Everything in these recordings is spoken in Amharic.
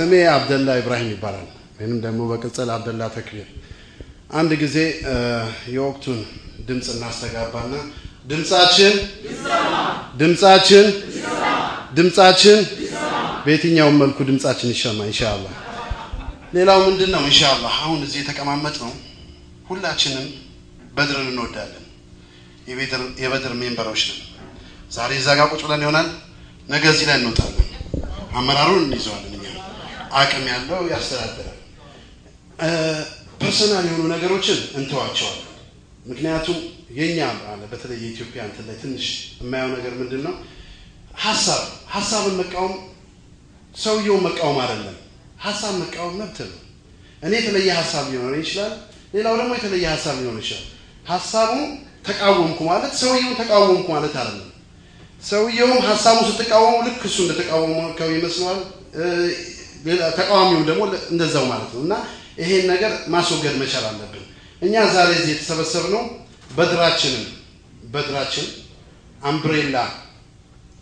ስሜ አብደላ ኢብራሂም ይባላል ወይንም ደግሞ በቅጽል አብደላ ተክቢር። አንድ ጊዜ የወቅቱን ድምፅ እናስተጋባና ድምፃችን ድምፃችን ድምፃችን በየትኛውም መልኩ ድምፃችን ይሰማ ኢንሻአላህ። ሌላው ምንድን ነው ኢንሻአላህ አሁን እዚህ የተቀማመጥ ነው ሁላችንም በድርን እንወዳለን። የበድር ሜምበሮች ነን። ዛሬ እዛ ጋር ቁጭ ብለን ይሆናል፣ ነገ እዚህ ላይ እንወጣለን። አመራሩን እንይዘዋለን። አቅም ያለው ያስተዳድራል። personal የሆኑ ነገሮችን እንተዋቸዋለን። ምክንያቱም የኛ አለ በተለይ የኢትዮጵያ እንትን ላይ ትንሽ የማየው ነገር ምንድን ነው ሀሳብ ሀሳብን መቃወም ሰውየውን መቃወም አይደለም። ሀሳብ መቃወም መብት ነው። እኔ የተለየ ሀሳብ ሊኖረኝ ይችላል። ሌላው ደግሞ የተለየ ሀሳብ ሊኖር ይችላል። ሀሳቡን ተቃወምኩ ማለት ሰውየውን ተቃወምኩ ማለት አይደለም። ሰውየውም ሀሳቡ ስትቃወሙ ልክ እሱ እንደተቃወመው ይመስለዋል። ተቃዋሚውም ደግሞ እንደዛው ማለት ነው እና ይሄን ነገር ማስወገድ መቻል አለብን። እኛ ዛሬ እዚህ የተሰበሰብነው በድራችንን በድራችን አምብሬላ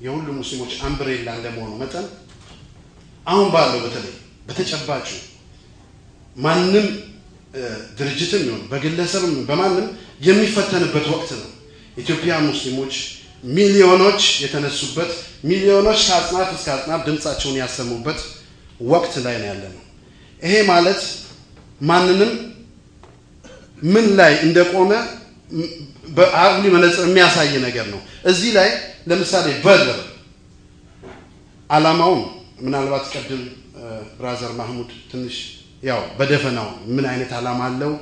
የሁሉ ሙስሊሞች አምብሬላ እንደመሆኑ መጠን አሁን ባለው በተለይ በተጨባጩ ማንም ድርጅትም ይሁን በግለሰብም በማንም የሚፈተንበት ወቅት ነው። ኢትዮጵያ ሙስሊሞች ሚሊዮኖች የተነሱበት ሚሊዮኖች ከአጽናፍ እስከ አጽናፍ ድምፃቸውን ያሰሙበት ወቅት ላይ ነው ያለ ነው። ይሄ ማለት ማንንም ምን ላይ እንደቆመ በአጉሊ መነጽር የሚያሳይ ነገር ነው። እዚህ ላይ ለምሳሌ በድር አላማውን ምናልባት ቅድም brother ማህሙድ ትንሽ ያው በደፈናው ምን አይነት አላማ አለው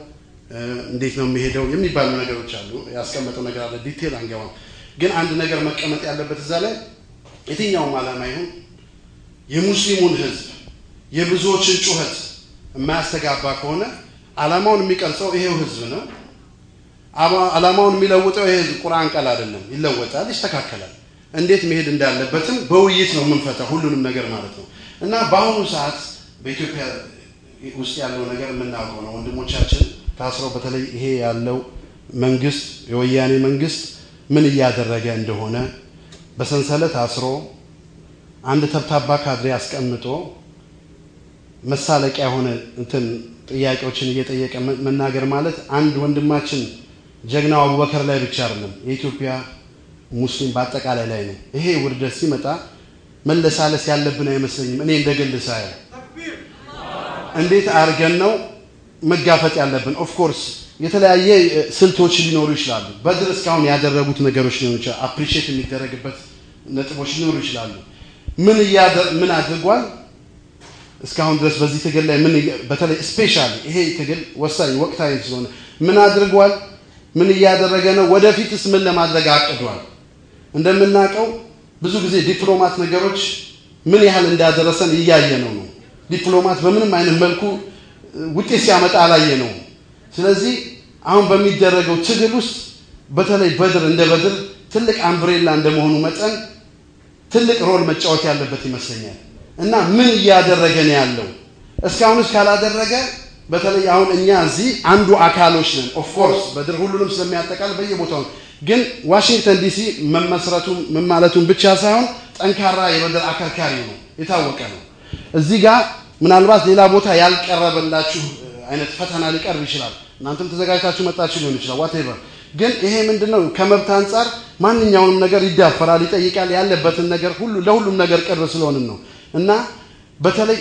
እንዴት ነው የሚሄደው የሚባሉ ነገሮች አሉ። ያስቀመጠው ነገር አለ። detail አንገባም። ግን አንድ ነገር መቀመጥ ያለበት እዛ ላይ የትኛውም አላማ ይሁን የሙስሊሙን ህዝብ የብዙዎችን ጩኸት የማያስተጋባ ከሆነ አላማውን የሚቀርጸው ይሄው ህዝብ ነው። አላማውን የሚለውጠው ይሄ ህዝብ ቁርአን ቃል አይደለም። ይለወጣል፣ ይስተካከላል። እንዴት መሄድ እንዳለበትም በውይይት ነው የምንፈታው ሁሉንም ነገር ማለት ነው እና በአሁኑ ሰዓት በኢትዮጵያ ውስጥ ያለው ነገር የምናውቀው ነው። ወንድሞቻችን ታስረው በተለይ ይሄ ያለው መንግስት የወያኔ መንግስት ምን እያደረገ እንደሆነ በሰንሰለት አስሮ አንድ ተብታባ ካድሬ አስቀምጦ መሳለቂያ የሆነ እንትን ጥያቄዎችን እየጠየቀ መናገር ማለት አንድ ወንድማችን ጀግናው አቡበከር ላይ ብቻ አይደለም፣ የኢትዮጵያ ሙስሊም በአጠቃላይ ላይ ነው። ይሄ ውርደት ሲመጣ መለሳለስ ያለብን አይመስለኝም። እኔ እንደ ግል እንዴት አድርገን ነው መጋፈጥ ያለብን? of course የተለያየ ስልቶች ሊኖሩ ይችላሉ። በድር እስካሁን ያደረጉት ነገሮች ሊኖሩ ይችላሉ። appreciate የሚደረግበት ነጥቦች ሊኖሩ ይችላሉ። ምን ምን አድርጓል እስካሁን ድረስ በዚህ ትግል ላይ ምን በተለይ especially ይሄ ትግል ወሳኝ ወቅታዊ ስለሆነ ምን አድርጓል? ምን እያደረገ ነው? ወደፊትስ ምን ለማድረግ አቅዷል? እንደምናውቀው ብዙ ጊዜ ዲፕሎማት ነገሮች ምን ያህል እንዳደረሰን እያየ ነው ነው ዲፕሎማት በምንም አይነት መልኩ ውጤት ሲያመጣ አላየ ነው። ስለዚህ አሁን በሚደረገው ትግል ውስጥ በተለይ በድር እንደ በድር ትልቅ umbrella እንደመሆኑ መጠን ትልቅ role መጫወት ያለበት ይመስለኛል። እና ምን እያደረገ ነው ያለው? እስካሁንስ ካላደረገ በተለይ አሁን እኛ እዚህ አንዱ አካሎች ነን። of course በድር ሁሉንም ስለሚያጠቃል በየቦታው ግን ዋሽንግተን ዲሲ መመስረቱ ምን ማለቱን ብቻ ሳይሆን ጠንካራ የበድር አከርካሪ ነው፣ የታወቀ ነው። እዚህ ጋር ምናልባት ሌላ ቦታ ያልቀረበላችሁ አይነት ፈተና ሊቀርብ ይችላል። እናንተም ተዘጋጅታችሁ መጣችሁ ሊሆን ይችላል። whatever ግን ይሄ ምንድነው ከመብት አንጻር ማንኛውንም ነገር ይዳፈራል፣ ይጠይቃል። ያለበትን ነገር ሁሉ ለሁሉም ነገር ቅርብ ስለሆንን ነው እና በተለይ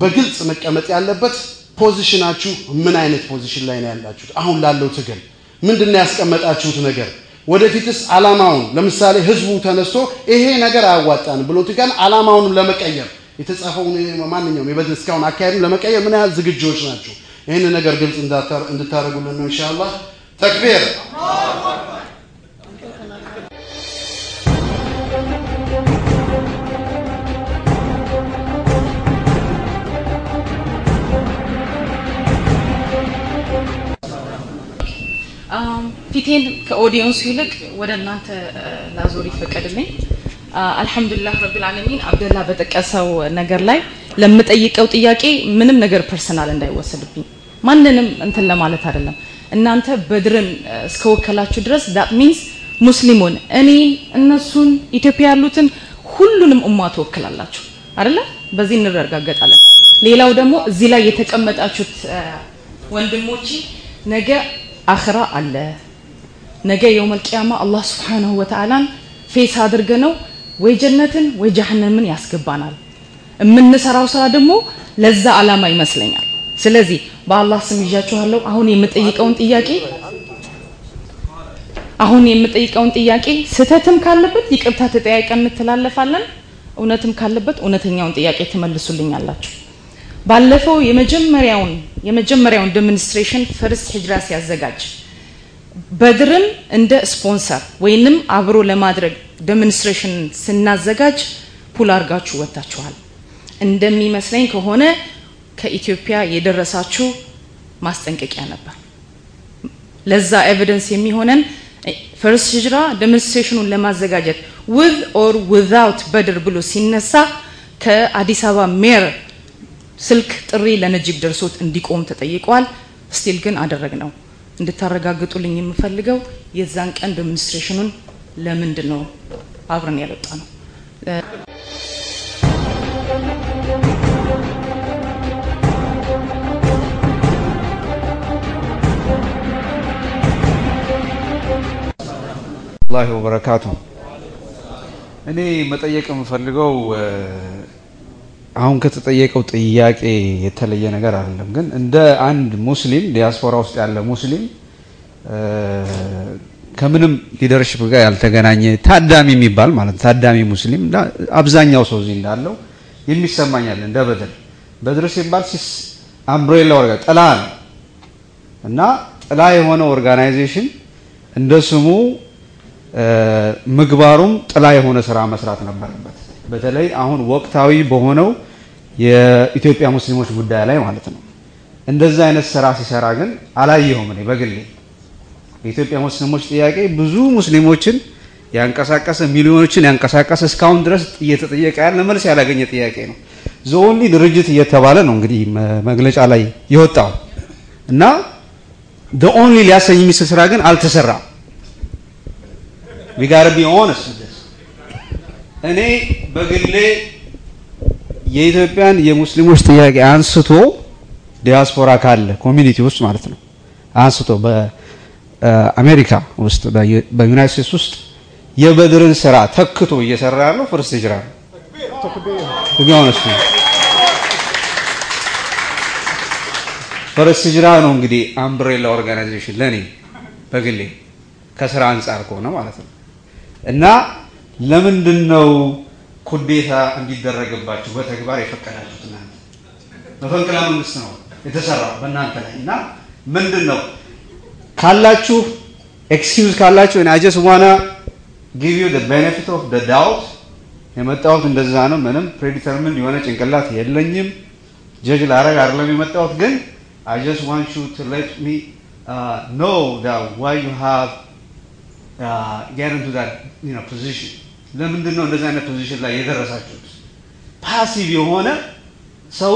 በግልጽ መቀመጥ ያለበት position ኣችሁ ምን አይነት position ላይ ነው ያላችሁት? አሁን ላለው ትግል ምንድን ያስቀመጣችሁት ነገር? ወደፊትስ አላማውን ለምሳሌ ህዝቡ ተነስቶ ይሄ ነገር አያዋጣን ብሎ ትጋን አላማውንም ለመቀየር የተጻፈውን ማንኛውም የበድር እስካሁን አካሄዱን ለመቀየር ምን ያህል ዝግጁ ናችሁ? ይህን ነገር ግልጽ እንድታደርጉልን ነው ኢንሻአላህ። ተክቢር ፊቴን ከኦዲየንሱ ይልቅ ወደ እናንተ ላዞር ይፈቀድልኝ። አልሐምዱሊላህ ረቢል አብደላ በጠቀሰው ነገር ላይ ለምጠይቀው ጥያቄ ምንም ነገር personal እንዳይወሰድብኝ ማንንም እንትን ለማለት አይደለም። እናንተ በድርን እስከወከላችሁ ድረስ that means ሙስሊሙን እኔን፣ እነሱን፣ ኢትዮጵያ ያሉትን ሁሉንም ኡማ ትወክላላችሁ አይደለ? በዚህ እንረጋገጣለን። ሌላው ደግሞ እዚህ ላይ የተቀመጣችሁት ወንድሞቼ ነገ አኽራ አለ። ነገ የውመል ቂያማ አላህ ስብሓነሁ ወተዓላን face አድርገ ነው ወይ ጀነትን ወይ ጀሀነምን ያስገባናል። የምንሰራው ስራ ደግሞ ለዛ አላማ ይመስለኛል። ስለዚህ በአላህ ስም ይዣችኋለሁ። አሁን የምጠይቀውን ጥያቄ አሁን የምጠይቀውን ጥያቄ ስህተትም ካለበት ይቅርታ ተጠያይቀን እንተላለፋለን። እውነትም ካለበት እውነተኛውን ጥያቄ ትመልሱልኛላችሁ። ባለፈው የመጀመሪያውን የመጀመሪያውን demonstration First ሂጅራ ሲያዘጋጅ በድርን እንደ ስፖንሰር ወይንም አብሮ ለማድረግ demonstration ስናዘጋጅ pull አድርጋችሁ ወጥታችኋል። እንደሚመስለኝ ከሆነ ከኢትዮጵያ የደረሳችሁ ማስጠንቀቂያ ነበር። ለዛ evidence የሚሆነን First ሂጅራ demonstration ኑን ለማዘጋጀት with or without በድር ብሎ ሲነሳ ከአዲስ አበባ mayor ስልክ ጥሪ ለነጂብ ደርሶት እንዲቆም ተጠይቋል። still ግን አደረግነው። እንድታረጋግጡልኝ የምፈልገው የዛን ቀን demonstration ኑን ለምንድን ነው አብረን ያልወጣነው? ወበረካቱ። እኔ መጠየቅ የምፈልገው አሁን ከተጠየቀው ጥያቄ የተለየ ነገር አይደለም። ግን እንደ አንድ ሙስሊም ዲያስፖራ ውስጥ ያለ ሙስሊም ከምንም leadership ጋር ያልተገናኘ ታዳሚ የሚባል ማለት ታዳሚ ሙስሊም አብዛኛው ሰው እዚህ እንዳለው የሚሰማኛል። እንደ በድር በድር ሲባል umbrella ወርጋ ጥላ ነው እና ጥላ የሆነ organization እንደ ስሙ ምግባሩም ጥላ የሆነ ስራ መስራት ነበረበት። በተለይ አሁን ወቅታዊ በሆነው የኢትዮጵያ ሙስሊሞች ጉዳይ ላይ ማለት ነው። እንደዛ አይነት ስራ ሲሰራ ግን አላየሁም እኔ በግሌ። የኢትዮጵያ ሙስሊሞች ጥያቄ ብዙ ሙስሊሞችን ያንቀሳቀሰ ሚሊዮኖችን ያንቀሳቀሰ እስካሁን ድረስ እየተጠየቀ ያለ መልስ ያላገኘ ጥያቄ ነው። ዞንሊ ድርጅት እየተባለ ነው እንግዲህ መግለጫ ላይ የወጣው እና only ሊያሰኝ የሚስል ስራ ግን አልተሰራም። ቢጋር ቢሆንስ እኔ በግሌ የኢትዮጵያን የሙስሊሞች ጥያቄ አንስቶ ዲያስፖራ ካለ community ውስጥ ማለት ነው። አንስቶ በአሜሪካ ውስጥ በ United States ውስጥ የበድርን ስራ ተክቶ እየሰራ ያለው First Hijra ነው። First Hijra ነው እንግዲህ umbrella organization ለኔ በግሌ ከስራ አንጻር ከሆነ ማለት ነው። እና ለምንድን ነው ኩዴታ እንዲደረግባችሁ በተግባር የፈቀዳችሁት? እናንተ መፈንቅለ መንግስት ነው የተሰራው በእናንተ ላይ እና ምንድን ነው ካላችሁ excuse ካላችሁ I just wanna give you benefit of the doubt የመጣሁት እንደዛ ነው። ምንም predetermined የሆነ ጭንቅላት የለኝም። ጀጅ ላረግ አይደለም የመጣሁት ግን I just want you to let me know why you have that you know position ለምንድን ነው እንደዚህ አይነት position ላይ የደረሳችሁት? passive የሆነ ሰው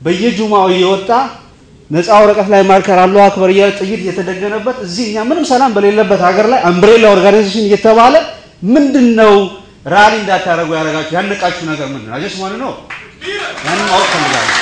በየጁማው እየወጣ ነፃ ወረቀት ላይ marker አላሁ አክበር እያለ ጥይት እየተደገነበት እዚህ እኛ ምንም ሰላም በሌለበት ሀገር ላይ umbrella organization እየተባለ ምንድን ነው rally እንዳታደርጉ ያደረጋችሁ ያነቃችሁ ነገር ምንድን ነው? አጀስ ማለት ነው ያንን ማወቅ ፈልጋለሁ።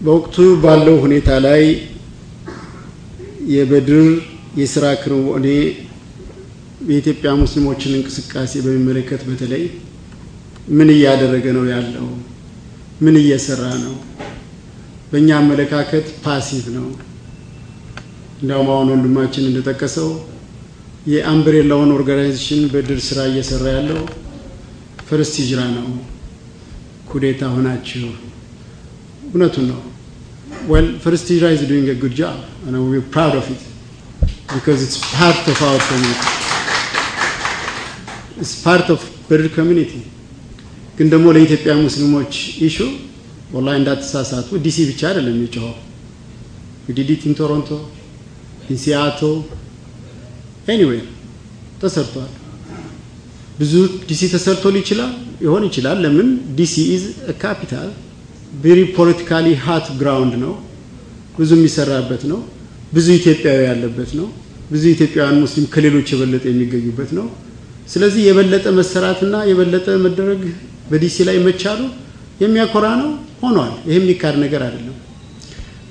በወቅቱ ባለው ሁኔታ ላይ የበድር የስራ ክንዋኔ የኢትዮጵያ ሙስሊሞችን እንቅስቃሴ በሚመለከት በተለይ ምን እያደረገ ነው ያለው? ምን እየሰራ ነው? በእኛ አመለካከት passive ነው። እንዲያውም አሁን ወንድማችን እንደጠቀሰው የ umbrella ውን organization በድር ስራ እየሰራ ያለው First Hijra ነው። ኩዴታ ሆናችሁ እውነቱን ነው። well first hijra is doing a good job and we're proud of it because it's part of our community. part of በድር community ግን ደግሞ ለኢትዮጵያ ሙስሊሞች issue ወላሂ እንዳትሳሳቱ። ዲሲ ብቻ አይደለም የጮኸው። did it in Toronto in Seattle anywhere ተሰርቷል። ብዙ ዲሲ ተሰርቶ ይችላል ይሆን ይችላል። ለምን? ዲሲ is capital very politically hot ground ነው። ብዙ የሚሰራበት ነው። ብዙ ኢትዮጵያዊ ያለበት ነው። ብዙ ኢትዮጵያውያን ሙስሊም ከሌሎች የበለጠ የሚገኙበት ነው። ስለዚህ የበለጠ መሰራትና የበለጠ መደረግ በዲሲ ላይ መቻሉ የሚያኮራ ነው። ሆኗል። ይህ የሚካድ ነገር አይደለም።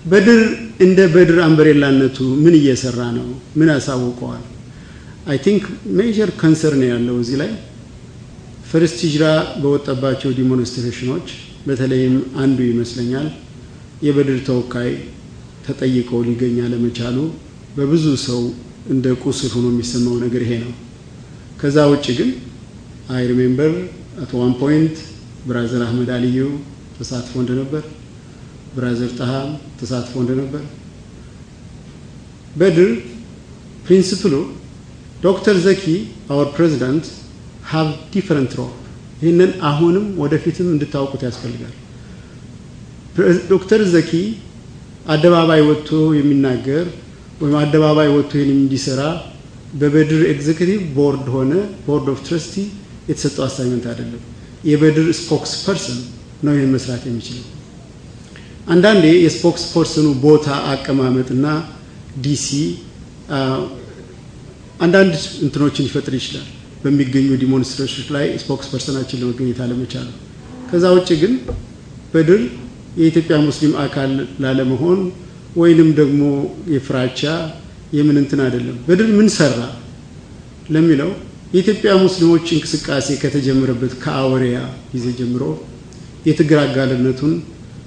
በድር እንደ በድር umbrella ነቱ ምን እየሰራ ነው? ምን ያሳውቀዋል I think major concern ያለው እዚህ ላይ። First Hijra በወጣባቸው demonstration ኦች በተለይም አንዱ ይመስለኛል የበድር ተወካይ ተጠይቆ ሊገኝ አለመቻሉ በብዙ ሰው እንደ ቁስል ሆኖ የሚሰማው ነገር ይሄ ነው። ከዛ ውጭ ግን I remember at one point brother አህመድ አልዩ ተሳትፎ እንደነበር brother ጣሃም ተሳትፎ እንደነበር በድር principle ኡ ዶክተር ዘኪ our president have different role ይህንን አሁንም ወደፊትም እንድታውቁት ያስፈልጋል። ዶክተር ዘኪ አደባባይ ወጥቶ የሚናገር ወይም አደባባይ ወጥቶ ይህን እንዲሰራ በበድር executive board ሆነ board of trustee የተሰጠው assignment አይደለም። የበድር spokesperson ነው ይህን መስራት የሚችለው። አንዳንዴ የ spokesperson ኡ ቦታ አቀማመጥና ዲሲ አንዳንድ እንትኖችን ሊፈጥር ይችላል በሚገኙ demonstration ኦች ላይ spokesperson ኣችን ለመገኘት አለመቻሉ። ከዛ ውጭ ግን በድር የኢትዮጵያ ሙስሊም አካል ላለመሆን ወይንም ደግሞ የፍራቻ የምን እንትን አይደለም። በድር ምን ሰራ ለሚለው የኢትዮጵያ ሙስሊሞች እንቅስቃሴ ከተጀመረበት ከአወሊያ ጊዜ ጀምሮ የትግል አጋርነቱን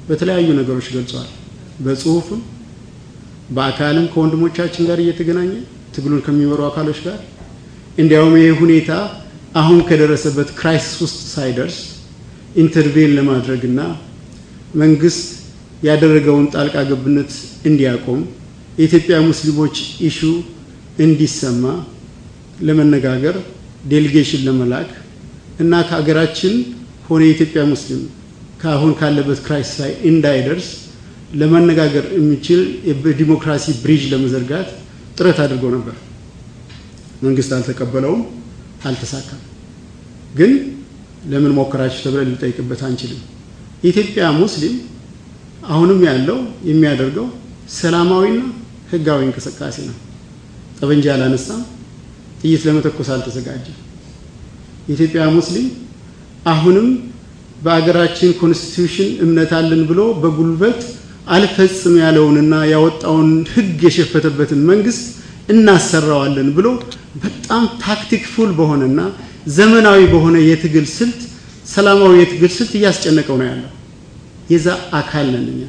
በተለያዩ ነገሮች ገልጿል። በጽሁፍም በአካልም ከወንድሞቻችን ጋር እየተገናኘ ትግሉን ከሚመሩ አካሎች ጋር እንዲያውም ይህ ሁኔታ አሁን ከደረሰበት crisis ውስጥ ሳይደርስ intervene ለማድረግና መንግስት ያደረገውን ጣልቃ ገብነት እንዲያቆም የኢትዮጵያ ሙስሊሞች issue እንዲሰማ ለመነጋገር delegation ለመላክ እና ከሀገራችን ሆነ የኢትዮጵያ ሙስሊም ከአሁን ካለበት crisis ላይ እንዳይደርስ ለመነጋገር የሚችል በዲሞክራሲ bridge ለመዘርጋት ጥረት አድርጎ ነበር መንግስት አልተቀበለውም አልተሳካም። ግን ለምን ሞከራችሁ ተብለን ልንጠይቅበት አንችልም። የኢትዮጵያ ሙስሊም አሁንም ያለው የሚያደርገው ሰላማዊና ህጋዊ እንቅስቃሴ ነው። ጠበንጃ አላነሳም ጥይት ለመተኮስ አልተዘጋጀም። የኢትዮጵያ ሙስሊም አሁንም በአገራችን constitution እምነት አለን ብሎ በጉልበት አልፈጽም ያለውንና ያወጣውን ህግ የሸፈተበትን መንግስት እናሰራዋለን ብሎ በጣም tactful በሆነና ዘመናዊ በሆነ የትግል ስልት ሰላማዊ የትግል ስልት እያስጨነቀው ነው ያለው። የዛ አካል ነን እኛ።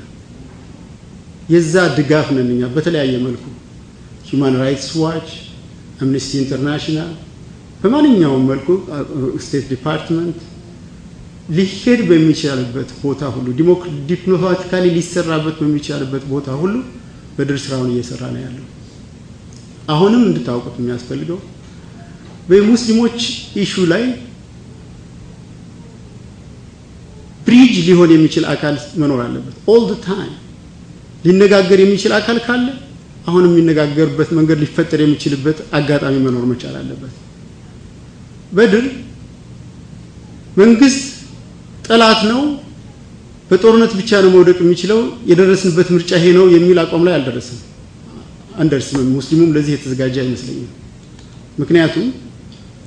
የዛ ድጋፍ ነን እኛ በተለያየ መልኩ። Human Rights Watch Amnesty International በማንኛውም መልኩ State Department ሊሄድ በሚቻልበት ቦታ ሁሉ diplomatically ሊሰራበት በሚቻልበት ቦታ ሁሉ በድር ስራውን እየሰራ ነው ያለው አሁንም እንድታውቁት የሚያስፈልገው በሙስሊሞች issue ላይ bridge ሊሆን የሚችል አካል መኖር አለበት። all the time ሊነጋገር የሚችል አካል ካለ አሁን የሚነጋገርበት መንገድ ሊፈጠር የሚችልበት አጋጣሚ መኖር መቻል አለበት። በድር መንግስት ጠላት ነው በጦርነት ብቻ ነው መውደቅ የሚችለው የደረስንበት ምርጫ ይሄ ነው የሚል አቋም ላይ አልደረስም አንደርስም ሙስሊሙም ለዚህ የተዘጋጀ አይመስለኝም። ምክንያቱም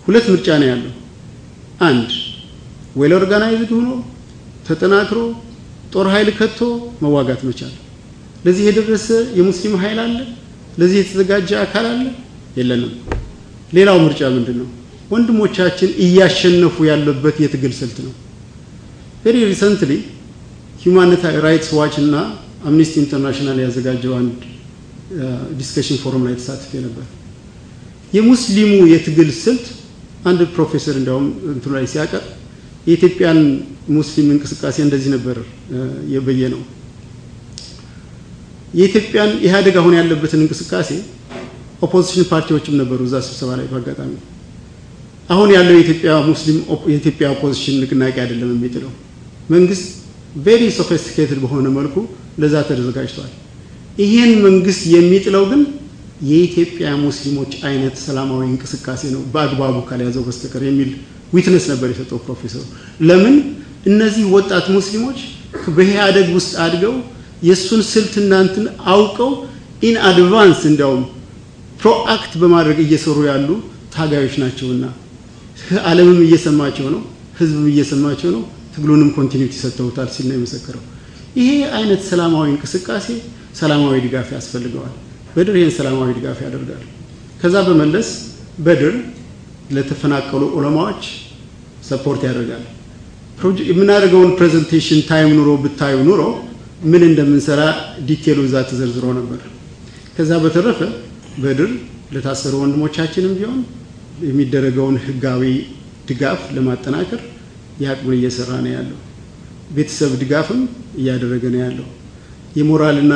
ሁለት ምርጫ ነው ያለው። አንድ well organized ሆኖ ተጠናክሮ ጦር ኃይል ከቶ መዋጋት መቻል። ለዚህ የደረሰ የሙስሊም ኃይል አለ? ለዚህ የተዘጋጀ አካል አለ? የለንም። ሌላው ምርጫ ምንድን ነው ወንድሞቻችን እያሸነፉ ያለበት የትግል ስልት ነው። very recently Human Rights Watch እና Amnesty International ያዘጋጀው አንድ discussion forum ላይ ተሳትፌ ነበር። የሙስሊሙ የትግል ስልት አንድ ፕሮፌሰር እንዲያውም እንትኑ ላይ ሲያቀርብ የኢትዮጵያን ሙስሊም እንቅስቃሴ እንደዚህ ነበር የበየነው የኢትዮጵያን ኢህአዴግ አሁን ያለበትን እንቅስቃሴ opposition ፓርቲዎችም ነበሩ እዛ ስብሰባ ላይ በአጋጣሚ። አሁን ያለው የኢትዮጵያ ሙስሊም የኢትዮጵያ opposition ንቅናቄ አይደለም የሚጥለው። መንግስት very sophisticated በሆነ መልኩ ለዛ ተዘጋጅቷል። ይሄን መንግስት የሚጥለው ግን የኢትዮጵያ ሙስሊሞች አይነት ሰላማዊ እንቅስቃሴ ነው በአግባቡ ካልያዘው በስተቀር የሚል witness ነበር የሰጠው ፕሮፌሰሩ። ለምን እነዚህ ወጣት ሙስሊሞች በኢህአደግ ውስጥ አድገው የእሱን ስልት እንትን አውቀው in advance እንዲያውም proact በማድረግ እየሰሩ ያሉ ታጋዮች ናቸውና ዓለምም እየሰማቸው ነው፣ ህዝብም እየሰማቸው ነው። ትግሉንም continuity ሰጥተውታል ሲል ነው የመሰከረው። ይሄ አይነት ሰላማዊ እንቅስቃሴ ሰላማዊ ድጋፍ ያስፈልገዋል። በድር ይህን ሰላማዊ ድጋፍ ያደርጋል። ከዛ በመለስ በድር ለተፈናቀሉ ዑለማዎች support ያደርጋል። የምናደርገውን presentation time ኑሮ ብታዩ ኑሮ ምን እንደምንሰራ detail ኡ እዛ ተዘርዝሮ ነበር። ከዛ በተረፈ በድር ለታሰሩ ወንድሞቻችንም ቢሆን የሚደረገውን ህጋዊ ድጋፍ ለማጠናከር የአቅሙን እየሰራ ነው ያለው። ቤተሰብ ድጋፍም እያደረገ ነው ያለው። የሞራልና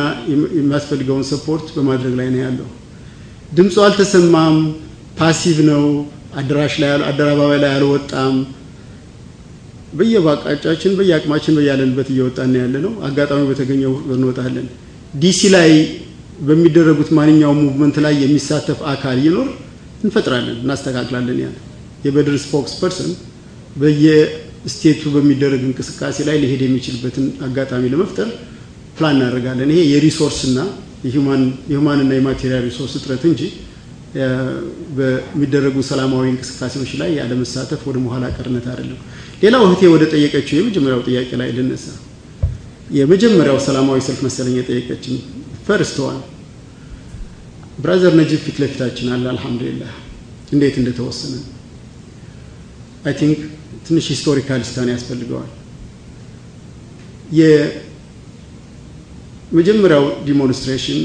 የሚያስፈልገውን support በማድረግ ላይ ነው ያለው። ድምፁ አልተሰማም፣ passive ነው፣ አዳራሽ ላይ አደባባይ ላይ አልወጣም። በየአቅጣጫችን በየአቅማችን በያለንበት እየወጣን ያለ ነው። አጋጣሚ በተገኘው እንወጣለን። ዲሲ ላይ በሚደረጉት ማንኛውም movement ላይ የሚሳተፍ አካል ይኖር እንፈጥራለን፣ እናስተካክላለን። ያለ የበድር spokesperson በየ state ኡ በሚደረግ እንቅስቃሴ ላይ ሊሄድ የሚችልበትን አጋጣሚ ለመፍጠር ፕላን እናደርጋለን። ይሄ የሪሶርስና የሁማንና የማቴሪያል ሪሶርስ እጥረት እንጂ በሚደረጉ ሰላማዊ እንቅስቃሴዎች ላይ ያለመሳተፍ ወደ መኋላ ቀርነት አይደለም። ሌላው እህቴ ወደ ጠየቀችው የመጀመሪያው ጥያቄ ላይ ልነሳ። የመጀመሪያው ሰላማዊ ሰልፍ መሰለኝ የጠየቀችን first one brother ነጂብ ፊት ለፊታችን አለ። አልሐምዱሊላህ እንዴት እንደተወሰነ I think ትንሽ historical stand ያስፈልገዋል። የመጀመሪያው demonstration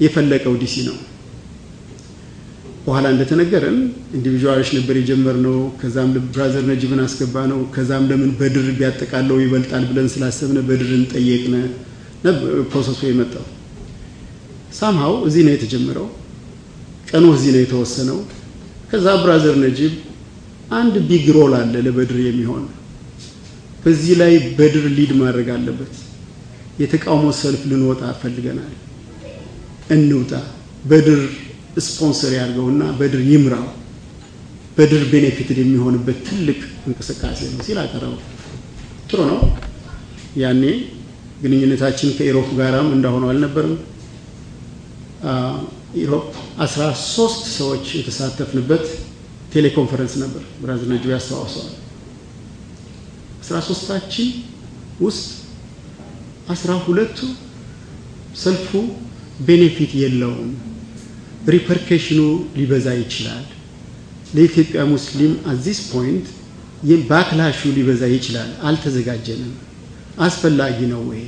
የፈለቀው ዲሲ ነው። በኋላ እንደተነገረን individual ኦች ነበር የጀመርነው። ከዛም brother ነጂብን አስገባነው። ከዛም ለምን በድር ቢያጠቃለው ይበልጣል ብለን ስላሰብነ በድርን ጠየቅነ። process ኡ የመጣው somehow እዚህ ነው የተጀመረው። ቀኑ እዚህ ነው የተወሰነው። ከዛ brother ነጂብ አንድ big role አለ ለበድር የሚሆን በዚህ ላይ በድር lead ማድረግ አለበት። የተቃውሞ ሰልፍ ልንወጣ ፈልገናል፣ እንውጣ። በድር ስፖንሰር ያድርገውና በድር ይምራው፣ በድር benefited የሚሆንበት ትልቅ እንቅስቃሴ ነው ሲል አቀረበው። ጥሩ ነው። ያኔ ግንኙነታችን ከ Europe ጋራም እንዳሁኑ አልነበርም። Europe 13 ሰዎች የተሳተፍንበት teleconference ነበር። ነጂብ ያስተዋውሰዋል። 13ታችን ውስጥ አስራ ሁለቱ ሰልፉ benefit የለውም፣ repercussion ኡ ሊበዛ ይችላል፣ ለኢትዮጵያ ሙስሊም at this point backlash ኡ ሊበዛ ይችላል፣ አልተዘጋጀንም፣ አስፈላጊ ነው ወይ?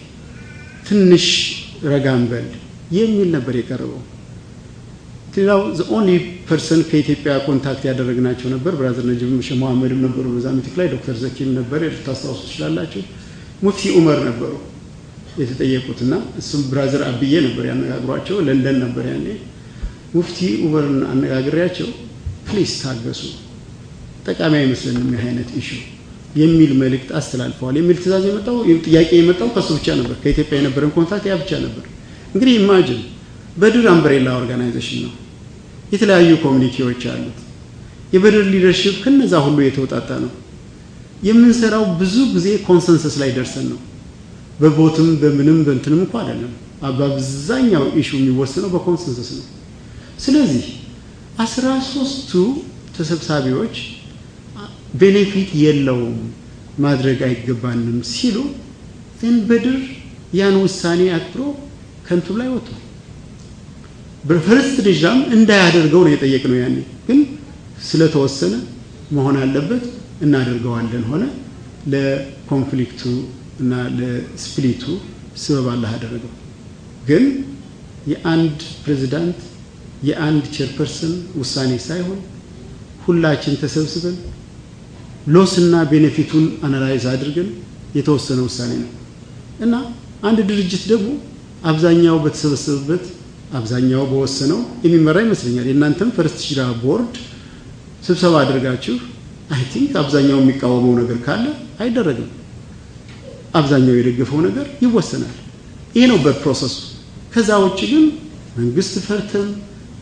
ትንሽ ረጋ እንበል የሚል ነበር የቀረበው። ሌላው only person ከኢትዮጵያ contact ያደረግናቸው ነበር። brother ነጂብ ሸህ መሐመድም ነበሩ በዛ meeting ላይ። ዶክተር ዘኪም ነበር። ልታስታውሱ ትችላላችሁ። ሙፍቲ ኡመር ነበሩ የተጠየቁትና እሱም brother አብዬ ነበር ያነጋግሯቸው። ለንደን ነበር ያኔ። ሙፍቲ ኡመርን አነጋግሬያቸው please ታገሱ፣ ጠቃሚ አይመስለንም ይህ አይነት issue የሚል መልእክት አስተላልፈዋል የሚል ትእዛዝ የመጣው ጥያቄ የመጣው ከሱ ብቻ ነበር። ከኢትዮጵያ የነበረን contact ያ ብቻ ነበር። እንግዲህ imagine በድር umbrella organization ነው። የተለያዩ community ዎች አሉት። የበድር leadership ከነዛ ሁሉ የተውጣጣ ነው። የምንሰራው ብዙ ጊዜ consensus ላይ ደርሰን ነው። በ vote ም በምንም በእንትንም እንኳ አይደለም። በአብዛኛው issue ው የሚወሰነው በ consensus ነው። ስለዚህ አስራ ሶስቱ ተሰብሳቢዎች benefit የለውም ማድረግ አይገባንም ሲሉ በድር ያን ውሳኔ አክብሮ ከንቱ ላይ ወጥቷል። በ First Hijra ም እንዳያደርገው ነው የጠየቅነው። ያኔ ግን ስለተወሰነ መሆን አለበት እናደርገዋለን ሆነ። ለ conflict ኡ እና ለ split ኡ ስበብ አላህ አደረገው። ግን የአንድ ፕሬዝዳንት የአንድ chairperson ውሳኔ ሳይሆን ሁላችን ተሰብስበን loss ና benefit ኡን analyze አድርገን የተወሰነ ውሳኔ ነው እና አንድ ድርጅት ደግሞ አብዛኛው በተሰበሰበበት አብዛኛው በወሰነው የሚመራ ይመስለኛል። የእናንተም First Hijra ቦርድ ስብሰባ አድርጋችሁ I think አብዛኛው የሚቃወመው ነገር ካለ አይደረግም። አብዛኛው የደገፈው ነገር ይወሰናል። ይሄ ነው በ process ኡ። ከዛ ውጭ ግን መንግስት ፈርተም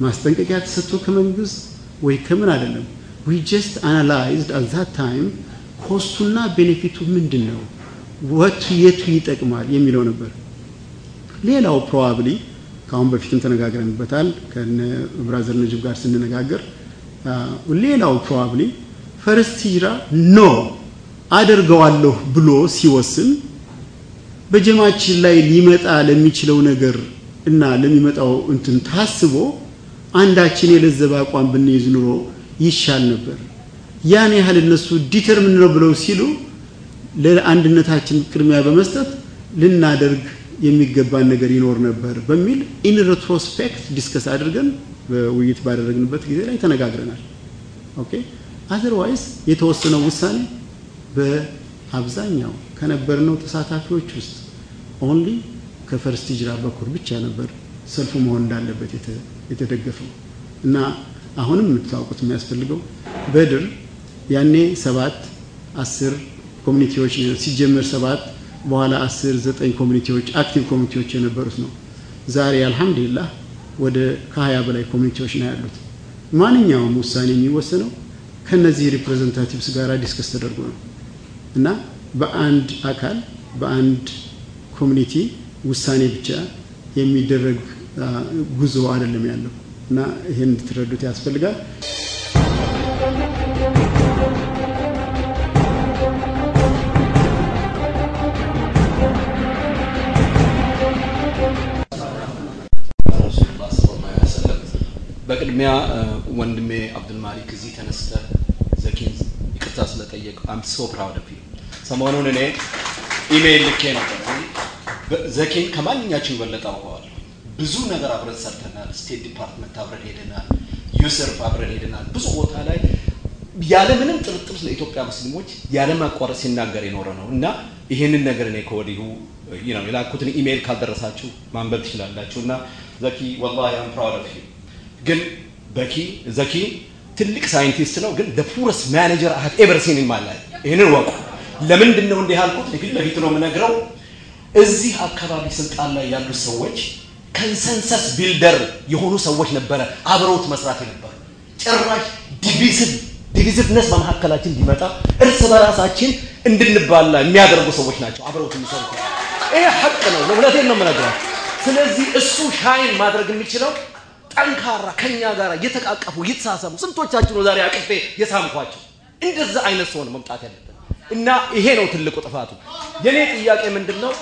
ማስጠንቀቂያ ተሰጥቶ ከመንግስት ወይ ከምን አይደለም። we just analyzed at that time cost ኡና benefit ኡ ምንድን ነው፣ የቱ የቱ ይጠቅማል የሚለው ነበር። ሌላው probably ከአሁን በፊትም ተነጋግረንበታል ከነ brother ነጅብ ጋር ስንነጋገር ሌላው probably First Hijra no አደርገዋለሁ ብሎ ሲወስን በጀመዓችን ላይ ሊመጣ ለሚችለው ነገር እና ለሚመጣው እንትን ታስቦ አንዳችን የለዘበ አቋም ብንይዝ ኑሮ ይሻል ነበር። ያን ያህል እነሱ determined ነው ብለው ሲሉ ለአንድነታችን ቅድሚያ በመስጠት ልናደርግ የሚገባን ነገር ይኖር ነበር በሚል in retrospect discuss አድርገን በውይይት ባደረግንበት ጊዜ ላይ ተነጋግረናል። okay otherwise የተወሰነው ውሳኔ በአብዛኛው ከነበርነው ተሳታፊዎች ውስጥ only ከ First Hijra በኩል ብቻ ነበር ሰልፉ መሆን እንዳለበት የተደገፈው እና አሁንም የምታውቁት የሚያስፈልገው በድር ያኔ ሰባት አስር community ዎች ሲጀመር ሰባት በኋላ አስር ዘጠኝ community ዎች active community ዎች የነበሩት ነው። ዛሬ አልሐምዱሊላህ ወደ ከሀያ በላይ community ዎች ነው ያሉት። ማንኛውም ውሳኔ የሚወሰነው ከነዚህ representatives ጋር discuss ተደርጎ ነው እና በአንድ አካል በአንድ community ውሳኔ ብቻ የሚደረግ ጉዞ አይደለም ያለው እና ይህን እንድትረዱት ያስፈልጋል። በቅድሚያ ወንድሜ አብዱልማሊክ እዚህ ተነስተ ዘኪን ይቅርታ ስለጠየቅ I'm so proud of ሰሞኑን እኔ ኢሜይል ልኬ ነበር። ዘኪን ከማንኛችን የበለጠ አውቀዋለሁ። ብዙ ነገር አብረን ሰርተናል። State Department አብረን ሄደናል። USCIRF አብረን ሄደናል። ብዙ ቦታ ላይ ያለምንም ጥርጥር ስለ ኢትዮጵያ ሙስሊሞች ያለማቋረጥ ሲናገር የኖረ ነው እና ይህንን ነገር እኔ ከወዲሁ የላኩትን ኢሜይል ካልደረሳችሁ ማንበብ ትችላላችሁ። እና ዘኪ ወላሂ I'm proud of you ግን በኪ ዘኪ ትልቅ scientist ነው፣ ግን have ever seen in my life። ይህንን ወቁ። ለምንድን ነው እንዲህ ያልኩት? ፊት ለፊት ነው የምነግረው። እዚህ አካባቢ ስልጣን ላይ ያሉ ሰዎች consensus builder የሆኑ ሰዎች ነበረ አብረውት መስራት የነበሩ ጭራሽ division divisiveness በመካከላችን ቢመጣ እርስ በራሳችን እንድንባላ የሚያደርጉ ሰዎች ናቸው አብረውት የሚሰሩት። ይሄ ሀቅ ነው፣ ለእውነቴን ነው የምነግራቸው። ስለዚህ እሱ shine ማድረግ የሚችለው ጠንካራ ከኛ ጋር እየተቃቀፉ እየተሳሰቡ ስንቶቻችሁ ነው ዛሬ አቅፌ የሳምኳቸው? እንደዛ አይነት ሰው መምጣት ያለብን እና ይሄ ነው ትልቁ ጥፋቱ። የኔ ጥያቄ ምንድን ነው?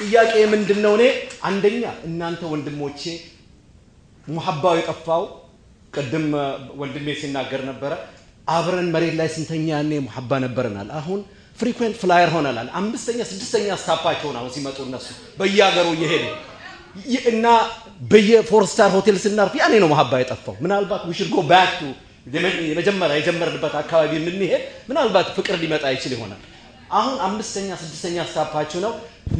ጥያቄ ምንድን ነው? እኔ አንደኛ እናንተ ወንድሞቼ ሙሐባው የጠፋው ቅድም ወንድሜ ሲናገር ነበረ። አብረን መሬት ላይ ስንተኛ ያኔ ሙሐባ ነበረናል። አሁን frequent flyer ሆነናል። አምስተኛ ስድስተኛ stop አቸውን አሁን ሲመጡ እነሱ በየሀገሩ እየሄዱ እና በየ four star ሆቴል ስናርፍ ያኔ ነው ሙሐባ የጠፋው። ምናልባት we should go back to የመጀመሪያ የጀመርንበት አካባቢ የምንሄድ ምናልባት ፍቅር ሊመጣ ይችል ይሆናል። አሁን አምስተኛ ስድስተኛ stop አችሁ ነው።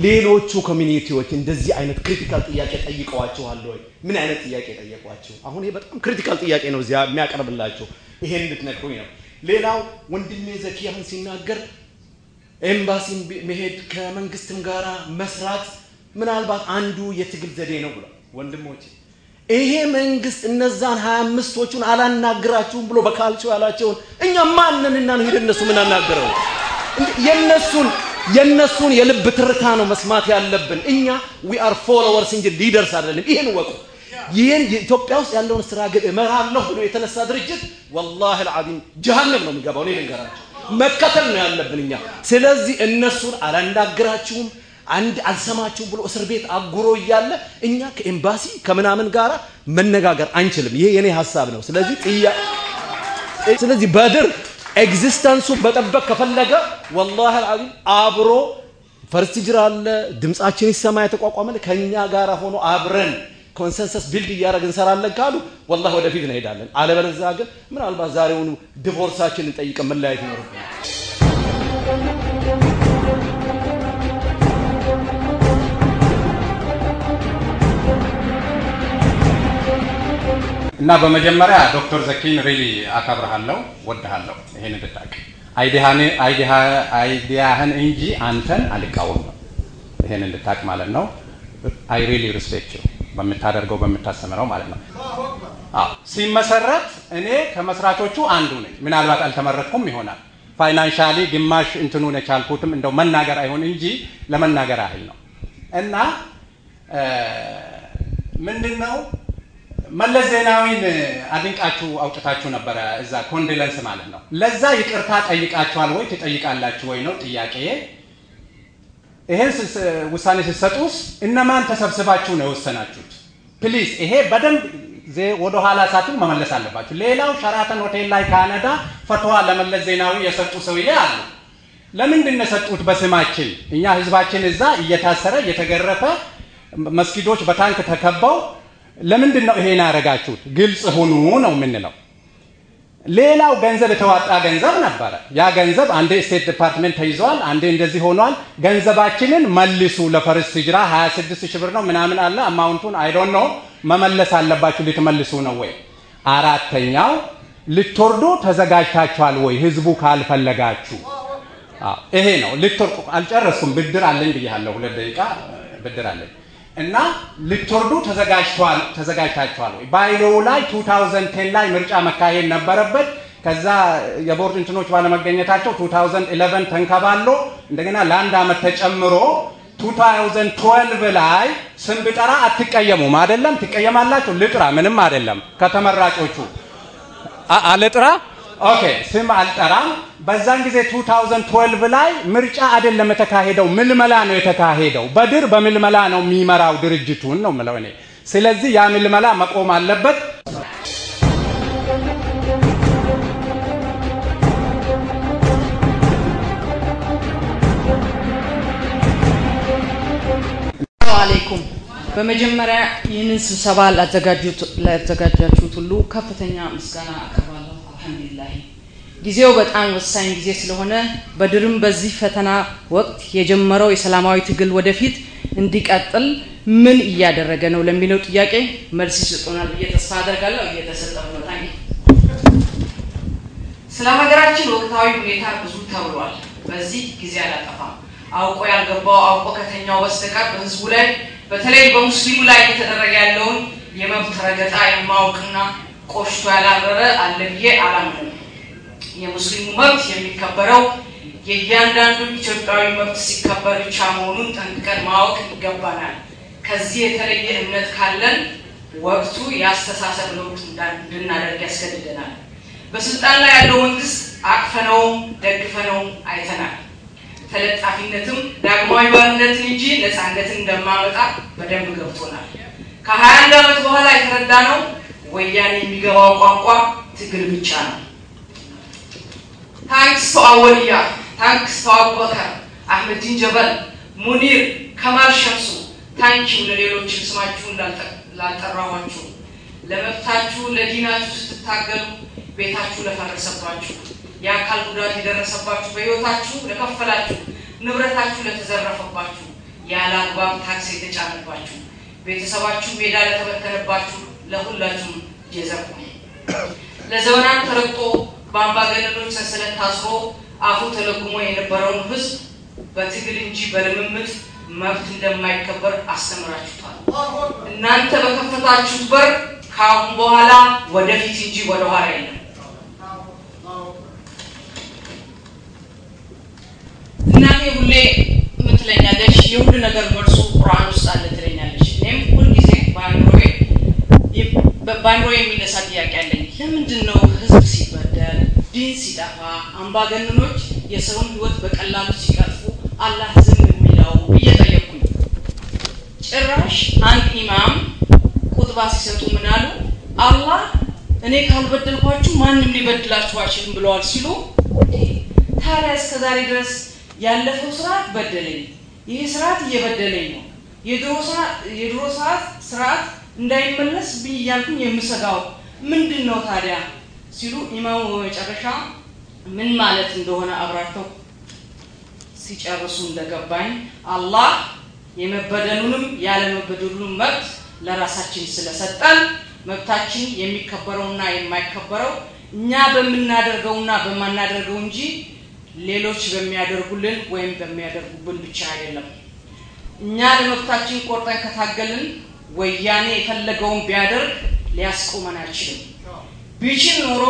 ሌሎቹ community ዎች እንደዚህ አይነት critical ጥያቄ ጠይቀዋችኋል ወይ? ምን አይነት ጥያቄ ጠየቋችሁ? አሁን ይሄ በጣም critical ጥያቄ ነው እዚያ የሚያቀርብላቸው። ይሄን እንድትነግሩኝ ነው። ሌላው ወንድሜ ዘኪ አሁን ሲናገር ኤምባሲ መሄድ ከመንግስትም ጋር መስራት ምናልባት አንዱ የትግል ዘዴ ነው ብሏል። ወንድሞቼ ይሄ መንግስት እነዛን ሀያ አምስቶቹን አላናግራችሁም ብሎ በካልቾ ያላቸውን እኛ ማንንና ነው ሄደ እነሱ ምናናገረው? የነሱን የነሱን የልብ ትርታ ነው መስማት ያለብን። እኛ we are followers እንጂ leaders አይደለም። ይሄን ወቁ። ይህን ኢትዮጵያ ውስጥ ያለውን ስራ ግን እመራለሁ ብሎ የተነሳ ድርጅት ወላሂ አልዓዚም ጀሃነም ነው የሚገባው። እኔ ልንገራቸው፣ መከተል ነው ያለብን እኛ። ስለዚህ እነሱን አላናግራችሁም አንድ አልሰማችሁም ብሎ እስር ቤት አጉሮ እያለ እኛ ከኤምባሲ ከምናምን ጋራ መነጋገር አንችልም። ይሄ የኔ ሀሳብ ነው። ስለዚህ ጥያ ስለዚህ በድር existence ኡ መጠበቅ ከፈለገ ወላሂ አልዓዚም አብሮ First Hijrah አለ ድምጻችን ይሰማ የተቋቋመ ከኛ ጋራ ሆኖ አብረን consensus build እያደረግን እንሰራለን ካሉ ወላሂ ወደፊት እንሄዳለን። አለበለዚያ ግን ምናልባት ዛሬውኑ divorce ኣችንን ጠይቀን መለያየት ይኖርብናል። እና በመጀመሪያ ዶክተር ዘኪን really አከብርሃለሁ፣ ወድሃለሁ። ይሄን እንድታውቅ idea ህን እንጂ አንተን አልቃወምም። ይሄን እንድታውቅ ማለት ነው። I really respect you በምታደርገው በምታስተምረው ማለት ነው። ሲመሰረት እኔ ከመስራቾቹ አንዱ ነኝ። ምናልባት አልተመረጥኩም ይሆናል። financially ግማሽ እንትኑን የቻልኩትም እንደው መናገር አይሆን እንጂ ለመናገር ያህል ነው እና ምንድን ነው መለስ ዜናዊን አድንቃችሁ አውጥታችሁ ነበረ እዛ condolence ማለት ነው። ለዛ ይቅርታ ጠይቃችኋል ወይ ትጠይቃላችሁ ወይ ነው ጥያቄ። ይሄን ውሳኔ ስትሰጡስ እነማን ተሰብስባችሁ ነው የወሰናችሁት? please ይሄ በደንብ ወደ ኋላ ሳትሉ መመለስ አለባችሁ። ሌላው ሸራተን ሆቴል ላይ ካናዳ ፈትዋ ለመለስ ዜናዊ የሰጡ ሰውዬ አሉ። ለምንድን ነው የሰጡት? በስማችን እኛ ህዝባችን እዛ እየታሰረ እየተገረፈ መስጊዶች በታንክ ተከበው ለምንድን ነው ይሄን ያደረጋችሁት? ግልጽ ሁኑ ነው የምንለው። ሌላው ገንዘብ የተዋጣ ገንዘብ ነበረ። ያ ገንዘብ አንዴ State Department ተይዘዋል፣ አንዴ እንደዚህ ሆኗል። ገንዘባችንን መልሱ። ለ First Hijrah 26 ሺህ ብር ነው ምናምን አለ። amount ኡን I don't know መመለስ አለባችሁ። ልትመልሱ ነው ወይ? አራተኛው ልትወርዱ ተዘጋጅታችኋል ወይ? ህዝቡ ካልፈለጋችሁ ይሄ ነው። ልትወርቁ አልጨረስኩም። ብድር አለኝ ብያለሁ። ሁለት ደቂቃ ብድር አለኝ እና ልትወርዱ ተዘጋጅታችኋል ወይ? ባይሎው ላይ 2010 ላይ ምርጫ መካሄድ ነበረበት። ከዛ የቦርድ እንትኖች ባለመገኘታቸው 2011 ተንከባሎ እንደገና ለአንድ ዓመት ተጨምሮ 2012 ላይ ስም ብጠራ አትቀየሙም አይደለም? ትቀየማላችሁ። ልጥራ፣ ምንም አይደለም። ከተመራጮቹ አልጥራ okay ስም አልጠራም። በዛን ጊዜ 2012 ላይ ምርጫ አይደለም የተካሄደው፣ ምልመላ ነው የተካሄደው። በድር በምልመላ ነው የሚመራው ድርጅቱን ነው ምለው እኔ። ስለዚህ ያ ምልመላ መቆም አለበት። አለይኩም በመጀመሪያ ይህንን ስብሰባ ላዘጋጃችሁት ሁሉ ከፍተኛ ምስጋና አቀርባለሁ። አልሐምዱሊላህ ጊዜው በጣም ወሳኝ ጊዜ ስለሆነ በድርም በዚህ ፈተና ወቅት የጀመረው የሰላማዊ ትግል ወደፊት እንዲቀጥል ምን እያደረገ ነው ለሚለው ጥያቄ መልስ ይሰጡናል ብዬ ተስፋ አደርጋለሁ። እየተሰጠው ነው። ታንኪ ስለ ሀገራችን ወቅታዊ ሁኔታ ብዙ ተብሏል። በዚህ ጊዜ አላጠፋም። አውቆ ያልገባው አውቆ ከተኛው በስተቀር በህዝቡ ላይ በተለይ በሙስሊሙ ላይ እየተደረገ ያለውን የመብት ረገጣ የማወቅና ቆሽቶ ያላረረ አለ ብዬ አላምንም። የሙስሊሙ መብት የሚከበረው የእያንዳንዱ ኢትዮጵያዊ መብት ሲከበር ብቻ መሆኑን ጠንቅቀን ማወቅ ይገባናል። ከዚህ የተለየ እምነት ካለን ወቅቱ የአስተሳሰብ ለውጥ እንድናደርግ ያስገድደናል። በስልጣን ላይ ያለው መንግስት አቅፈነውም ደግፈነውም አይተናል። ተለጣፊነትም ዳግማዊ ባርነትን እንጂ ነፃነትን እንደማያመጣ በደንብ ገብቶናል። ከሀያ አንድ ዓመት በኋላ የተረዳ ነው ወያኔ የሚገባው ቋንቋ ትግል ብቻ ነው። thanks to አወልያ፣ thanks to አቡበከር፣ አህመዲን ጀበል፣ ሙኒር፣ ከማል ሸምሱ፣ thank you ለሌሎችም ስማችሁን ላልጠራኋችሁ፣ ለመብታችሁ ለዲናችሁ ስትታገሉ ቤታችሁ ለፈረሰባችሁ። የአካል ጉዳት የደረሰባችሁ በህይወታችሁ ለከፈላችሁ ንብረታችሁ ለተዘረፈባችሁ ያለ አግባብ ታክስ የተጫነባችሁ ቤተሰባችሁ ሜዳ ለተበተነባችሁ ለሁላችሁም እየዘርኩ ለዘመናት ተረግጦ በአምባገነኖች ሰንሰለት ታስሮ አፉ ተለጉሞ የነበረውን ህዝብ በትግል እንጂ በልምምድ መብት እንደማይከበር አስተምራችሁታል። እናንተ በከፈታችሁት በር ከአሁን በኋላ ወደፊት እንጂ ወደኋላ የለም። እናቴ ሁሌ ምን? የሁሉ ነገር መልሱ ቁርአን ውስጥ አለ ትለኛለች። እኔም ሁልጊዜ በአእምሮዬ በአእምሮዬ የሚነሳ ጥያቄ አለኝ። ለምንድን ነው ህዝብ ሲበደል፣ ዲን ሲጠፋ፣ አምባገነኖች የሰውን ህይወት በቀላሉ ሲቀጥፉ አላህ ዝም የሚለው ብዬ ጠየቅኩኝ። ጭራሽ አንድ ኢማም ቁጥባ ሲሰጡ ምን አሉ? አላህ እኔ ካልበደልኳችሁ ማንም ሊበድላችሁ አይችልም ብለዋል ሲሉ ታዲያ እስከ ዛሬ ድረስ ያለፈው ስርዓት በደለኝ፣ ይህ ስርዓት እየበደለኝ ነው፣ የድሮ ሰዓት ስርዓት እንዳይመለስ ብኝ የምሰጋው ምንድን ነው ታዲያ ሲሉ ኢማሙ በመጨረሻ ምን ማለት እንደሆነ አብራርተው ሲጨርሱ እንደገባኝ አላህ የመበደሉንም ያለመበደሉንም መብት ለራሳችን ስለሰጠን መብታችን የሚከበረውና የማይከበረው እኛ በምናደርገውና በማናደርገው እንጂ ሌሎች በሚያደርጉልን ወይም በሚያደርጉብን ብቻ አይደለም። እኛ ለመብታችን ቆርጠን ከታገልን ወያኔ የፈለገውን ቢያደርግ ሊያስቆመን አይችልም። ቢችል ኖሮ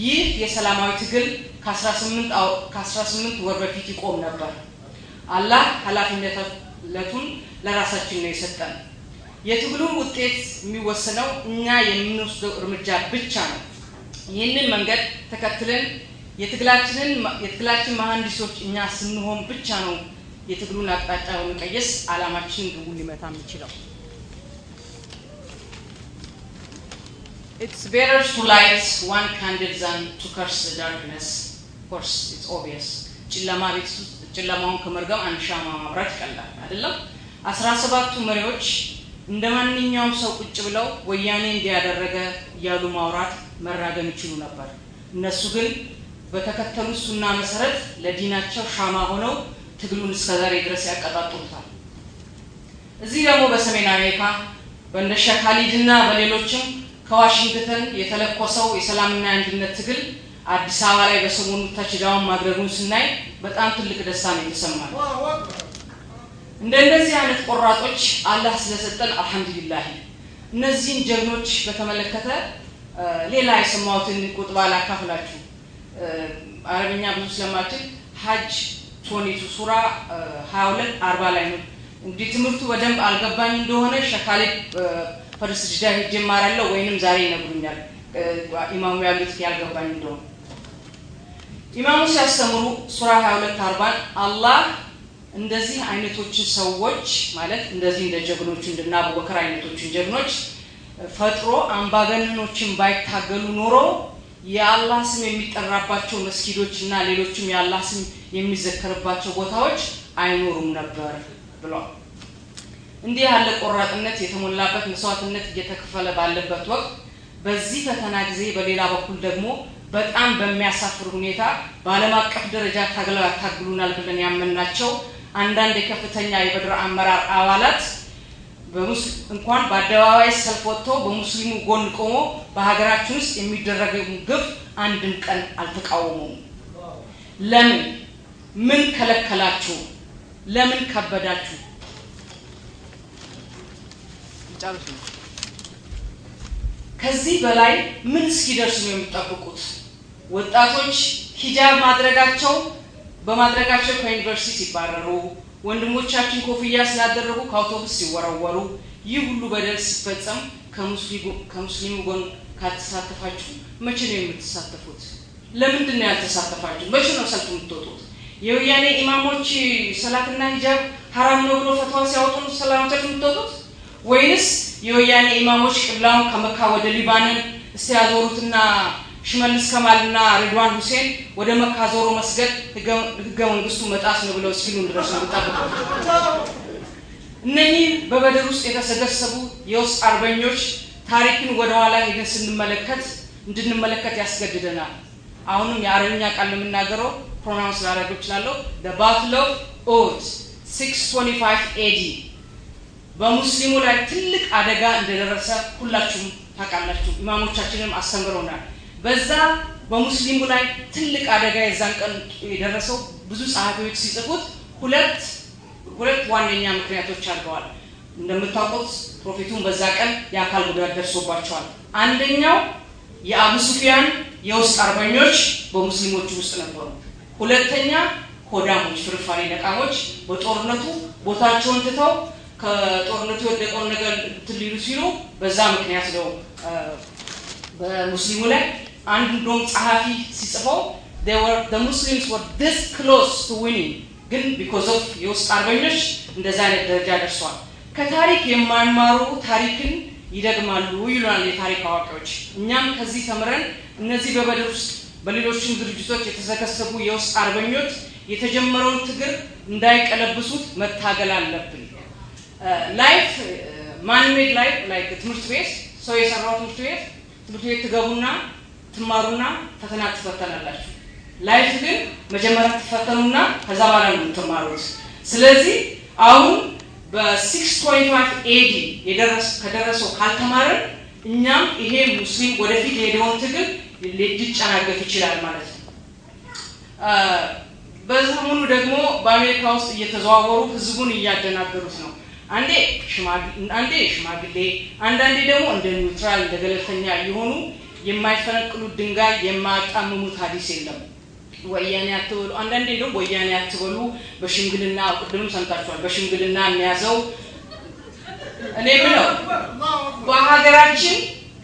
ይህ የሰላማዊ ትግል ከ18 ወር በፊት ይቆም ነበር። አላህ ኃላፊነቱን ለራሳችን ነው የሰጠን። የትግሉን ውጤት የሚወሰነው እኛ የምንወስደው እርምጃ ብቻ ነው። ይህንን መንገድ ተከትለን የትግላችንን የትግላችን መሀንዲሶች እኛ ስንሆን ብቻ ነው የትግሉን አቅጣጫ በመቀየስ አላማችን ግቡን ሊመታ የሚችለው። It's better to light one candle than to curse the darkness. Of course, it's obvious. ጨለማ ቤት ውስጥ ጨለማውን ከመርገም አንድ ሻማ ማብራት ይቀላል አይደለም? አስራ ሰባቱ መሪዎች እንደ ማንኛውም ሰው ቁጭ ብለው ወያኔ እንዲያደረገ እያሉ ማውራት መራገም ይችሉ ነበር። እነሱ ግን በተከተሉት ሱና መሰረት ለዲናቸው ሻማ ሆነው ትግሉን እስከዛሬ ድረስ ያቀጣጥሉታል። እዚህ ደግሞ በሰሜን አሜሪካ በእንደ ሼክ ካሊድ እና በሌሎችም ከዋሽንግተን የተለኮሰው የሰላምና የአንድነት ትግል አዲስ አበባ ላይ በሰሞኑ ተችዳውን ማድረጉን ስናይ በጣም ትልቅ ደስታ ነው የተሰማል። እንደ እንደዚህ አይነት ቆራጦች አላህ ስለሰጠን አልሐምዱሊላህ። እነዚህን ጀግኖች በተመለከተ ሌላ የሰማሁትን ቁጥባ ላካፍላችሁ። አረብኛ ብዙ ስለማችል ሀጅ ቶኒቱ ሱራ ሀያ ሁለት አርባ ላይ ነው። እንግዲህ ትምህርቱ በደንብ አልገባኝ እንደሆነ ሸካሌ ፈርስ ጅዳ ሄጄ ወይንም ዛሬ ይነግሩኛል ኢማሙ ያሉት ያልገባኝ እንደሆነ። ኢማሙ ሲያስተምሩ ሱራ ሀያ ሁለት አርባን አላህ እንደዚህ አይነቶችን ሰዎች ማለት እንደዚህ እንደ ጀግኖቹ እንደና አቡበከር አይነቶችን ጀግኖች ፈጥሮ አምባገነኖችን ባይታገሉ ኖሮ የአላህ ስም የሚጠራባቸው መስጊዶች እና ሌሎችም የአላህ ስም የሚዘከርባቸው ቦታዎች አይኖሩም ነበር ብሏል። እንዲህ ያለ ቆራጥነት የተሞላበት መስዋዕትነት እየተከፈለ ባለበት ወቅት በዚህ ፈተና ጊዜ በሌላ በኩል ደግሞ በጣም በሚያሳፍር ሁኔታ በዓለም አቀፍ ደረጃ ታግለው ያታግሉናል ብለን ያመናቸው አንዳንድ የከፍተኛ የበድር አመራር አባላት እንኳን በአደባባይ ሰልፍ ወጥቶ በሙስሊሙ ጎን ቆሞ በሀገራችን ውስጥ የሚደረገው ግፍ አንድም ቀን አልተቃወሙም። ለምን? ምን ከለከላችሁ? ለምን ከበዳችሁ? ከዚህ በላይ ምን እስኪደርስ ነው የሚጠብቁት? ወጣቶች ሂጃብ ማድረጋቸው በማድረጋቸው ከዩኒቨርሲቲ ሲባረሩ፣ ወንድሞቻችን ኮፍያ ስላደረጉ ከአውቶቡስ ሲወረወሩ፣ ይህ ሁሉ በደል ሲፈጸም ከሙስሊሙ ጎን ካልተሳተፋችሁ መቼ ነው የምትሳተፉት? ለምንድን ነው ያልተሳተፋችሁ? መቼ ነው ሰልፍ የምትወጡት? የወያኔ ኢማሞች ሰላትና ሂጃብ ሀራም ነው ብሎ ፈትዋ ሲያወጡ ሰላምቶች የምትወጡት ወይንስ የወያኔ ኢማሞች ቅብላውን ከመካ ወደ ሊባንን እስቲ ያዞሩትና ሽመልስ ከማልና ሬድዋን ሁሴን ወደ መካ ዞሮ መስገድ ህገ መንግስቱ መጣስ ነው ብለው እስኪሉን ድረስ ነው እነኚህ በበድር ውስጥ የተሰገሰጉ የውስጥ አርበኞች ታሪክን ወደኋላ ሄደን ስንመለከት እንድንመለከት ያስገድደናል። አሁንም የአረብኛ ቃል የምናገረው pronounce ላደርገው እችላለሁ። Battle of Uhud 625 AD በሙስሊሙ ላይ ትልቅ አደጋ እንደደረሰ ሁላችሁም ታውቃላችሁ። ኢማሞቻችንም አስተምረውናል። በዛ በሙስሊሙ ላይ ትልቅ አደጋ የዛን ቀን የደረሰው ብዙ ጸሐፊዎች ሲጽፉት ሁለት ሁለት ዋነኛ ምክንያቶች አድርገዋል። እንደምታውቁት ፕሮፌቱን በዛ ቀን የአካል ጉዳት ደርሶባቸዋል። አንደኛው የአቡ ሱፊያን የውስጥ አርበኞች በሙስሊሞቹ ውስጥ ነበሩ። ሁለተኛ ሆዳሞች፣ ፍርፋሪ ነቃሞች በጦርነቱ ቦታቸውን ትተው ከጦርነቱ የወደቀውን ነገር ትልሉ ሲሉ በዛ ምክንያት ነው በሙስሊሙ ላይ አንዱ እንደውም ጸሐፊ ሲጽፈው Muslims were this close to winning ግን because of የውስጥ አርበኞች እንደዛ አይነት ደረጃ ደርሰዋል። ከታሪክ የማይማሩ ታሪክን ይደግማሉ ይሉናል የታሪክ አዋቂዎች። እኛም ከዚህ ተምረን እነዚህ በበድር ውስጥ በሌሎችም ድርጅቶች የተሰገሰጉ የውስጥ አርበኞች የተጀመረውን ትግል እንዳይቀለብሱት መታገል አለብን። life manmade life ላይ ትምህርት ቤት ሰው የሰራው ትምህርት ቤት ትምህርት ቤት ትገቡና ትማሩና ፈተና ትፈተናላችሁ። life ግን መጀመሪያ ትፈተኑና ከዛ በኋላ ነው የምትማሩት። ስለዚህ አሁን በ625 AD ከደረሰው ካልተማረን እኛም ይሄ ሙስሊም ወደፊት የሄደውን ትግል ሊጨናገፍ ይችላል ማለት ነው። በሰሞኑ ደግሞ በአሜሪካ ውስጥ እየተዘዋወሩ ህዝቡን እያደናገሩት ነው። አንዴ አንዴ ሽማግሌ፣ አንዳንዴ ደግሞ እንደ ኒውትራል እንደ ገለልተኛ እየሆኑ የማይፈነቅሉት ድንጋይ የማያጣምሙት ሀዲስ የለም። ወያኔ አትበሉ፣ አንዳንዴ እንደውም ወያኔ አትበሉ በሽምግልና ቅድም ሰምታችኋል። በሽምግልና የሚያዘው እኔ ምለው በሀገራችን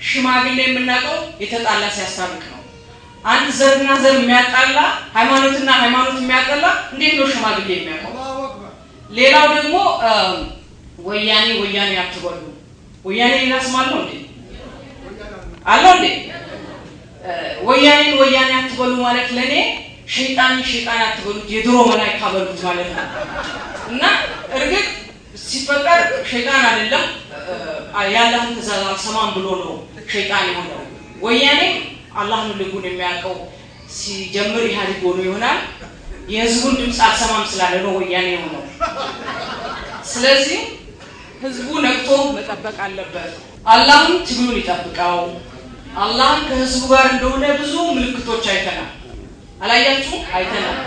ሽማግሌ የምናውቀው የተጣላ ሲያስታርቅ ነው። አንድ ዘርና ዘር የሚያጣላ ሃይማኖትና ሃይማኖት የሚያጣላ እንዴት ነው ሽማግሌ የሚያውቀው? ሌላው ደግሞ ወያኔ ወያኔ አትበሉ። ወያኔ ሌላ ስም አለው እንዴ? አለው እንዴ? ወያኔን ወያኔ አትበሉ ማለት ለእኔ ሸይጣን ሸይጣን አትበሉት የድሮ መላይካ በሉት ማለት ነው። እና እርግጥ ሲፈጠር ሸይጣን አይደለም ያለህን ትእዛዝ አልሰማም ብሎ ነው ሸይጣን የሆነው። ወያኔ አላህን ልጉን የሚያውቀው ሲጀምር ኢህአዴግ ሆኖ ይሆናል። የህዝቡን ድምፅ አልሰማም ስላለ ነው ወያኔ የሆነው። ስለዚህ ህዝቡ ነቅቶ መጠበቅ አለበት። አላህም ትግሉን ይጠብቀው። አላህም ከህዝቡ ጋር እንደሆነ ብዙ ምልክቶች አይተናል። አላያችሁ? አይተናል።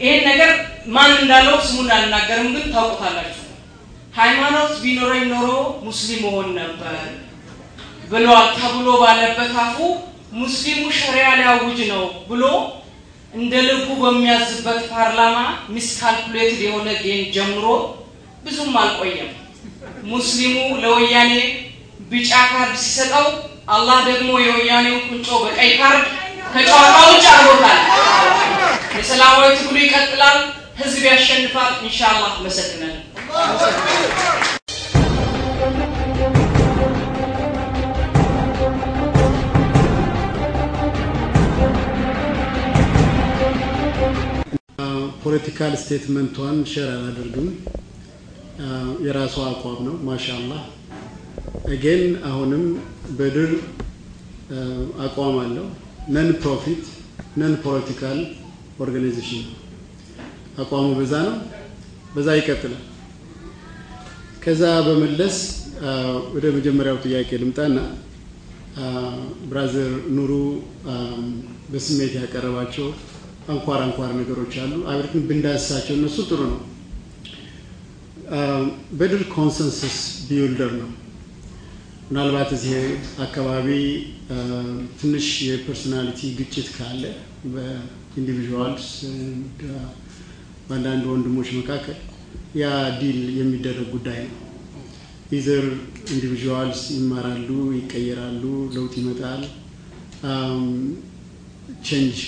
ይሄን ነገር ማን እንዳለው ስሙን አልናገርም፣ ግን ታውቁታላችሁ። ሃይማኖት ቢኖረኝ ኖሮ ሙስሊም መሆን ነበር ብሏል ተብሎ ባለበት አፉ ሙስሊሙ ሸሪያ ሊያውጅ ነው ብሎ እንደ ልቡ በሚያዝበት ፓርላማ miscalculated የሆነ game ጀምሮ ብዙም አልቆየም። ሙስሊሙ ለወያኔ ቢጫ ካርድ ሲሰጠው አላህ ደግሞ የወያኔው ቁንጮ በቀይ ካርድ ከጨዋታ ውጭ አድርጎታል። የሰላማዊ ትግሉ ይቀጥላል። ህዝብ ያሸንፋል። ኢንሻአላህ። እናመሰግናለን። political statement ኧን share አላደርግም። የራሷ አቋም ነው። ማሻአላህ ግን አሁንም በድር አቋም አለው። non profit non political organization ነው። አቋሙ በዛ ነው። በዛ ይቀጥላል። ከዛ በመለስ ወደ መጀመሪያው ጥያቄ ልምጣና brother ኑሩ በስሜት ያቀረባቸው አንኳር አንኳር ነገሮች አሉ። አብረን ብንዳስሳቸው እነሱ ጥሩ ነው። በድር consensus builder ነው። ምናልባት እዚህ አካባቢ ትንሽ የ personality ግጭት ካለ በ individuals በአንዳንድ ወንድሞች መካከል ያ deal የሚደረግ ጉዳይ ነው። either individuals ይማራሉ፣ ይቀየራሉ፣ ለውጥ ይመጣል። change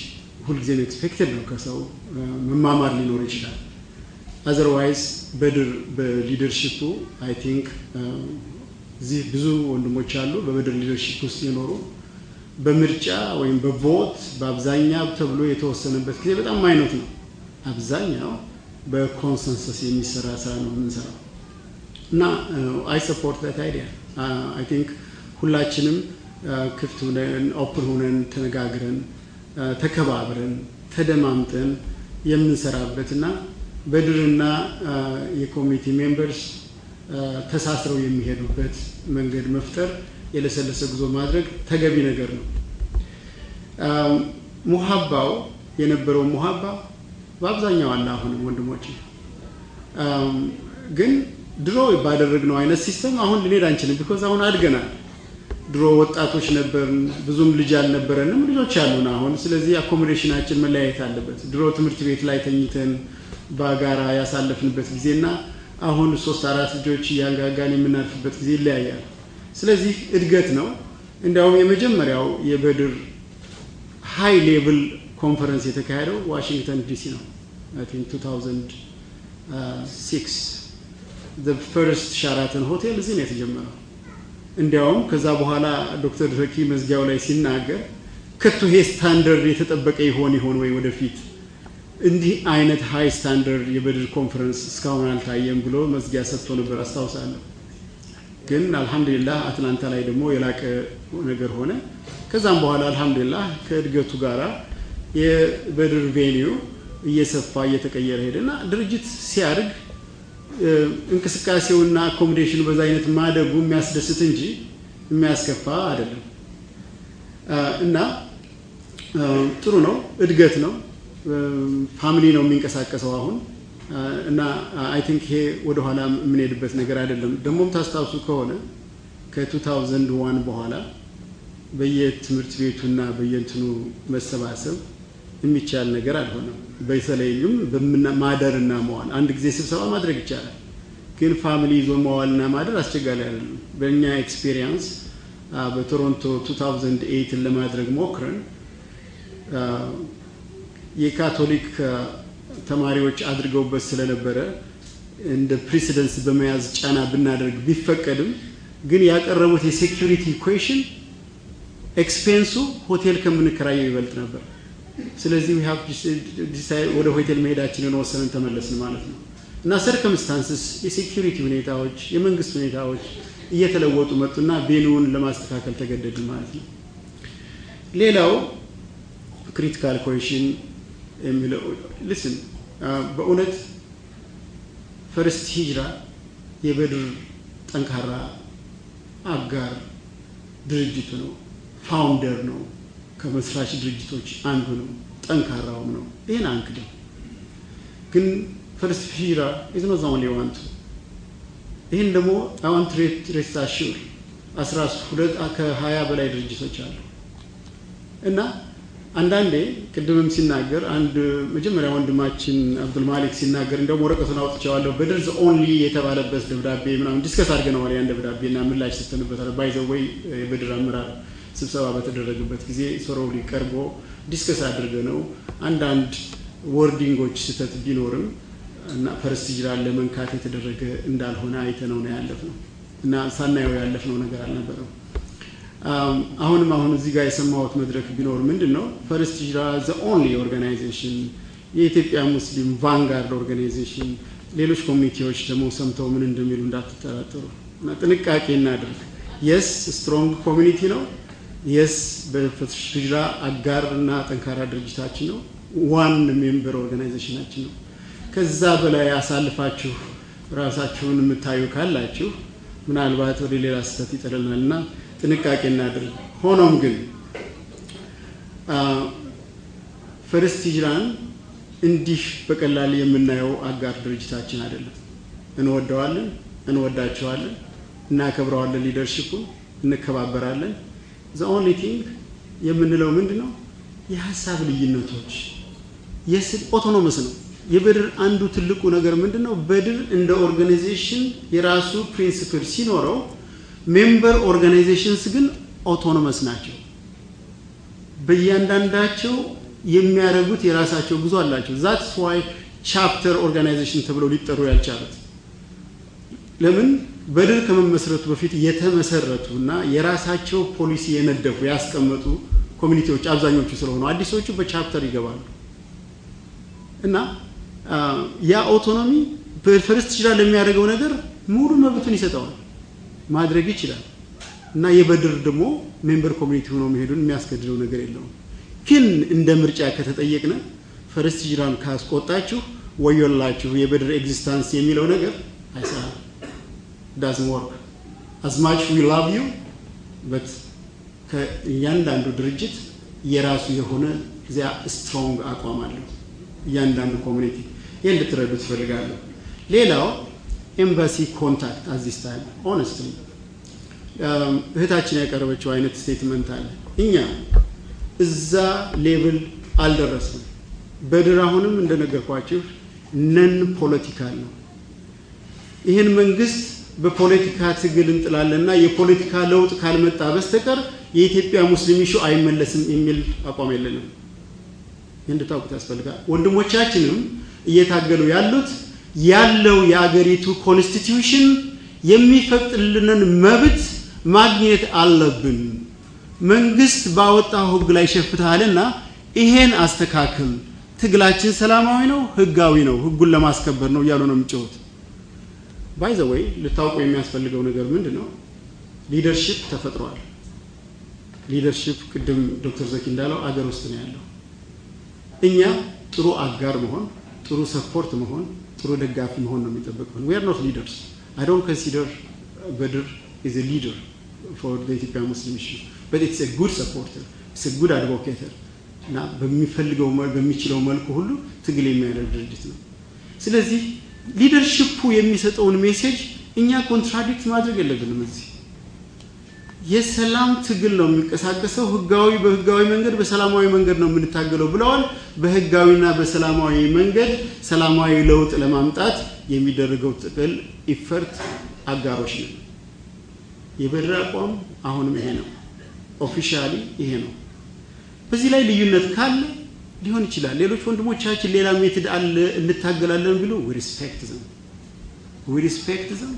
ሁልጊዜም expected ነው። ከሰው መማማር ሊኖር ይችላል። otherwise በድር በ leadership ኡ I think እዚህ ብዙ ወንድሞች አሉ በበድር leadership ውስጥ የኖሩ። በምርጫ ወይም በ vote በአብዛኛው ተብሎ የተወሰነበት ጊዜ በጣም አይነት ነው። አብዛኛው በ consensus የሚሰራ ስራ ነው የምንሰራው። እና I support that idea I think ሁላችንም ክፍት ሆነን open ሆነን ተነጋግረን ተከባብረን ተደማምጠን የምንሰራበት እና በድርና የኮሚቴ members ተሳስረው የሚሄዱበት መንገድ መፍጠር የለሰለሰ ጉዞ ማድረግ ተገቢ ነገር ነው። ሙሀባው የነበረው ሙሀባ በአብዛኛው አለ። አሁንም ወንድሞች ግን ድሮ ባደረግነው አይነት system አሁን ልንሄድ አንችልም። because አሁን አድገናል። ድሮ ወጣቶች ነበርን፣ ብዙም ልጅ አልነበረንም። ልጆች አሉን አሁን። ስለዚህ accommodation ኣችን መለያየት አለበት። ድሮ ትምህርት ቤት ላይ ተኝተን በጋራ ያሳለፍንበት ጊዜና አሁን ሶስት አራት ልጆች እያንጋጋን የምናልፍበት ጊዜ ይለያያል። ስለዚህ እድገት ነው። እንዲያውም የመጀመሪያው የበድር high level ኮንፈረንስ የተካሄደው ዋሽንግተን ዲሲ ነው። I think 2006 the first ሻራተን ሆቴል እዚህ ነው የተጀመረው። እንዲያውም ከዛ በኋላ ዶክተር ዘኪ መዝጊያው ላይ ሲናገር ከቶ ይሄ ስታንደርድ የተጠበቀ ይሆን ይሆን ወይ ወደፊት እንዲህ አይነት high standard የበድር ኮንፈረንስ እስካሁን አልታየም ብሎ መዝጊያ ሰጥቶ ነበር አስታውሳለሁ። ግን አልሐምዱሊላህ አትላንታ ላይ ደግሞ የላቀ ነገር ሆነ። ከዛም በኋላ አልሐምዱሊላህ ከእድገቱ ጋራ የበድር venue እየሰፋ እየተቀየረ ሄደ እና ድርጅት ሲያድግ እንቅስቃሴውና accommodation ኑ በዛ አይነት ማደጉ የሚያስደስት እንጂ የሚያስከፋ አይደለም እና ጥሩ ነው፣ እድገት ነው። family ነው የሚንቀሳቀሰው አሁን እና I think ይሄ ወደኋላ የምንሄድበት ነገር አይደለም። ደግሞም ታስታውሱ ከሆነ ከ2001 በኋላ በየትምህርት ቤቱና በየእንትኑ መሰባሰብ የሚቻል ነገር አልሆነም። በተለይም ማደርና መዋል አንድ ጊዜ ስብሰባ ማድረግ ይቻላል፣ ግን family ይዞ መዋልና ማደር አስቸጋሪ አይደለም። በእኛ experience በቶሮንቶ 2008 ለማድረግ ሞክረን የካቶሊክ ተማሪዎች አድርገውበት ስለነበረ እንደ precedence በመያዝ ጫና ብናደርግ ቢፈቀድም ግን ያቀረቡት የ security equation expense ኡ ሆቴል ከምንከራየው ይበልጥ ነበር። ስለዚህ ወደ ሆቴል መሄዳችንን ወሰንን ተመለስን ማለት ነው እና circumstances የ security ሁኔታዎች፣ የመንግስት ሁኔታዎች እየተለወጡ መጡና venue ውን ለማስተካከል ተገደድን ማለት ነው። ሌላው critical question የሚለው listen በእውነት First Hijrah የበድር ጠንካራ አጋር ድርጅቱ ነው። Founder ነው። ከመስራች ድርጅቶች አንዱ ነው። ጠንካራውም ነው። ይህን አንክድም። ግን First Hijrah is not the only one too ይህን ደግሞ I want ሁለት ከሀያ በላይ ድርጅቶች አሉ እና አንዳንዴ ቅድምም ሲናገር አንድ መጀመሪያ ወንድማችን አብዱል ማሊክ ሲናገር እንደውም ወረቀቱን አውጥቼዋለሁ በድር the only የተባለበት ደብዳቤ ምናምን discuss አድርገነዋል። ያን ደብዳቤ እና ምላሽ ሰጥተንበታል። By the way የበድር አመራር ስብሰባ በተደረገበት ጊዜ ሶሮሊ ቀርቦ discuss አድርገ ነው አንዳንድ wording ኦች ስህተት ቢኖርም እና First Hijrah ን ለመንካት የተደረገ እንዳልሆነ አይተነው ነው ያለፍነው እና ሳናየው ያለፍነው ነገር አልነበረም። አሁንም አሁን እዚህ ጋር የሰማሁት መድረክ ቢኖር ምንድን ነው First Hijrah the only organization የኢትዮጵያ ሙስሊም vanguard organization፣ ሌሎች community ዎች ደግሞ ሰምተው ምን እንደሚሉ እንዳትጠራጠሩ እና ጥንቃቄ እናድርግ። Yes strong community ነው። Yes በ First Hijrah አጋር እና ጠንካራ ድርጅታችን ነው። One member organization ኣችን ነው። ከዛ በላይ አሳልፋችሁ ራሳችሁን የምታዩ ካላችሁ ምናልባት ወደ ሌላ ስህተት ይጥለናል እና ጥንቃቄ እናድርግ። ሆኖም ግን First Hijrah ን እንዲህ በቀላል የምናየው አጋር ድርጅታችን አይደለም። እንወደዋለን፣ እንወዳቸዋለን፣ እናከብረዋለን፣ leadership ኡን እንከባበራለን። The only thing የምንለው ምንድን ነው? የሀሳብ ልዩነቶች yes autonomous ነው። የበድር አንዱ ትልቁ ነገር ምንድን ነው? በድር እንደ organization የራሱ principle ሲኖረው member organizations ግን autonomous ናቸው። በእያንዳንዳቸው የሚያደርጉት የራሳቸው ጉዞ አላቸው። That's why chapter organization ተብለው ሊጠሩ ያልቻሉት ለምን? በድር ከመመስረቱ በፊት የተመሰረቱ እና የራሳቸው ፖሊሲ የነደፉ ያስቀመጡ community ዎች አብዛኞቹ ስለሆኑ አዲሶቹ በ chapter ይገባሉ እና ያ autonomy በ First Hijrah ለሚያደርገው ነገር ሙሉ መብቱን ይሰጠዋል፣ ማድረግ ይችላል እና የበድር ደግሞ member community ሆኖ መሄዱን የሚያስገድደው ነገር የለውም። ግን እንደ ምርጫ ከተጠየቅነ First Hijrah ን ካስቆጣችሁ ወዮላችሁ፣ የበድር existence የሚለው ነገር አይሰራም። Doesn't work as much we love you but ከእያንዳንዱ ድርጅት የራሱ የሆነ እዚያ strong አቋም አለው። እያንዳንዱ community ይህ እንድትረዱ ትፈልጋለሁ። ሌላው ኤምባሲ contact at this time honestly እህታችን ያቀረበችው አይነት statement አለ። እኛ እዛ level አልደረስም። በድር አሁንም እንደነገርኳችሁ non political ነው። ይህን መንግስት በፖለቲካ ትግል እንጥላለንና የፖለቲካ ለውጥ ካልመጣ በስተቀር የኢትዮጵያ ሙስሊም issue አይመለስም የሚል አቋም የለንም። እንድታውቁት ያስፈልጋል። ወንድሞቻችንም እየታገሉ ያሉት ያለው የአገሪቱ constitution የሚፈቅድልንን መብት ማግኘት አለብን። መንግስት ባወጣው ህግ ላይ ሸፍተሃልና ይሄን አስተካክል፣ ትግላችን ሰላማዊ ነው፣ ህጋዊ ነው፣ ህጉን ለማስከበር ነው እያሉ ነው የሚጮሁት። by the way ልታውቁ የሚያስፈልገው ነገር ምንድን ነው? leadership ተፈጥሯል። leadership ቅድም ዶክተር ዘኪ እንዳለው አገር ውስጥ ነው ያለው። እኛ ጥሩ አጋር መሆን፣ ጥሩ support መሆን፣ ጥሩ ደጋፊ መሆን ነው የሚጠበቀው። we are not leaders I don't consider በድር is leader for ኢትዮጵያ Muslim issue but it's good supporter it's good advocator እና በሚፈልገው በሚችለው መልኩ ሁሉ ትግል የሚያደርግ ድርጅት ነው። ስለዚህ leadership ኡ የሚሰጠውን message እኛ contradict ማድረግ የለብንም። እዚህ የሰላም ትግል ነው የሚንቀሳቀሰው፣ ህጋዊ በህጋዊ መንገድ በሰላማዊ መንገድ ነው የምንታገለው ብለዋል። በህጋዊና በሰላማዊ መንገድ ሰላማዊ ለውጥ ለማምጣት የሚደረገው ትግል effort አጋሮች ነን። የበድር አቋም አሁንም ይሄ ነው። officially ይሄ ነው። በዚህ ላይ ልዩነት ካለ ሊሆን ይችላል። ሌሎች ወንድሞቻችን ሌላ method አለ እንታገላለን ብሎ respect them respect them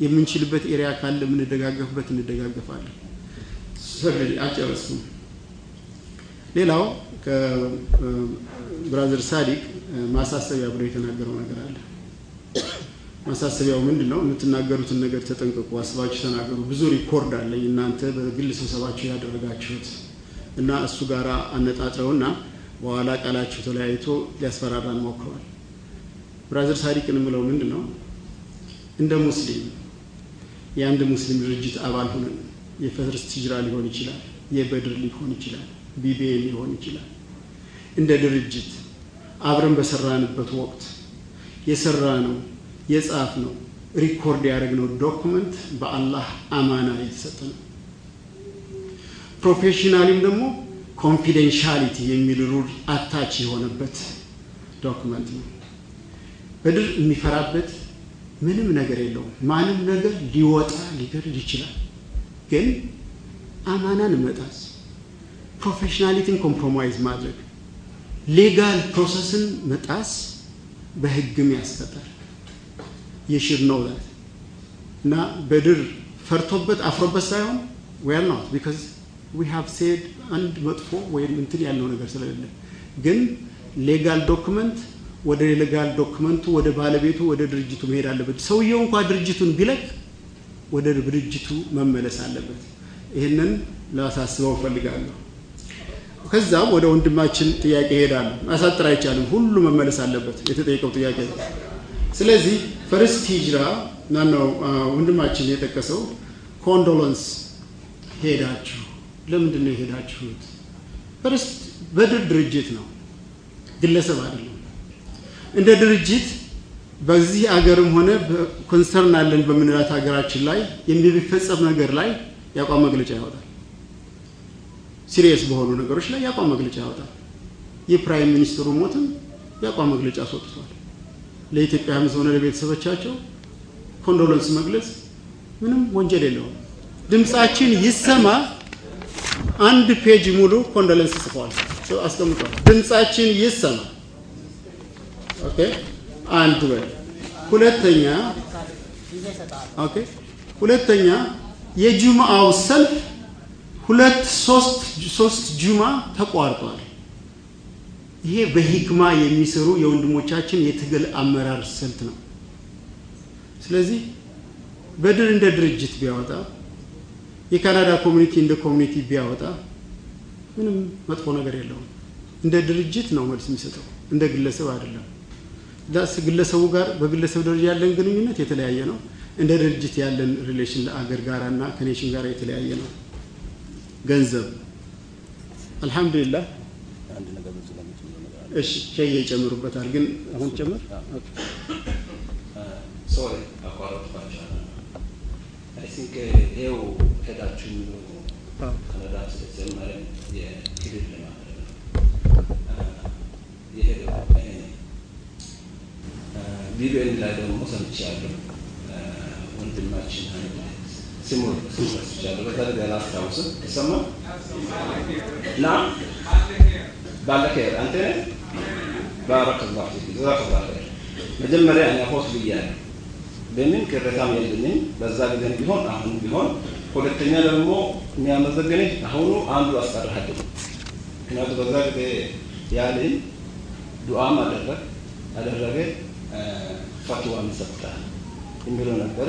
የምንችልበት area ካለ የምንደጋገፍበት እንደጋገፋለን። ሰግድ አልጨረስኩም። ሌላው ከ brother ሳዲቅ ማሳሰቢያ ብሎ የተናገረው ነገር አለ። ማሳሰቢያው ምንድን ነው? የምትናገሩትን ነገር ተጠንቀቁ፣ አስባችሁ ተናገሩ። ብዙ record አለኝ እናንተ በግል ስብሰባችሁ ያደረጋችሁት እና እሱ ጋር አነጣጥረውና በኋላ ቃላችሁ ተለያይቶ ሊያስፈራራን ሞክረዋል። brother ሳዲቅን የምለው ምንድን ነው? እንደ ሙስሊም የአንድ ሙስሊም ድርጅት አባል ሆነን የ First Hijrah ሊሆን ይችላል፣ የበድር ሊሆን ይችላል፣ ቢቢኤን ሊሆን ይችላል። እንደ ድርጅት አብረን በሰራንበት ወቅት የሰራነው የጻፍነው record ያደረግነው document በአላህ አማና የተሰጠ ነው። professionally ም ደግሞ confidentiality የሚል rule attach የሆነበት document ነው። በድር የሚፈራበት ምንም ነገር የለውም። ማንም ነገር ሊወጣ ሊገድል ይችላል። ግን አማናን መጣስ፣ professionality ን compromise ማድረግ፣ legal process ን መጣስ በህግም ያስቀጣል። የሽር ነው ዛት እና በድር ፈርቶበት አፍሮበት ሳይሆን ዌር ናት ቢካዝ ዊ ሃቭ ሴድ አንድ መጥፎ ወይም እንትን ያለው ነገር ስለሌለ ግን ሌጋል ዶክመንት ወደ ሌጋል ዶክመንቱ ወደ ባለቤቱ ወደ ድርጅቱ መሄድ አለበት። ሰውየው እንኳ ድርጅቱን ቢለቅ ወደ ድርጅቱ መመለስ አለበት። ይህንን ላሳስበው እፈልጋለሁ። ከዛም ወደ ወንድማችን ጥያቄ ሄዳለሁ። ማሳጠር አይቻልም። ሁሉ መመለስ አለበት የተጠየቀው ጥያቄ ስለዚህ First Hijrah ማነው ወንድማችን የጠቀሰው condolence ሄዳችሁ ለምንድን ነው የሄዳችሁት? first በድር ድርጅት ነው፣ ግለሰብ አይደለም። እንደ ድርጅት በዚህ አገርም ሆነ concern አለን በምንላት ሀገራችን ላይ የሚፈጸም ነገር ላይ የአቋም መግለጫ ያወጣል። serious በሆኑ ነገሮች ላይ የአቋም መግለጫ ያወጣል። የ prime ሚኒስትሩ ሞትም የአቋም መግለጫ አስወጥቷል። ለኢትዮጵያ ሕዝብ ሆነ ለቤተሰቦቻቸው condolence መግለጽ ምንም ወንጀል የለውም። ድምፃችን ይሰማ አንድ page ሙሉ condolence ጽፏል አስቀምጧል። ድምፃችን ይሰማ okay አንድ በል ሁለተኛ okay ሁለተኛ የጁምአው ሰልፍ ሁለት ሶስት ሶስት ጁማ ተቋርጧል። ይሄ በሂክማ የሚሰሩ የወንድሞቻችን የትግል አመራር ስልት ነው። ስለዚህ በድር እንደ ድርጅት ቢያወጣ የካናዳ community እንደ community ቢያወጣ ምንም መጥፎ ነገር የለውም። እንደ ድርጅት ነው መልስ የሚሰጠው፣ እንደ ግለሰብ አይደለም። ግለሰቡ ጋር በግለሰብ ደረጃ ያለን ግንኙነት የተለያየ ነው። እንደ ድርጅት ያለን ሪሌሽን ለአገር ጋር እና ከኔሽን ጋር የተለያየ ነው። ገንዘብ አልሐምዱሊላህ እሺ ሸየ ይጨምሩበታል። ግን አሁን ጨምር ሶሪ አቋረጥኳቸው። አይ ቲንክ ይኸው ሄዳችሁ ካናዳ ስለጀመረ የክልል ለማድረግ ነው የሄደው ቢቢኤን ላይ ደግሞ ሰምቻለሁ። ወንድማችን አንድ ስሙ ረስቻለሁ። በተለይ አላስታውስም። ይሰማል ና ባለከር አንተ ባረከላሁ ፊክ ኸይር። መጀመሪያ እኛ ሆስ ብያለሁ። በምን ቅሬታም የለኝም። በዛ ጊዜ ቢሆን አሁን ቢሆን ሁለተኛ ደግሞ የሚያመዘግንህ አሁኑ አንዱ አስቀርሃለሁ። ምክንያቱም በዛ ጊዜ ያለኝ ዱዓም አደረግ አደረገ ፈትዋን ሰጥተሃል የሚለው ነበረ።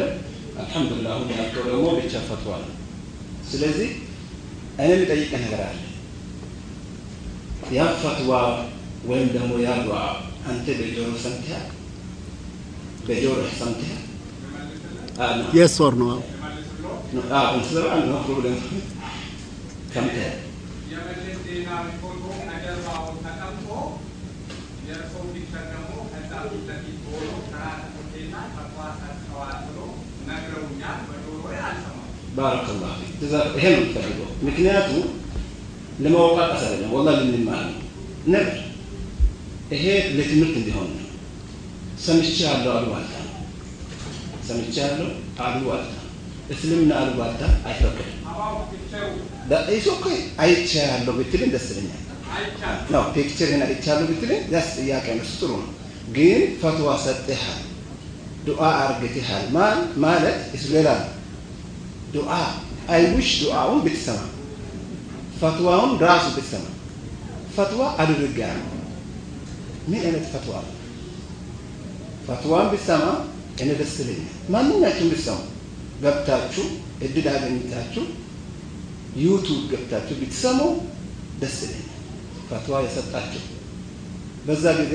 አልሐምዱሊላህ አሁን ያልከው ደግሞ ብቻ ፈትዋ ነው። ስለዚህ እኔ የሚጠይቀህ ነገር አለ። ያ ፈትዋ ወይም ደግሞ ያ ዱዓ አንተ በጆሮ ሰምተሃል? በጆሮ ሰምተሃል? የስ ወር ነው ኖ ፕሮብለም ሰምተሃል? የመለስ ዜናዊ ፎቶ ከጀርባው ተቀምጦ የእርስዎ ፒክቸር ደግሞ ከዛ ፊት ለፊት ሆኖ ከራስ ሆቴልና ፈትዋ ሰጥተዋል ብሎ ነግረውኛል። በጆሮዬ ፊክ ጀዛክ ይሄ ነው የምትፈልገው። ምክንያቱም ለማወቃቀስ አይደለም፣ ወላሂ ልንማር ነው ነበር። ይሄ ለትምህርት እንዲሆን ነው። ሰምቼ ያለው አሉባልታ ነው። ሰምቼ ያለው አሉባልታ እስልምና አሉባልታ አይፈቅድም። it's okay አይቼ ብትልን ደስ ይለኛል። ነው picture ን አይቻለሁ ብትልን yes ጥያቄ ነው፣ ጥሩ ነው። ግን ፈትዋ ሰጥሃል፣ ዱዓ አርግትሃል ማለት እሱ ሌላ ነው። ዱዓ አይውሽ ዱዓውን ብትሰማ ፈትዋውን ራሱ ብትሰማ ፈትዋ አድርጌያለሁ ምን አይነት ፈትዋ? ፈትዋን ብትሰማ እኔ ደስ ይለኛል። ማንኛችሁም ብትሰሙ ገብታችሁ እድል አገኝታችሁ YouTube ገብታችሁ ብትሰሙ ደስ ይለኛል። ፈትዋ የሰጣችሁ በዛ ጊዜ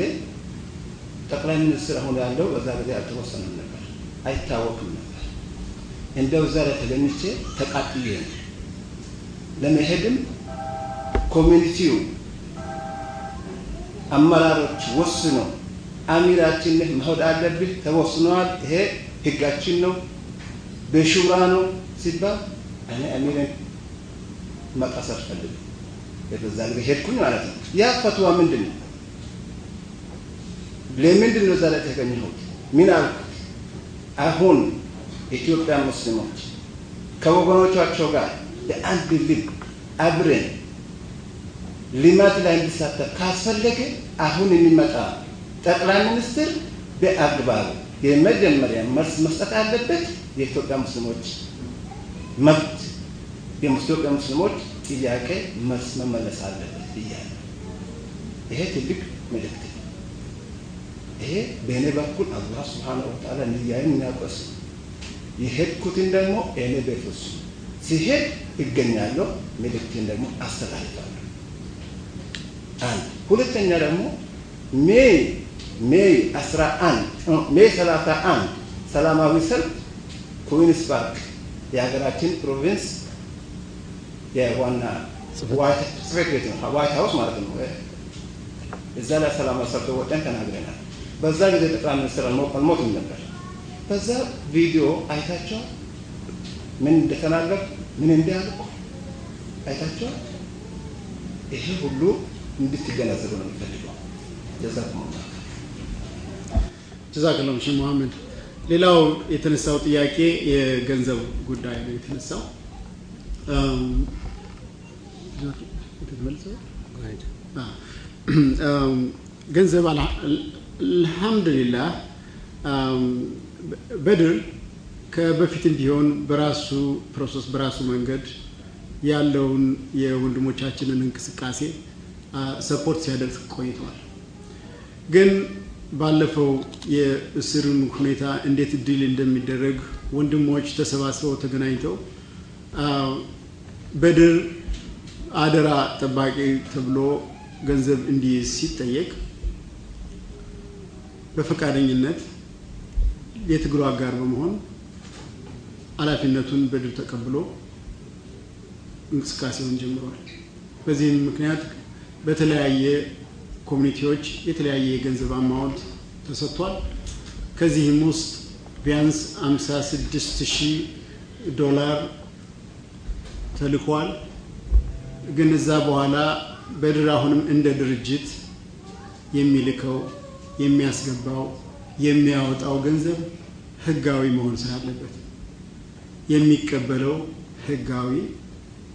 ጠቅላይ ሚኒስትር አሁን ያለው በዛ ጊዜ አልተወሰነም ነበር፣ አይታወቅም እንደው ላይ ተገኝቼ ተቃጥዬ ነው ለመሄድም ኮሚኒቲው አመራሮች ወስኖ አሚራችን ነህ መሄድ አለብህ ተወስነዋል፣ ይሄ ህጋችን ነው፣ በሹራ ነው ሲባል እኔ አሚርን መጣስ አልፈልግም። በዛ ጊዜ ሄድኩኝ ማለት ነው። ያ ፈትዋ ምንድን ነው? ለምንድን ነው እዛ ላይ የተገኘሁት? ምን አልኩት? አሁን ኢትዮጵያ ሙስሊሞች ከወገኖቻቸው ጋር በአንድ ልብ አብረን ልማት ላይ እንዲሳተፍ ካስፈለገ አሁን የሚመጣ ጠቅላይ ሚኒስትር በአግባቡ የመጀመሪያ መልስ መስጠት አለበት። የኢትዮጵያ ሙስሊሞች መብት የኢትዮጵያ ሙስሊሞች ጥያቄ መልስ መመለስ አለበት ብያለሁ። ይሄ ትልቅ መልእክት ይሄ በእኔ በኩል አላህ ስብሓነሁ ወተዓላ ንያዬን የሚያውቀው ነው። የሄድኩትን ደግሞ እኔ በነፍሱ ሲሄድ ይገኛለሁ፣ መልእክቴን ደግሞ አስተላልፋለሁ። አንድ ሁለተኛ ደግሞ May May 11 May 31 ሰላማዊ ሰልፍ Queen's Park የሀገራችን province የዋና ጽሕፈት ቤት ነው፣ ዋይት ሀውስ ማለት ነው። እዛ ላይ ሰላማዊ ሰልፍ ወጠን ተናግረናል። በዛ ጊዜ ጠቅላይ ሚኒስትር አልሞትም ነበር። በዛ ቪዲዮ አይታቸዋል። ምን እንደተናገር ምን እንዲያልቁ አይታቸዋል። ይሄ ሁሉ እንድትገነዘቡ ነው የሚፈልገው። ጀዛኩሙላህ ጀዛክላሁ ሼህ መሐመድ። ሌላው የተነሳው ጥያቄ የገንዘብ ጉዳይ ነው የተነሳው። ገንዘብ አልሐምዱሊላህ በድር ከበፊትም ቢሆን በራሱ process በራሱ መንገድ ያለውን የወንድሞቻችንን እንቅስቃሴ support ሲያደርግ ቆይተዋል። ግን ባለፈው የእስርን ሁኔታ እንዴት ድል እንደሚደረግ ወንድሞች ተሰባስበው ተገናኝተው በድር አደራ ጠባቂ ተብሎ ገንዘብ እንዲይዝ ሲጠየቅ በፈቃደኝነት የትግሉ አጋር በመሆን ኃላፊነቱን በድር ተቀብሎ እንቅስቃሴውን ጀምሯል። በዚህም ምክንያት በተለያየ community ዎች የተለያየ የገንዘብ amount ተሰጥቷል። ከዚህም ውስጥ ቢያንስ 56 ሺህ ዶላር ተልኳል። ግን እዛ በኋላ በድር አሁንም እንደ ድርጅት የሚልከው የሚያስገባው የሚያወጣው ገንዘብ ህጋዊ መሆን ስላለበት የሚቀበለው ህጋዊ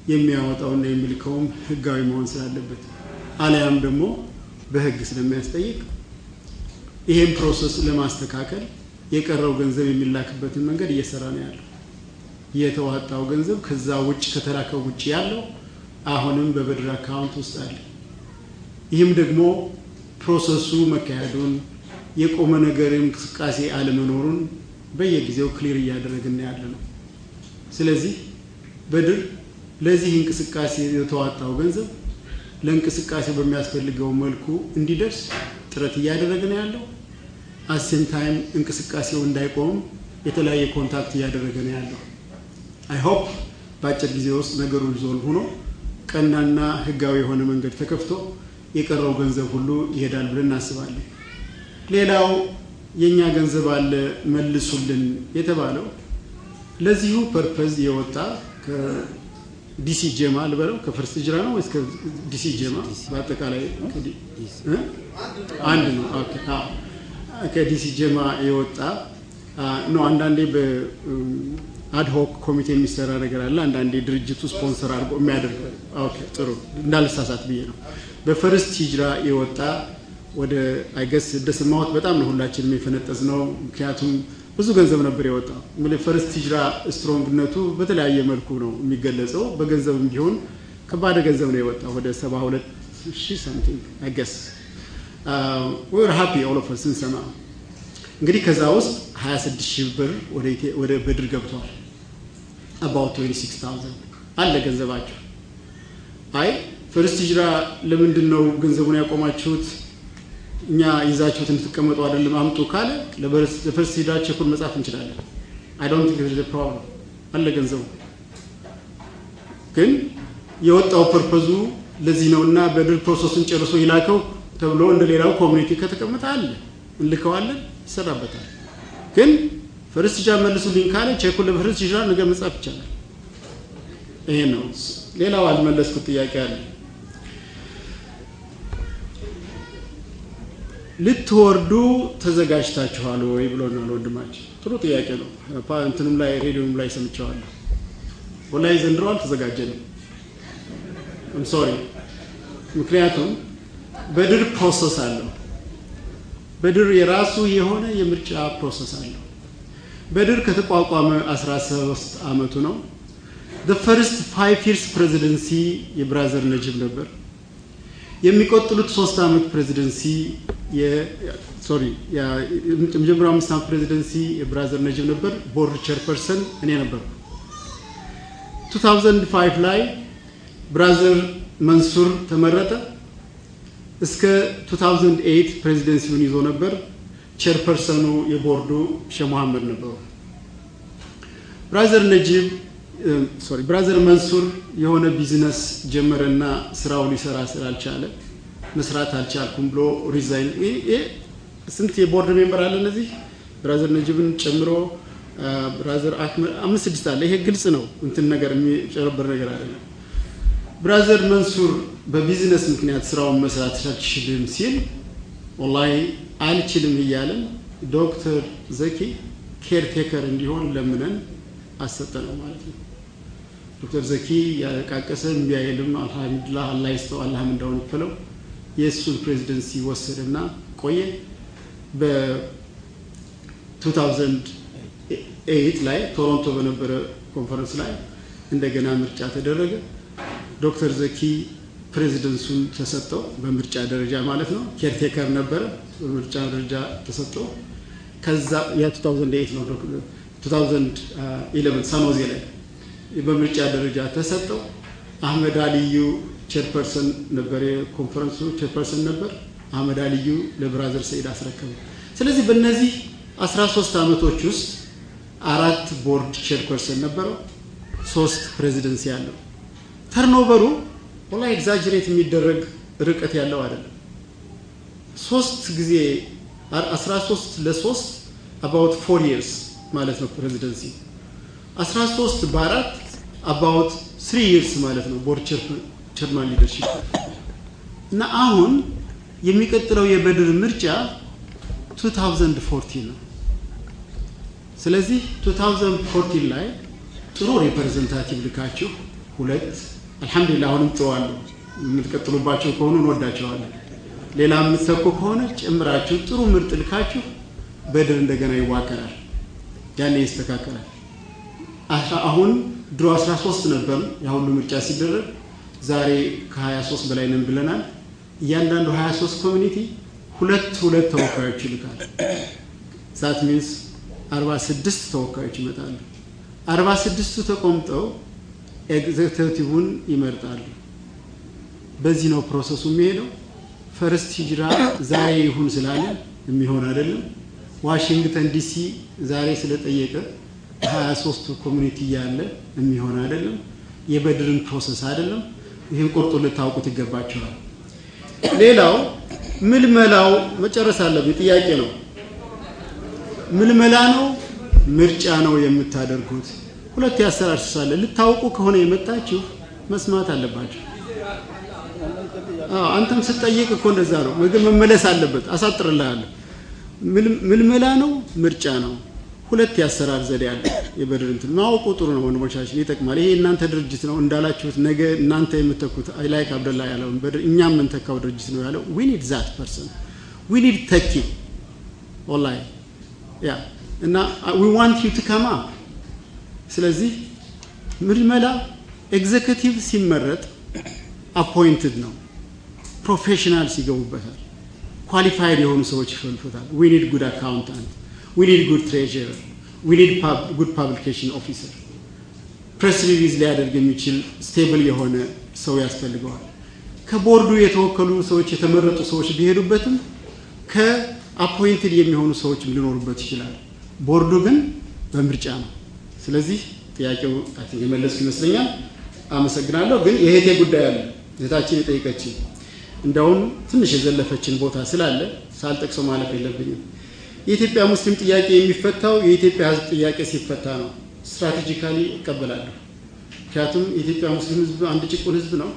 የሚያወጣውና የሚልከውም ህጋዊ መሆን ስላለበት አሊያም ደግሞ በህግ ስለሚያስጠይቅ ይሄን process ለማስተካከል የቀረው ገንዘብ የሚላክበትን መንገድ እየሰራ ነው ያለው። የተዋጣው ገንዘብ ከዛ ውጭ ከተላከው ውጭ ያለው አሁንም በበድር account ውስጥ አለ። ይህም ደግሞ process ኡ መካሄዱን የቆመ ነገር እንቅስቃሴ አለመኖሩን በየጊዜው clear እያደረግን ያለ ነው። ስለዚህ በድር ለዚህ እንቅስቃሴ የተዋጣው ገንዘብ ለእንቅስቃሴው በሚያስፈልገው መልኩ እንዲደርስ ጥረት እያደረገ ነው ያለው። at same time እንቅስቃሴው እንዳይቆም የተለያየ contact እያደረገ ነው ያለው። I hope በአጭር ጊዜ ውስጥ ነገሩ resolve ሆኖ ቀናና ህጋዊ የሆነ መንገድ ተከፍቶ የቀረው ገንዘብ ሁሉ ይሄዳል ብለን እናስባለን። ሌላው የእኛ ገንዘብ አለ መልሱልን የተባለው ለዚሁ purpose የወጣ ከዲሲ ጀማ ልበለው ከ First Hijrah ነው ወይስ ከዲሲ ጀማ በአጠቃላይ አንድ ነው። okay አዎ ከዲሲ ጀማ የወጣ ነው። አንዳንዴ በ ad hoc ኮሚቴ የሚሰራ ነገር አለ። አንዳንዴ ድርጅቱ ስፖንሰር አድርጎ የሚያደርገው okay፣ ጥሩ እንዳልሳሳት ብዬ ነው። በ First Hijrah የወጣ ወደ I guess እንደሰማሁት በጣም ነው ሁላችንም የፈነጠዝነው። ምክንያቱም ብዙ ገንዘብ ነበር የወጣው። First Hijrah strong ነቱ በተለያየ መልኩ ነው የሚገለጸው። በገንዘብም ቢሆን ከባድ ገንዘብ ነው የወጣው ወደ 72 ሺህ something I guess we're happy all of ስንሰማ እንግዲህ ከዛ ውስጥ 26 ሺህ ብር ወደ በድር ገብቷል። about 26000 አለ ገንዘባቸው። አይ First Hijrah ለምንድን ነው ገንዘቡን ያቆማችሁት? እኛ ይዛችሁት እንድትቀመጡ አይደለም አምጡ ካለ ለ First Hijrah ቼኩን መጻፍ እንችላለን። I don't think the problem አለ ገንዘቡ ግን የወጣው purpose ኡ ለዚህ ነውና በድር process ኡን ጨርሶ ይላከው ተብሎ እንደ ሌላው community ከተቀመጠ አለ እንልከዋለን፣ ይሰራበታል። ግን First Hijrah መልሱልኝ ካለ ቼኩን ለ First Hijrah ነገ መጻፍ ይቻላል። ይሄ ነው። ሌላው አልመለስኩት ጥያቄ አለ። ልትወርዱ ተዘጋጅታችኋል ወይ ብሎናል ወንድማችን። ጥሩ ጥያቄ ነው። እንትንም ላይ ሬዲዮም ላይ ሰምቸዋለሁ። ወላሂ ዘንድሮ አልተዘጋጀንም። sorry ምክንያቱም በድር process አለው። በድር የራሱ የሆነ የምርጫ process አለው። በድር ከተቋቋመ 13 ዓመቱ ነው። first five years presidency የ brother ነጂብ ነበር። የሚቆጥሉት ሶስት ዓመት presidency sorry የመጀመሪያው አምስት ዓመት presidency የ brother ነጂብ ነበር። board chairperson እኔ ነበር። 2005 ላይ brother መንሱር ተመረጠ። እስከ 2008 presidency ውን ይዞ ነበር። chairperson ኑ የቦርዱ ሼህ መሐመድ ነበሩ። brother ነጂብ sorry brother መንሱር የሆነ ቢዝነስ ጀመረና ስራው ሊሰራ ስላልቻለ መስራት አልቻልኩም ብሎ resign። ስንት የ board member አለ እነዚህ brother ነጂብን ጨምሮ brother አህመድ አምስት ስድስት አለ። ይሄ ግልጽ ነው። እንትን ነገር የሚጭበረበር ነገር አይደለም። brother መንሱር በቢዝነስ ምክንያት ስራውን መስራት አልችልም ሲል ወላሂ አልችልም እያለን ዶክተር ዘኪ caretaker እንዲሆን ለምነን ሰጠነው ማለት ነው። ዶክተር ዘኪ ያለቃቀሰ እምቢ አይልም። አልሐምዱሊላህ አላህ ይስጠው፣ አላህ ምንዳውን ይክፈለው። የእሱን presidency ወሰደና ቆየ። በ2008 ላይ ቶሮንቶ በነበረ ኮንፈረንስ ላይ እንደገና ምርጫ ተደረገ። ዶክተር ዘኪ presidency ውን ተሰጠው፣ በምርጫ ደረጃ ማለት ነው። caretaker ነበረ፣ በምርጫ ደረጃ ተሰጠው። ከዛ ያ 2008 ነው 2011 San Jose ላይ በምርጫ ደረጃ ተሰጠው። አህመድ አልዩ chairperson ነበር፣ የ conference ኡ chairperson ነበር። አህመድ አልዩ ለ brother ሰይድ አስረከበ። ስለዚህ በእነዚህ 13 ዓመቶች ውስጥ አራት board chairperson ነበረው፣ ሶስት presidency ያለው። turnover ኡ ወላ exaggerate የሚደረግ ርቀት ያለው አይደለም። ሶስት ጊዜ 13 ለሶስት about four years ማለት ነው presidency 13 በአራት about three years ማለት ነው board chairman leadership እና አሁን የሚቀጥለው የበድር ምርጫ 2014 ነው። ስለዚህ 2014 ላይ ጥሩ representative ልካችሁ ሁለት አልሐምዱሊላህ አሁንም ጥሩ አሉ። የምትቀጥሉባቸው ከሆኑ እንወዳቸዋለን። ሌላ የምትሰኩ ከሆነ ጨምራችሁ ጥሩ ምርጥ ልካችሁ በድር እንደገና ይዋቀራል። ያኔ ይስተካከላል። አሁን ድሮ 13 ነበር ያ ሁሉ ምርጫ ሲደረግ፣ ዛሬ ከ23 በላይ ነን ብለናል። እያንዳንዱ 23 community ሁለት ሁለት ተወካዮች ይልካል። that means 46 ተወካዮች ይመጣሉ። 46ቱ ተቀምጠው executive ን ይመርጣሉ። በዚህ ነው process ኡ የሚሄደው። First ሂጅራ ዛሬ ይሁን ስላለ የሚሆን አይደለም። ዋሽንግተን ዲሲ ዛሬ ስለጠየቀ 23 ኮሚኒቲ ያለ የሚሆን አይደለም። የበድርን ፕሮሰስ አይደለም። ይህን ቁርጡ ልታውቁት ይገባቸዋል። ሌላው ምልመላው መጨረስ አለብኝ። ጥያቄ ነው። ምልመላ ነው ምርጫ ነው የምታደርጉት? ሁለት የአሰራር ስሳለ ልታውቁ ከሆነ የመጣችሁ መስማት አዎ አንተም ስትጠይቅ እኮ እንደዛ ነው። ምግብ መመለስ አለበት። አሳጥርልሃለሁ። ምልመላ ነው ምርጫ ነው። ሁለት የአሰራር ዘዴ አለ። የበድር እንትን ማወቁ ጥሩ ነው ወንድሞቻችን፣ ይጠቅማል። ይሄ እናንተ ድርጅት ነው እንዳላችሁት ነገ እናንተ የምተኩት ላይክ አብደላ ያለውን በድር እኛ የምንተካው ድርጅት ነው ያለው። ዊ ኒድ ዛት ፐርሰን ዊ ተኪ ኦንላይን ያ እና ዊ ዋንት ዩ ቱ ካም አፕ። ስለዚህ ምልመላ ኤግዜኪቲቭ ሲመረጥ አፖይንትድ ነው። professional ሲገቡበታል። qualified የሆኑ ሰዎች ይፈልፉታል። we need good accountant we need good treasurer we need good publication officer press release ሊያደርግ የሚችል stable የሆነ ሰው ያስፈልገዋል። ከቦርዱ የተወከሉ ሰዎች የተመረጡ ሰዎች ቢሄዱበትም ከ appointed የሚሆኑ ሰዎች ሊኖሩበት ይችላል። ቦርዱ ግን በምርጫ ነው። ስለዚህ ጥያቄው የመለስኩ ይመስለኛል። አመሰግናለሁ። ግን የእህቴ ጉዳይ አለ። እህታችን የጠየቀችን እንደውም ትንሽ የዘለፈችን ቦታ ስላለ ሳልጠቅሰው ማለፍ የለብኝም። የኢትዮጵያ ሙስሊም ጥያቄ የሚፈታው የኢትዮጵያ ሕዝብ ጥያቄ ሲፈታ ነው። strategically እቀበላለሁ። ምክንያቱም የኢትዮጵያ ሙስሊም ሕዝብ አንድ ጭቁን ሕዝብ ነው።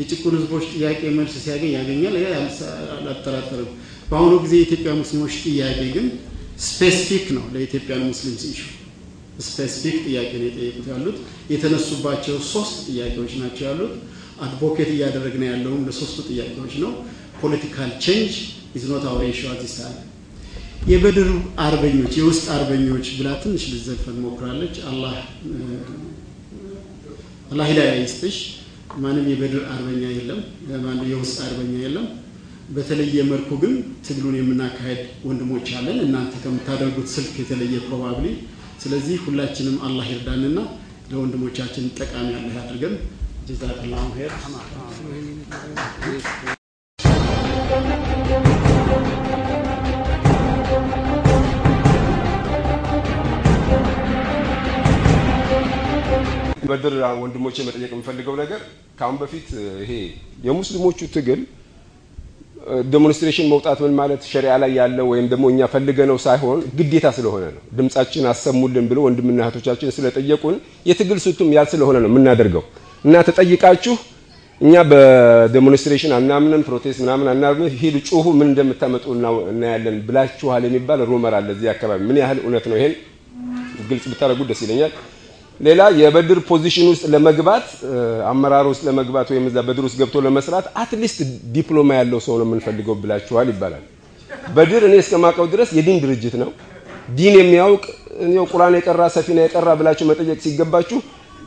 የጭቁን ሕዝቦች ጥያቄ መልስ ሲያገኝ ያገኛል። ይሄ አልጠራጠርም። በአሁኑ ጊዜ የኢትዮጵያ ሙስሊሞች ጥያቄ ግን specific ነው። ለ Ethiopian Muslim issue specific ጥያቄ ነው የጠየቁት ያሉት። የተነሱባቸው ሶስት ጥያቄዎች ናቸው ያሉት። advocate እያደረግን ያለውም ለሶስቱ ጥያቄዎች ነው። political change is not our issue at this time። የበድር አርበኞች የውስጥ አርበኞች ብላ ትንሽ ልትዘልፈን ሞክራለች። አላህ አላህ ሂዳያ ይስጥሽ። ማንም የበድር አርበኛ የለም፣ ማንም የውስጥ አርበኛ የለም። በተለየ መልኩ ግን ትግሉን የምናካሄድ ወንድሞች አለን፣ እናንተ ከምታደርጉት ስልክ የተለየ ፕሮባብሊ። ስለዚህ ሁላችንም አላህ ይርዳንና ለወንድሞቻችን ጠቃሚ ያለህ አድርገን ጀዛከላሁ ኸይር። በድር ወንድሞቼ መጠየቅ የምፈልገው ነገር ከአሁን በፊት ይሄ የሙስሊሞቹ ትግል ዴሞንስትሬሽን መውጣት ምን ማለት ሸሪያ ላይ ያለ ወይም ደግሞ እኛ ፈልገ ነው ሳይሆን ግዴታ ስለሆነ ነው። ድምጻችን አሰሙልን ብሎ ወንድምና እህቶቻችን ስለጠየቁን የትግል ስቱም ያል ስለሆነ ነው የምናደርገው እና ተጠይቃችሁ እኛ በዴሞንስትሬሽን አናምንም፣ ፕሮቴስት ምናምን አናምንም፣ ሂዱ ጩሁ፣ ምን እንደምታመጡ እናያለን ብላችኋል የሚባል ሩመር አለ እዚህ አካባቢ። ምን ያህል እውነት ነው? ይሄን ግልጽ ብታደርጉት ደስ ይለኛል። ሌላ የበድር position ውስጥ ለመግባት አመራር ውስጥ ለመግባት ወይም እዛ በድር ውስጥ ገብቶ ለመስራት at least ዲፕሎማ ያለው ሰው ነው የምንፈልገው ብላችኋል ይባላል። በድር እኔ እስከማውቀው ድረስ የዲን ድርጅት ነው። ዲን የሚያውቅ ቁርአን የቀራ ሰፊና የቀራ ብላችሁ መጠየቅ ሲገባችሁ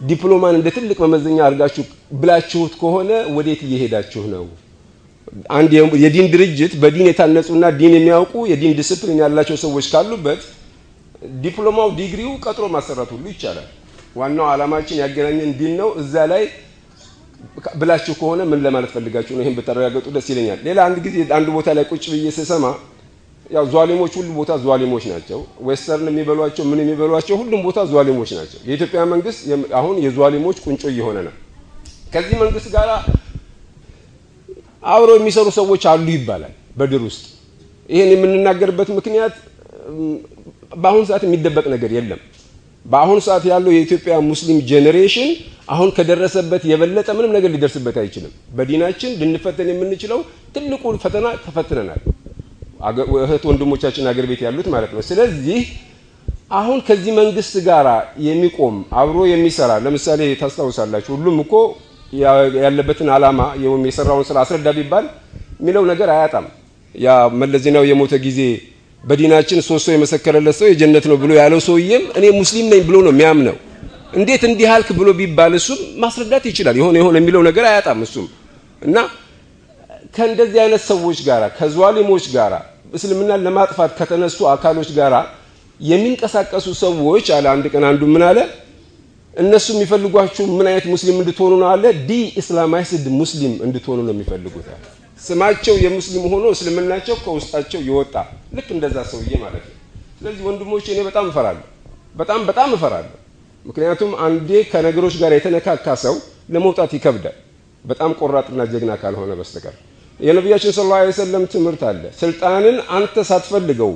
ዲፕሎማን እንደ ትልቅ መመዘኛ አድርጋችሁ ብላችሁት ከሆነ ወዴት እየሄዳችሁ ነው? አንድ የዲን ድርጅት በዲን የታነጹና ዲን የሚያውቁ የዲን ዲስፕሊን ያላቸው ሰዎች ካሉበት ዲፕሎማው ዲግሪው ቀጥሮ ማሰራት ሁሉ ይቻላል። ዋናው ዓላማችን ያገናኘን ዲን ነው። እዛ ላይ ብላችሁ ከሆነ ምን ለማለት ፈልጋችሁ ነው? ይሄን ብታረጋገጡ ደስ ይለኛል። ሌላ አንድ ጊዜ አንድ ቦታ ላይ ቁጭ ብዬ ስሰማ ያው ዟሊሞች ሁሉ ቦታ ዟሊሞች ናቸው። Western የሚበሏቸው ምን የሚበሏቸው ሁሉም ቦታ ዟሊሞች ናቸው። የኢትዮጵያ መንግስት አሁን የዟሊሞች ቁንጮ እየሆነ ነው። ከዚህ መንግስት ጋር አብረው የሚሰሩ ሰዎች አሉ ይባላል በድር ውስጥ። ይሄን የምንናገርበት ምክንያት በአሁኑ ሰዓት የሚደበቅ ነገር የለም። በአሁኑ ሰዓት ያለው የኢትዮጵያ ሙስሊም ጄኔሬሽን አሁን ከደረሰበት የበለጠ ምንም ነገር ሊደርስበት አይችልም። በዲናችን ልንፈተን የምንችለው ትልቁ ፈተና ተፈትነናል። እህት ወንድሞቻችን አገር ቤት ያሉት ማለት ነው። ስለዚህ አሁን ከዚህ መንግስት ጋር የሚቆም አብሮ የሚሰራ ለምሳሌ ታስታውሳላችሁ፣ ሁሉም እኮ ያለበትን ወይም የሰራውን ስራ አስረዳ ቢባል የሚለው ነገር አያጣም። ያ መለስ ዜናዊ የሞተ ጊዜ በዲናችን ሶስት ሰው የመሰከረለት ሰው የጀነት ነው ብሎ ያለው ሰውዬም እኔ ሙስሊም ነኝ ብሎ ነው የሚያምነው። እንዴት እንዲህ አልክ ብሎ ቢባል እሱም ማስረዳት ይችላል። የሆነ የሆነ የሚለው ነገር አያጣም እሱም እና ከእንደዚህ አይነት ሰዎች ጋራ ከዟሊሞች ጋራ እስልምናን ለማጥፋት ከተነሱ አካሎች ጋራ የሚንቀሳቀሱ ሰዎች አለ። አንድ ቀን አንዱ ምን አለ፣ እነሱ የሚፈልጓችሁ ምን አይነት ሙስሊም እንድትሆኑ ነው አለ። de-Islamized ሙስሊም እንድትሆኑ ነው የሚፈልጉት። ስማቸው የሙስሊም ሆኖ እስልምናቸው ከውስጣቸው የወጣ ልክ እንደዛ ሰውዬ ማለት ነው። ስለዚህ ወንድሞቼ እኔ በጣም እፈራለሁ፣ በጣም በጣም እፈራለሁ። ምክንያቱም አንዴ ከነገሮች ጋር የተነካካ ሰው ለመውጣት ይከብዳል፣ በጣም ቆራጥና ጀግና ካልሆነ በስተቀር። የነቢያችን ሰለላሁ ዐለይሂ ወሰለም ትምህርት አለ። ስልጣንን አንተ ሳትፈልገው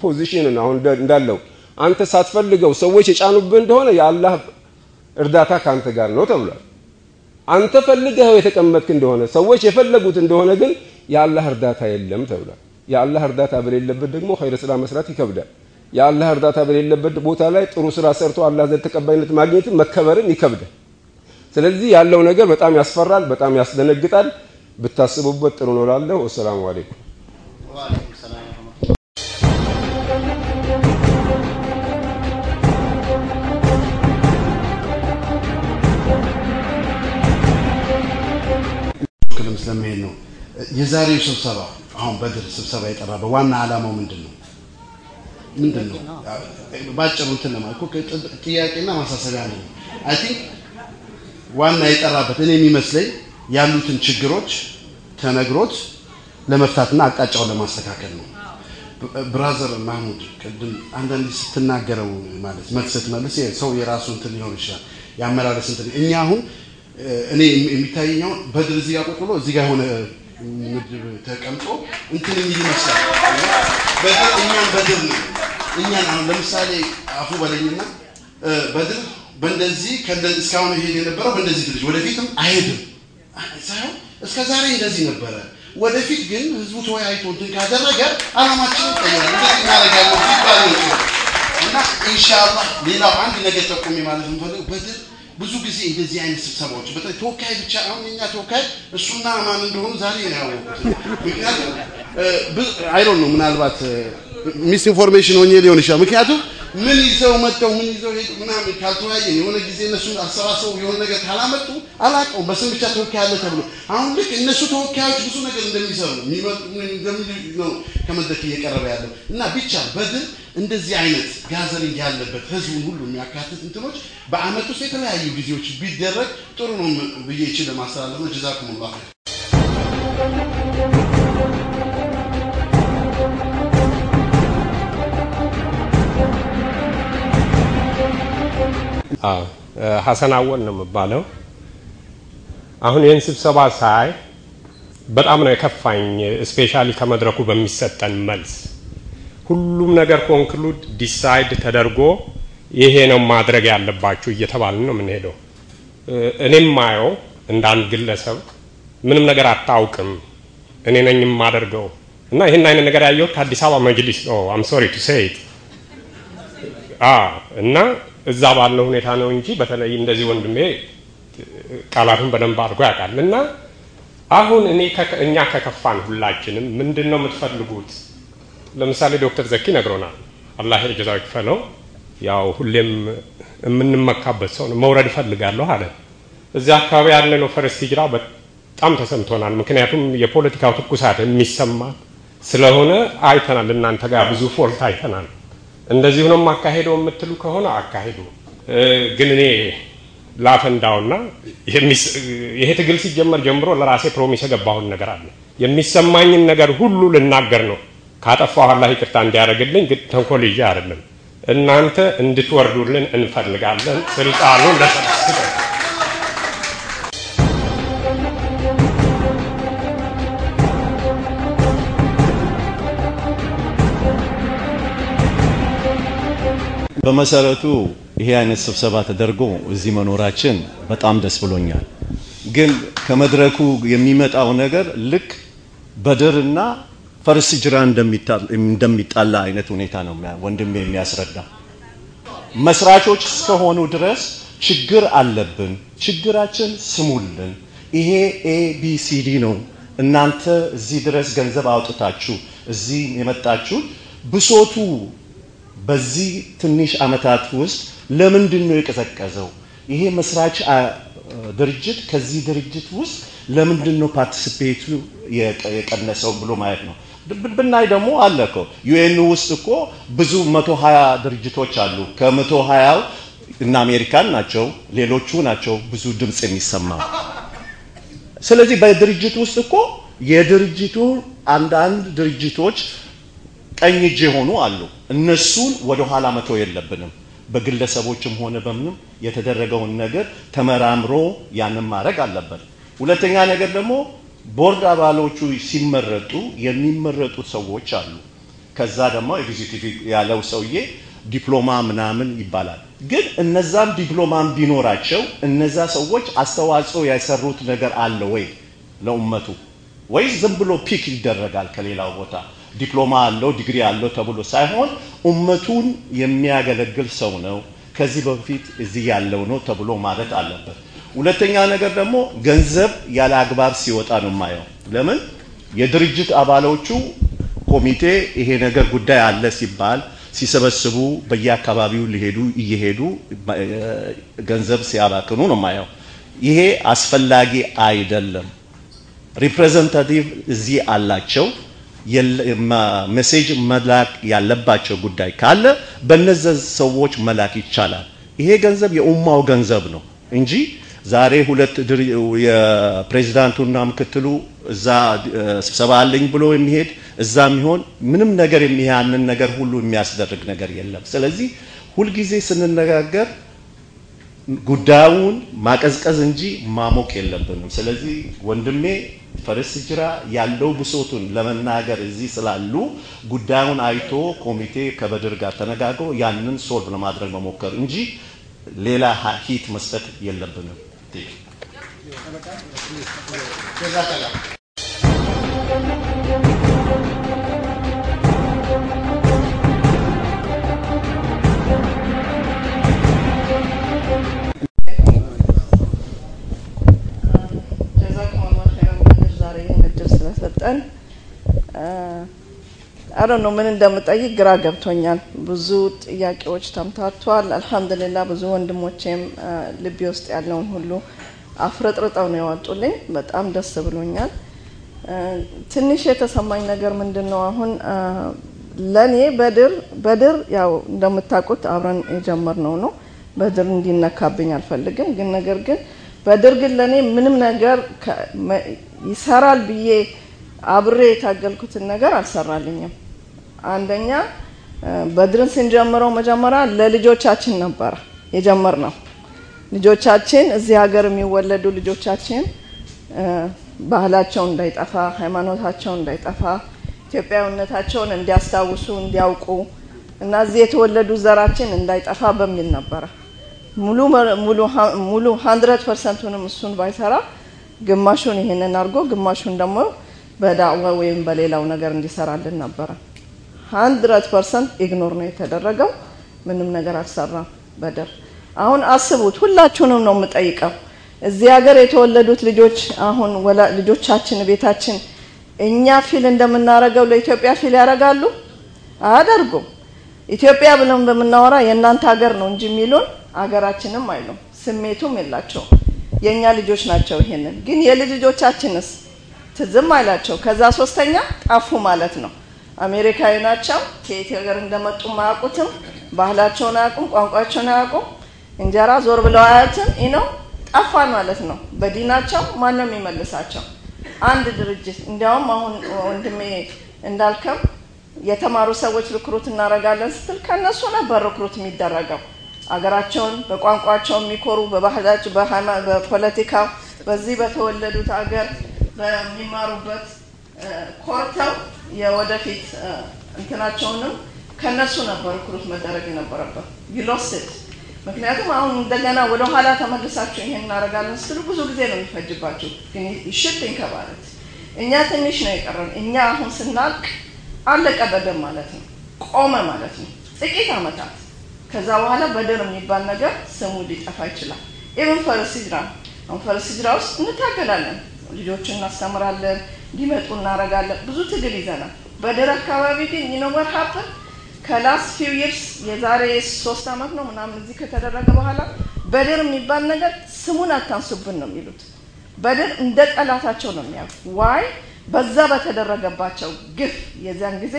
ፖዚሽንን አሁን እንዳለው አንተ ሳትፈልገው ሰዎች የጫኑብህ እንደሆነ የአላህ እርዳታ ከአንተ ጋር ነው ተብሏል። አንተ ፈልገኸው የተቀመጥክ እንደሆነ ሰዎች የፈለጉት እንደሆነ ግን የአላህ እርዳታ የለም ተብሏል። የአላህ እርዳታ በሌለበት ደግሞ ኸይር ስራ መስራት ይከብዳል። የአላህ እርዳታ በሌለበት ቦታ ላይ ጥሩ ስራ ሰርቶ አላህ ዘንድ ተቀባይነት ማግኘትን መከበርን ይከብዳል። ስለዚህ ያለው ነገር በጣም ያስፈራል፣ በጣም ያስደነግጣል። ብታስቡበት ጥሩ ነው እላለሁ። ወሰላሙ አለይኩም። ስለመሄድ ነው። የዛሬው ስብሰባ አሁን በድር ስብሰባ የጠራበት ዋና ዓላማው ምንድን ነው? ምንድን ነው? ባጭሩ እንትን ለማለት ጥያቄና ማሳሰቢያ ነው። I think ዋና የጠራበት እኔ የሚመስለኝ ያሉትን ችግሮች ተነግሮት ለመፍታትና አቅጣጫውን ለማስተካከል ነው። Brother ማህሙድ ቅድም አንዳንድ ስትናገረው ማለት መልስ ስትመልስ ሰው የራሱ እንትን ሊሆን ይችላል የአመላለስ እንትን እኛ አሁን እኔ የሚታየኝ አሁን በድር እዚህ ጋር ቁጭ ብሎ እዚህ ጋር የሆነ ምድብ ተቀምጦ እንትን የሚል ይመስላል። በድር እኛን በድር ነው እኛን አሁን ለምሳሌ አፉ በለኝና በድር በእንደዚህ እስካሁን ይሄድ የነበረው በእንደዚህ ድርጅ ወደፊትም አይሄድም ሳይሆን እስከ ዛሬ እንደዚህ ነበረ። ወደፊት ግን ህዝቡ ተወያይቶ እንትን ካደረገ አላማችን ይቀየራል። እንደዚህ እናደርጋለን ሲባል እና ኢንሻአላህ ሌላው አንድ ነገር ጠቁሜ ማለት የምፈልገው በድር ብዙ ጊዜ እንደዚህ አይነት ስብሰባዎች በተለይ ተወካይ ብቻ አሁን የኛ ተወካይ እሱና ማን እንደሆኑ ዛሬ ነው ያወቁት። ምክንያቱም አይሮን ነው ምናልባት misinformation ሆኜ ሊሆን ይችላል። ምክንያቱም ምን ይዘው መጥተው ምን ይዘው ሄዱ ምናምን ካልተወያየን የሆነ ጊዜ እነሱ አሰባሰቡ የሆነ ነገር ካላመጡ አላውቀውም። በስም ብቻ ተወካይ አለ ተብሎ አሁን ልክ እነሱ ተወካዮች ብዙ ነገር እንደሚሰሩ እንደሚሉ ነው ከመድረክ እየቀረበ ያለው እና ብቻ በድር እንደዚህ አይነት gathering ያለበት ህዝቡን ሁሉ የሚያካትት እንትኖች በአመት ውስጥ የተለያዩ ጊዜዎች ቢደረግ ጥሩ ነው ብዬ ይችል ለማስተላለፍ ነው። ጀዛኩሙላህ ኸይር። ሀሰን አወል ነው የምባለው። አሁን ይህን ስብሰባ ሳይ በጣም ነው የከፋኝ። Specially ከመድረኩ በሚሰጠን መልስ ሁሉም ነገር conclude decide ተደርጎ ይሄ ነው ማድረግ ያለባችሁ እየተባልን ነው የምንሄደው። እኔም ማየው እንደ አንድ ግለሰብ ምንም ነገር አታውቅም እኔ ነኝ የማደርገው እና ይህን አይነት ነገር ያየሁት ከአዲስ አበባ መጅሊስ ነው። I'm sorry to say እና እዛ ባለው ሁኔታ ነው እንጂ በተለይ እንደዚህ ወንድሜ ቃላቱን በደንብ አድርጎ ያውቃል። እና አሁን እኔ እኛ ከከፋን ሁላችንም ምንድን ነው የምትፈልጉት? ለምሳሌ ዶክተር ዘኪ ነግሮናል። አላህ የጀዛው ይክፈለው። ያው ሁሌም የምንመካበት ሰው ነው። መውረድ እፈልጋለሁ አለ። እዚያ አካባቢ ያለ ነው ፈረስት ሂጅራ በጣም ተሰምቶናል። ምክንያቱም የፖለቲካው ትኩሳት የሚሰማ ስለሆነ አይተናል። እናንተ ጋር ብዙ fault አይተናል። እንደዚሁ ነው የማካሄደው የምትሉ ከሆነ አካሄዱ። ግን እኔ ላፈንዳውና ይሄ ትግል ሲጀመር ጀምሮ ለራሴ promise የገባሁን ነገር አለ። የሚሰማኝን ነገር ሁሉ ልናገር ነው። ካጠፋሁ አላህ ይቅርታ እንዲያደርግልኝ፣ ግን ተንኮል ይዤ አይደለም። እናንተ እንድትወርዱልን እንፈልጋለን። ስልጣኑ በመሰረቱ ይሄ አይነት ስብሰባ ተደርጎ እዚህ መኖራችን በጣም ደስ ብሎኛል። ግን ከመድረኩ የሚመጣው ነገር ልክ በድርና ፈርስ ጅራ እንደሚጣላ አይነት ሁኔታ ነው ወንድሜ የሚያስረዳ። መስራቾች እስከሆኑ ድረስ ችግር አለብን፣ ችግራችን ስሙልን። ይሄ ኤቢሲዲ ነው። እናንተ እዚህ ድረስ ገንዘብ አውጥታችሁ እዚህ የመጣችሁ ብሶቱ በዚህ ትንሽ አመታት ውስጥ ለምንድን ነው የቀዘቀዘው? ይሄ መስራች ድርጅት ከዚህ ድርጅት ውስጥ ለምንድን ነው ፓርቲሲፔቱ የቀነሰው ብሎ ማየት ነው። ብናይ ደግሞ አለ እኮ ዩኤን ውስጥ እኮ ብዙ መቶ ሀያ ድርጅቶች አሉ። ከመቶ ሀያው እነ አሜሪካን ናቸው፣ ሌሎቹ ናቸው ብዙ ድምፅ የሚሰማው። ስለዚህ በድርጅት ውስጥ እኮ የድርጅቱ አንዳንድ ድርጅቶች ቀኝ እጅ የሆኑ አሉ። እነሱን ወደ ኋላ መተው የለብንም። በግለሰቦችም ሆነ በምንም የተደረገውን ነገር ተመራምሮ ያንን ማድረግ አለበት። ሁለተኛ ነገር ደግሞ ቦርድ አባሎቹ ሲመረጡ የሚመረጡት ሰዎች አሉ። ከዛ ደግሞ executive ያለው ሰውዬ ዲፕሎማ ምናምን ይባላል። ግን እነዛም ዲፕሎማም ቢኖራቸው እነዛ ሰዎች አስተዋጽኦ ያሰሩት ነገር አለ ወይ ለኡመቱ ወይስ ዝም ብሎ ፒክ ይደረጋል ከሌላው ቦታ ዲፕሎማ አለው ዲግሪ አለው ተብሎ ሳይሆን ኡመቱን የሚያገለግል ሰው ነው፣ ከዚህ በፊት እዚህ ያለው ነው ተብሎ ማለት አለበት። ሁለተኛ ነገር ደግሞ ገንዘብ ያለ አግባብ ሲወጣ ነው የማየው። ለምን የድርጅት አባሎቹ ኮሚቴ ይሄ ነገር ጉዳይ አለ ሲባል ሲሰበስቡ በየአካባቢው ሊሄዱ እየሄዱ ገንዘብ ሲያባክኑ ነው የማየው። ይሄ አስፈላጊ አይደለም። Representative እዚህ አላቸው። Message መላክ ያለባቸው ጉዳይ ካለ በነዚህ ሰዎች መላክ ይቻላል። ይሄ ገንዘብ የኡማው ገንዘብ ነው እንጂ ዛሬ ሁለት የፕሬዚዳንቱና ምክትሉ እዛ ስብሰባ አለኝ ብሎ የሚሄድ እዛ የሚሆን ምንም ነገር ያንን ነገር ሁሉ የሚያስደርግ ነገር የለም። ስለዚህ ሁልጊዜ ስንነጋገር ጉዳዩን ማቀዝቀዝ እንጂ ማሞቅ የለብንም። ስለዚህ ወንድሜ First Hijrah ያለው ብሶቱን ለመናገር እዚህ ስላሉ ጉዳዩን አይቶ ኮሚቴ ከበድር ጋር ተነጋግሮ ያንን solve ለማድረግ መሞከር እንጂ ሌላ heat መስጠት የለብንም። ስለሰጠን አረ ነው ምን እንደምጠይቅ ግራ ገብቶኛል። ብዙ ጥያቄዎች ተምታቷል። አልሐምዱሊላ ብዙ ወንድሞቼም ልቤ ውስጥ ያለውን ሁሉ አፍረጥርጠው ነው ያወጡልኝ። በጣም ደስ ብሎኛል። ትንሽ የተሰማኝ ነገር ምንድን ነው አሁን ለእኔ በድር በድር ያው እንደምታውቁት አብረን የጀመርነው ነው። በድር እንዲነካብኝ አልፈልግም። ግን ነገር ግን በድር ግን ለእኔ ምንም ነገር ይሰራል ብዬ አብሬ የታገልኩትን ነገር አልሰራልኝም። አንደኛ በድርን ስንጀምረው መጀመሪያ ለልጆቻችን ነበረ የጀመርነው። ልጆቻችን እዚህ ሀገር የሚወለዱ ልጆቻችን ባህላቸው እንዳይጠፋ፣ ሃይማኖታቸው እንዳይጠፋ፣ ኢትዮጵያዊነታቸውን እንዲያስታውሱ እንዲያውቁ እና እዚህ የተወለዱ ዘራችን እንዳይጠፋ በሚል ነበረ ሙሉ ሙሉ hundred percent ኡንም እሱን ባይሰራ ግማሹን ይሄንን አድርጎ ግማሹን ደግሞ በዳዕዋ ወይም በሌላው ነገር እንዲሰራልን ነበረ። Hundred percent ignore ነው የተደረገው። ምንም ነገር አልሰራም በድር። አሁን አስቡት፣ ሁላችሁንም ነው የምጠይቀው። እዚህ ሀገር የተወለዱት ልጆች አሁን ልጆቻችን ቤታችን እኛ feel እንደምናረገው ለኢትዮጵያ feel ያደርጋሉ? አያደርጉም። ኢትዮጵያ ብለን በምናወራ የእናንተ ሀገር ነው እንጂ የሚሉን አገራችንም አይሉም። ስሜቱም የላቸውም። የእኛ ልጆች ናቸው። ይሄንን ግን የልጅ ትዝም አይላቸው። ከዛ ሶስተኛ ጠፉ ማለት ነው። አሜሪካዊ ናቸው። ከየት ሀገር እንደመጡ አያውቁትም። ባህላቸውን አያውቁም። ቋንቋቸውን አያውቁም። እንጀራ ዞር ብለው አያትም። ነው ጠፋን ማለት ነው። በዲናቸው ማን ነው የሚመልሳቸው? አንድ ድርጅት እንዲያውም አሁን ወንድሜ እንዳልከም የተማሩ ሰዎች ሪክሩት እናደርጋለን ስትል ከነሱ ነበር ሪክሩት የሚደረገው። አገራቸውን በቋንቋቸው የሚኮሩ በባህላቸው፣ በፖለቲካው በዚህ በተወለዱት አገር በሚማሩበት ኮርተው የወደፊት እንትናቸውንም ከነሱ ነበር ሪክሩት መደረግ የነበረበት ይሎስት ምክንያቱም አሁን እንደገና ወደ ኋላ ተመልሳችሁ ይሄን እናደርጋለን ስትሉ ብዙ ጊዜ ነው የሚፈጅባችሁ። ግን ይሽት ይንከባለት እኛ ትንሽ ነው የቀረን። እኛ አሁን ስናልቅ አለቀ በደም ማለት ነው፣ ቆመ ማለት ነው። ጥቂት አመታት ከዛ በኋላ በድር የሚባል ነገር ስሙ ሊጠፋ ይችላል። Even First Hijrah አሁን First Hijrah ውስጥ እንታገላለን፣ ልጆችን እናስተምራለን፣ እንዲመጡ እናደርጋለን። ብዙ ትግል ይዘናል። በድር አካባቢ ግን you know what happened ከ last few years የዛሬ ሶስት አመት ነው ምናምን እዚህ ከተደረገ በኋላ በድር የሚባል ነገር ስሙን አታንሱብን ነው የሚሉት። በድር እንደ ጠላታቸው ነው የሚያዩት። why በዛ በተደረገባቸው ግፍ የዚያን ጊዜ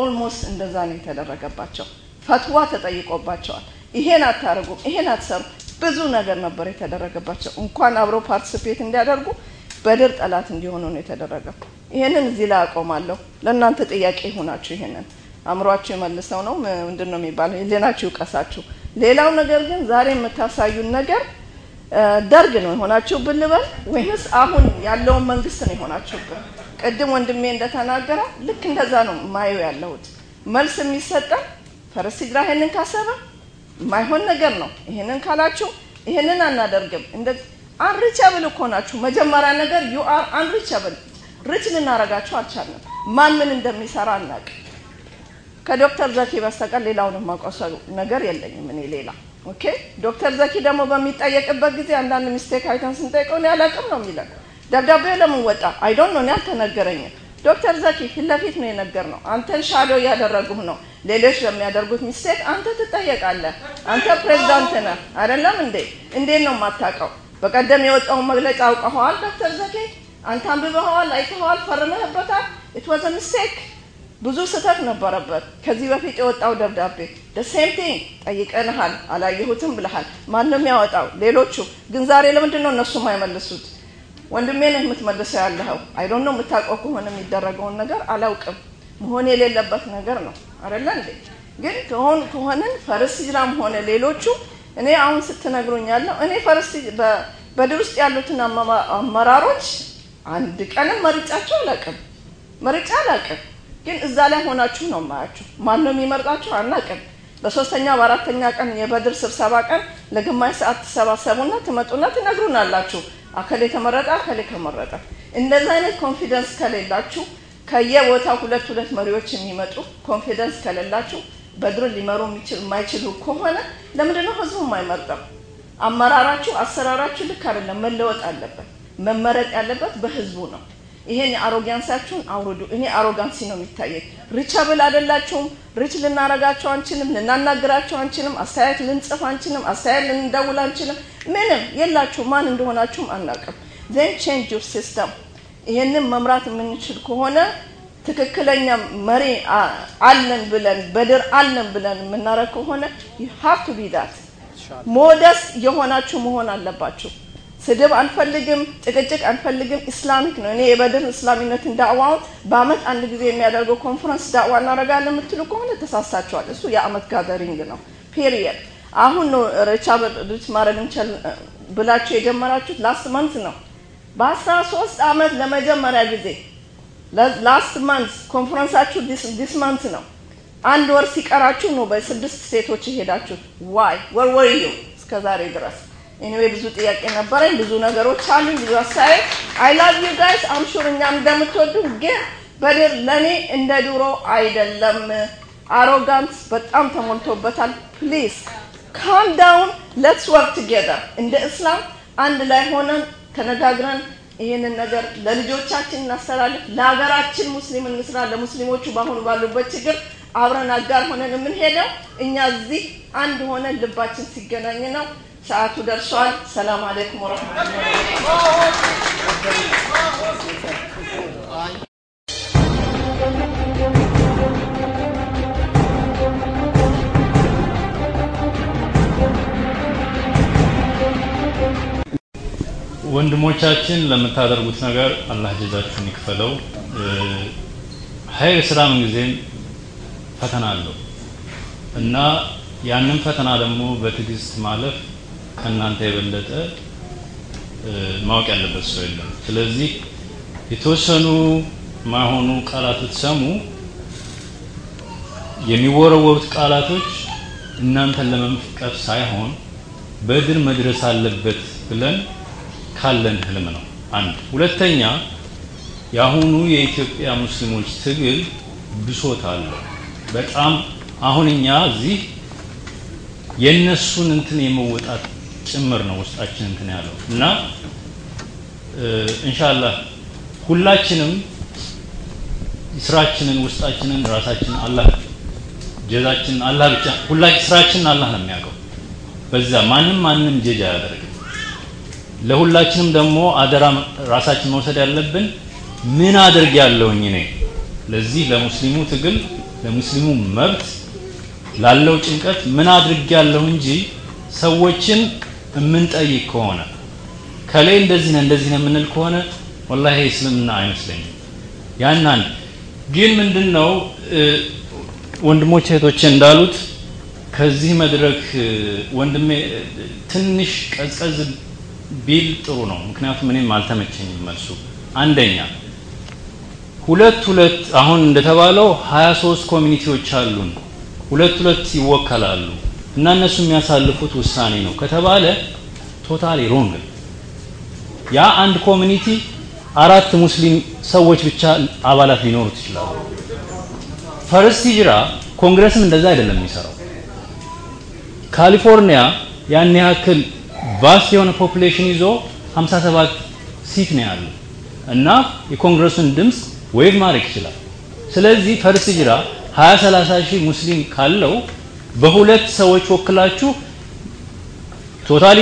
almost እንደዛ ነው የተደረገባቸው። ፈትዋ ተጠይቆባቸዋል። ይሄን አታደርጉም፣ ይሄን አትሰሩ፣ ብዙ ነገር ነበር የተደረገባቸው። እንኳን አብረው participate እንዲያደርጉ በድር ጠላት እንዲሆኑ ነው የተደረገው። ይሄንን እዚህ ላይ አቆማለሁ። ለእናንተ ጥያቄ ይሆናችሁ። ይሄንን አእምሯችሁ ይመልሰው ነው ምንድን ነው የሚባለው? ህሊናችሁ ይውቀሳችሁ። ሌላው ነገር ግን ዛሬ የምታሳዩን ነገር ደርግ ነው የሆናችሁብን ልበል ወይንስ አሁን ያለውን መንግስት ነው የሆናችሁብን? ቅድም ወንድሜ እንደተናገረ ልክ እንደዛ ነው ማየው ያለሁት። መልስ የሚሰጠን First ሂጅራ ይሄንን ካሰበ የማይሆን ነገር ነው። ይሄንን ካላችሁ ይሄንን አናደርግም። unreachable እኮ ናችሁ። መጀመሪያ ነገር you are unreachable reach ልናረጋችሁ አልቻልንም። ማን ምን እንደሚሰራ አናቅ። ከዶክተር ዘኪ በስተቀር ሌላውን የማውቀው ነገር የለኝም እኔ ሌላ okay። ዶክተር ዘኪ ደግሞ በሚጠየቅበት ጊዜ አንዳንድ mistake አይተን ስንጠይቀው እኔ አላቅም ነው የሚለን። ደብዳቤው ለምን ወጣ I don't know እኔ አልተነገረኝም። ዶክተር ዘኪ ፊት ለፊት ነው የነገር ነው። አንተን shadow እያደረጉህ ነው። ሌሎች በሚያደርጉት mistake አንተ ትጠየቃለህ። አንተ ፕሬዚዳንት ነህ አይደለም እንዴ? እንዴት ነው የማታውቀው? በቀደም የወጣውን መግለጫ አውቀኸዋል ዶክተር ዘኪ? አንተ አንብበኸዋል፣ አይተኸዋል፣ ፈርመህበታል። it was ብዙ ስህተት ነበረበት። ከዚህ በፊት የወጣው ደብዳቤ same thing ጠይቀንሃል፣ አላየሁትም ብለሃል። ማንም ያወጣው ሌሎቹ ግን ዛሬ ለምንድን ነው እነሱ የማይመልሱት? ወንድሜ የምትመልሰው ያለኸው I don't know የምታውቀው ከሆነ የሚደረገውን ነገር አላውቅም። መሆን የሌለበት ነገር ነው አይደለ እንዴ? ግን ከሆን ከሆንን ሂጅራም ሆነ ሌሎቹ እኔ አሁን ስትነግሩኝ ያለው እኔ First በድር ውስጥ ያሉትን አመራሮች አንድ ቀንም መርጫቸው አላውቅም፣ መርጫ አላውቅም። ግን እዛ ላይ ሆናችሁ ነው ማያችሁ። ማን ነው የሚመርጣችሁ አናውቅም። በሶስተኛ በአራተኛ ቀን የበድር ስብሰባ ቀን ለግማሽ ሰዓት ትሰባሰቡና ትመጡና ትነግሩናላችሁ አከሌ ተመረጠ፣ አከሌ ከመረጠ። እንደዚህ አይነት confidence ከሌላችሁ ከየቦታው ሁለት ሁለት መሪዎች የሚመጡ confidence ከሌላችሁ በድርን ሊመሩ የማይችሉ ከሆነ ለምንድን ነው ህዝቡ የማይመርጠው? አመራራችሁ፣ አሰራራችሁ ልክ አይደለም፣ መለወጥ አለበት። መመረጥ ያለበት በህዝቡ ነው። ይሄን arrogance ኣችሁን አውርዱ። እኔ arrogance ነው የሚታየኝ። reachable አይደላችሁም። reach ልናረጋቸው አንችልም፣ ልናናግራቸው አንችልም፣ አስተያየት ልንጽፍ አንችልም፣ አስተያየት ልንደውል አንችልም። ምንም የላችሁ። ማን እንደሆናችሁም አናውቅም። then change your system። ይሄንን መምራት የምንችል ከሆነ ትክክለኛ መሪ አለን ብለን በድር አለን ብለን የምናረግ ከሆነ you have to be that modest የሆናችሁ መሆን አለባችሁ። ስድብ አንፈልግም፣ ጭቅጭቅ አንፈልግም። Islamic ነው። እኔ የበድር እስላሚነትን ዳዕዋውን በአመት አንድ ጊዜ የሚያደርገው ኮንፈረንስ ዳዕዋ እናደርጋለን የምትሉ ከሆነ ተሳሳችኋል። እሱ የአመት gathering ነው። period። አሁን ነው reach out reach ማድረግ እንችል ብላችሁ የጀመራችሁት last month ነው። በአስራ ሶስት አመት ለመጀመሪያ ጊዜ last month conference ኣችሁ this month ነው። አንድ ወር ሲቀራችሁ ነው በስድስት ሴቶች የሄዳችሁት። why where were you እስከ ዛሬ ድረስ anyway ብዙ ጥያቄ ነበረኝ። ብዙ ነገሮች አሉኝ፣ ብዙ አስተያየት። I love you guys I'm sure እኛም እንደምትወዱ ግን በድር ለእኔ እንደ ድሮ አይደለም። arrogant በጣም ተሞልቶበታል። please calm down let's work together እንደ እስላም አንድ ላይ ሆነን ተነጋግረን ይህንን ነገር ለልጆቻችን እናስተላልፍ፣ ለሀገራችን ሙስሊም እንስራ። ለሙስሊሞቹ በአሁኑ ባሉበት ችግር አብረን አጋር ሆነን የምንሄደው እኛ እዚህ አንድ ሆነን ልባችን ሲገናኝ ነው። ሰዓቱ ደርሷል። ሰላም አለይኩም ወረህመቱላሂ ወንድሞቻችን ለምታደርጉት ነገር አላህ ጀዛችሁን ይክፈለው። ሀይር ስራ ምንጊዜም ፈተና አለው እና ያንን ፈተና ደግሞ በትዕግስት ማለፍ ከእናንተ የበለጠ ማወቅ ያለበት ሰው የለም። ስለዚህ የተወሰኑ ማይሆኑ ቃላት ብትሰሙ የሚወረወሩት ቃላቶች እናንተን ለመምቀፍ ሳይሆን በድር መድረስ አለበት ብለን ካለን ህልም ነው። አንድ ሁለተኛ የአሁኑ የኢትዮጵያ ሙስሊሞች ትግል ብሶት አለው። በጣም አሁን እኛ እዚህ የነሱን እንትን የመወጣት ጭምር ነው ውስጣችን እንትን ያለው እና ኢንሻአላህ ሁላችንም ስራችንን ውስጣችንን ራሳችንን አላህ ጀዛችንን አላህ ብቻ ሁላችን ስራችንን አላህ ነው የሚያውቀው። በዛ ማንም ማንም ጀጅ አያደርግም። ለሁላችንም ደግሞ አደራ ራሳችን መውሰድ ያለብን ምን አድርግ ያለውኝ እኔ ለዚህ ለሙስሊሙ ትግል ለሙስሊሙ መብት ላለው ጭንቀት ምን አድርግ ያለው እንጂ ሰዎችን የምንጠይቅ ከሆነ ከላይ እንደዚህ ነው እንደዚህ ነው የምንል ከሆነ ወላሂ እስልምና አይመስለኝም። አንድ ግን ምንድን ነው ወንድሞቼ እህቶቼ እንዳሉት ከዚህ መድረክ ወንድሜ ትንሽ ቀዝቀዝ ቢል ጥሩ ነው። ምክንያቱም እኔም አልተመቸኝም መልሱ። አንደኛ ሁለት ሁለት አሁን እንደተባለው 23 community ዎች አሉን። ሁለት ሁለት ይወከላሉ እና እነሱ የሚያሳልፉት ውሳኔ ነው ከተባለ totally wrong። ያ አንድ community አራት ሙስሊም ሰዎች ብቻ አባላት ሊኖሩት ይችላሉ። First ሂጅራ ኮንግረስም እንደዛ አይደለም የሚሰራው። ካሊፎርኒያ ያን ያክል vast የሆነ population ይዞ 57 seat ነው ያለው እና የኮንግረሱን ድምፅ wave ማድረግ ይችላል። ስለዚህ ፈርስት ሂጅራ 20 30 ሺህ ሙስሊም ካለው በሁለት ሰዎች ወክላችሁ totally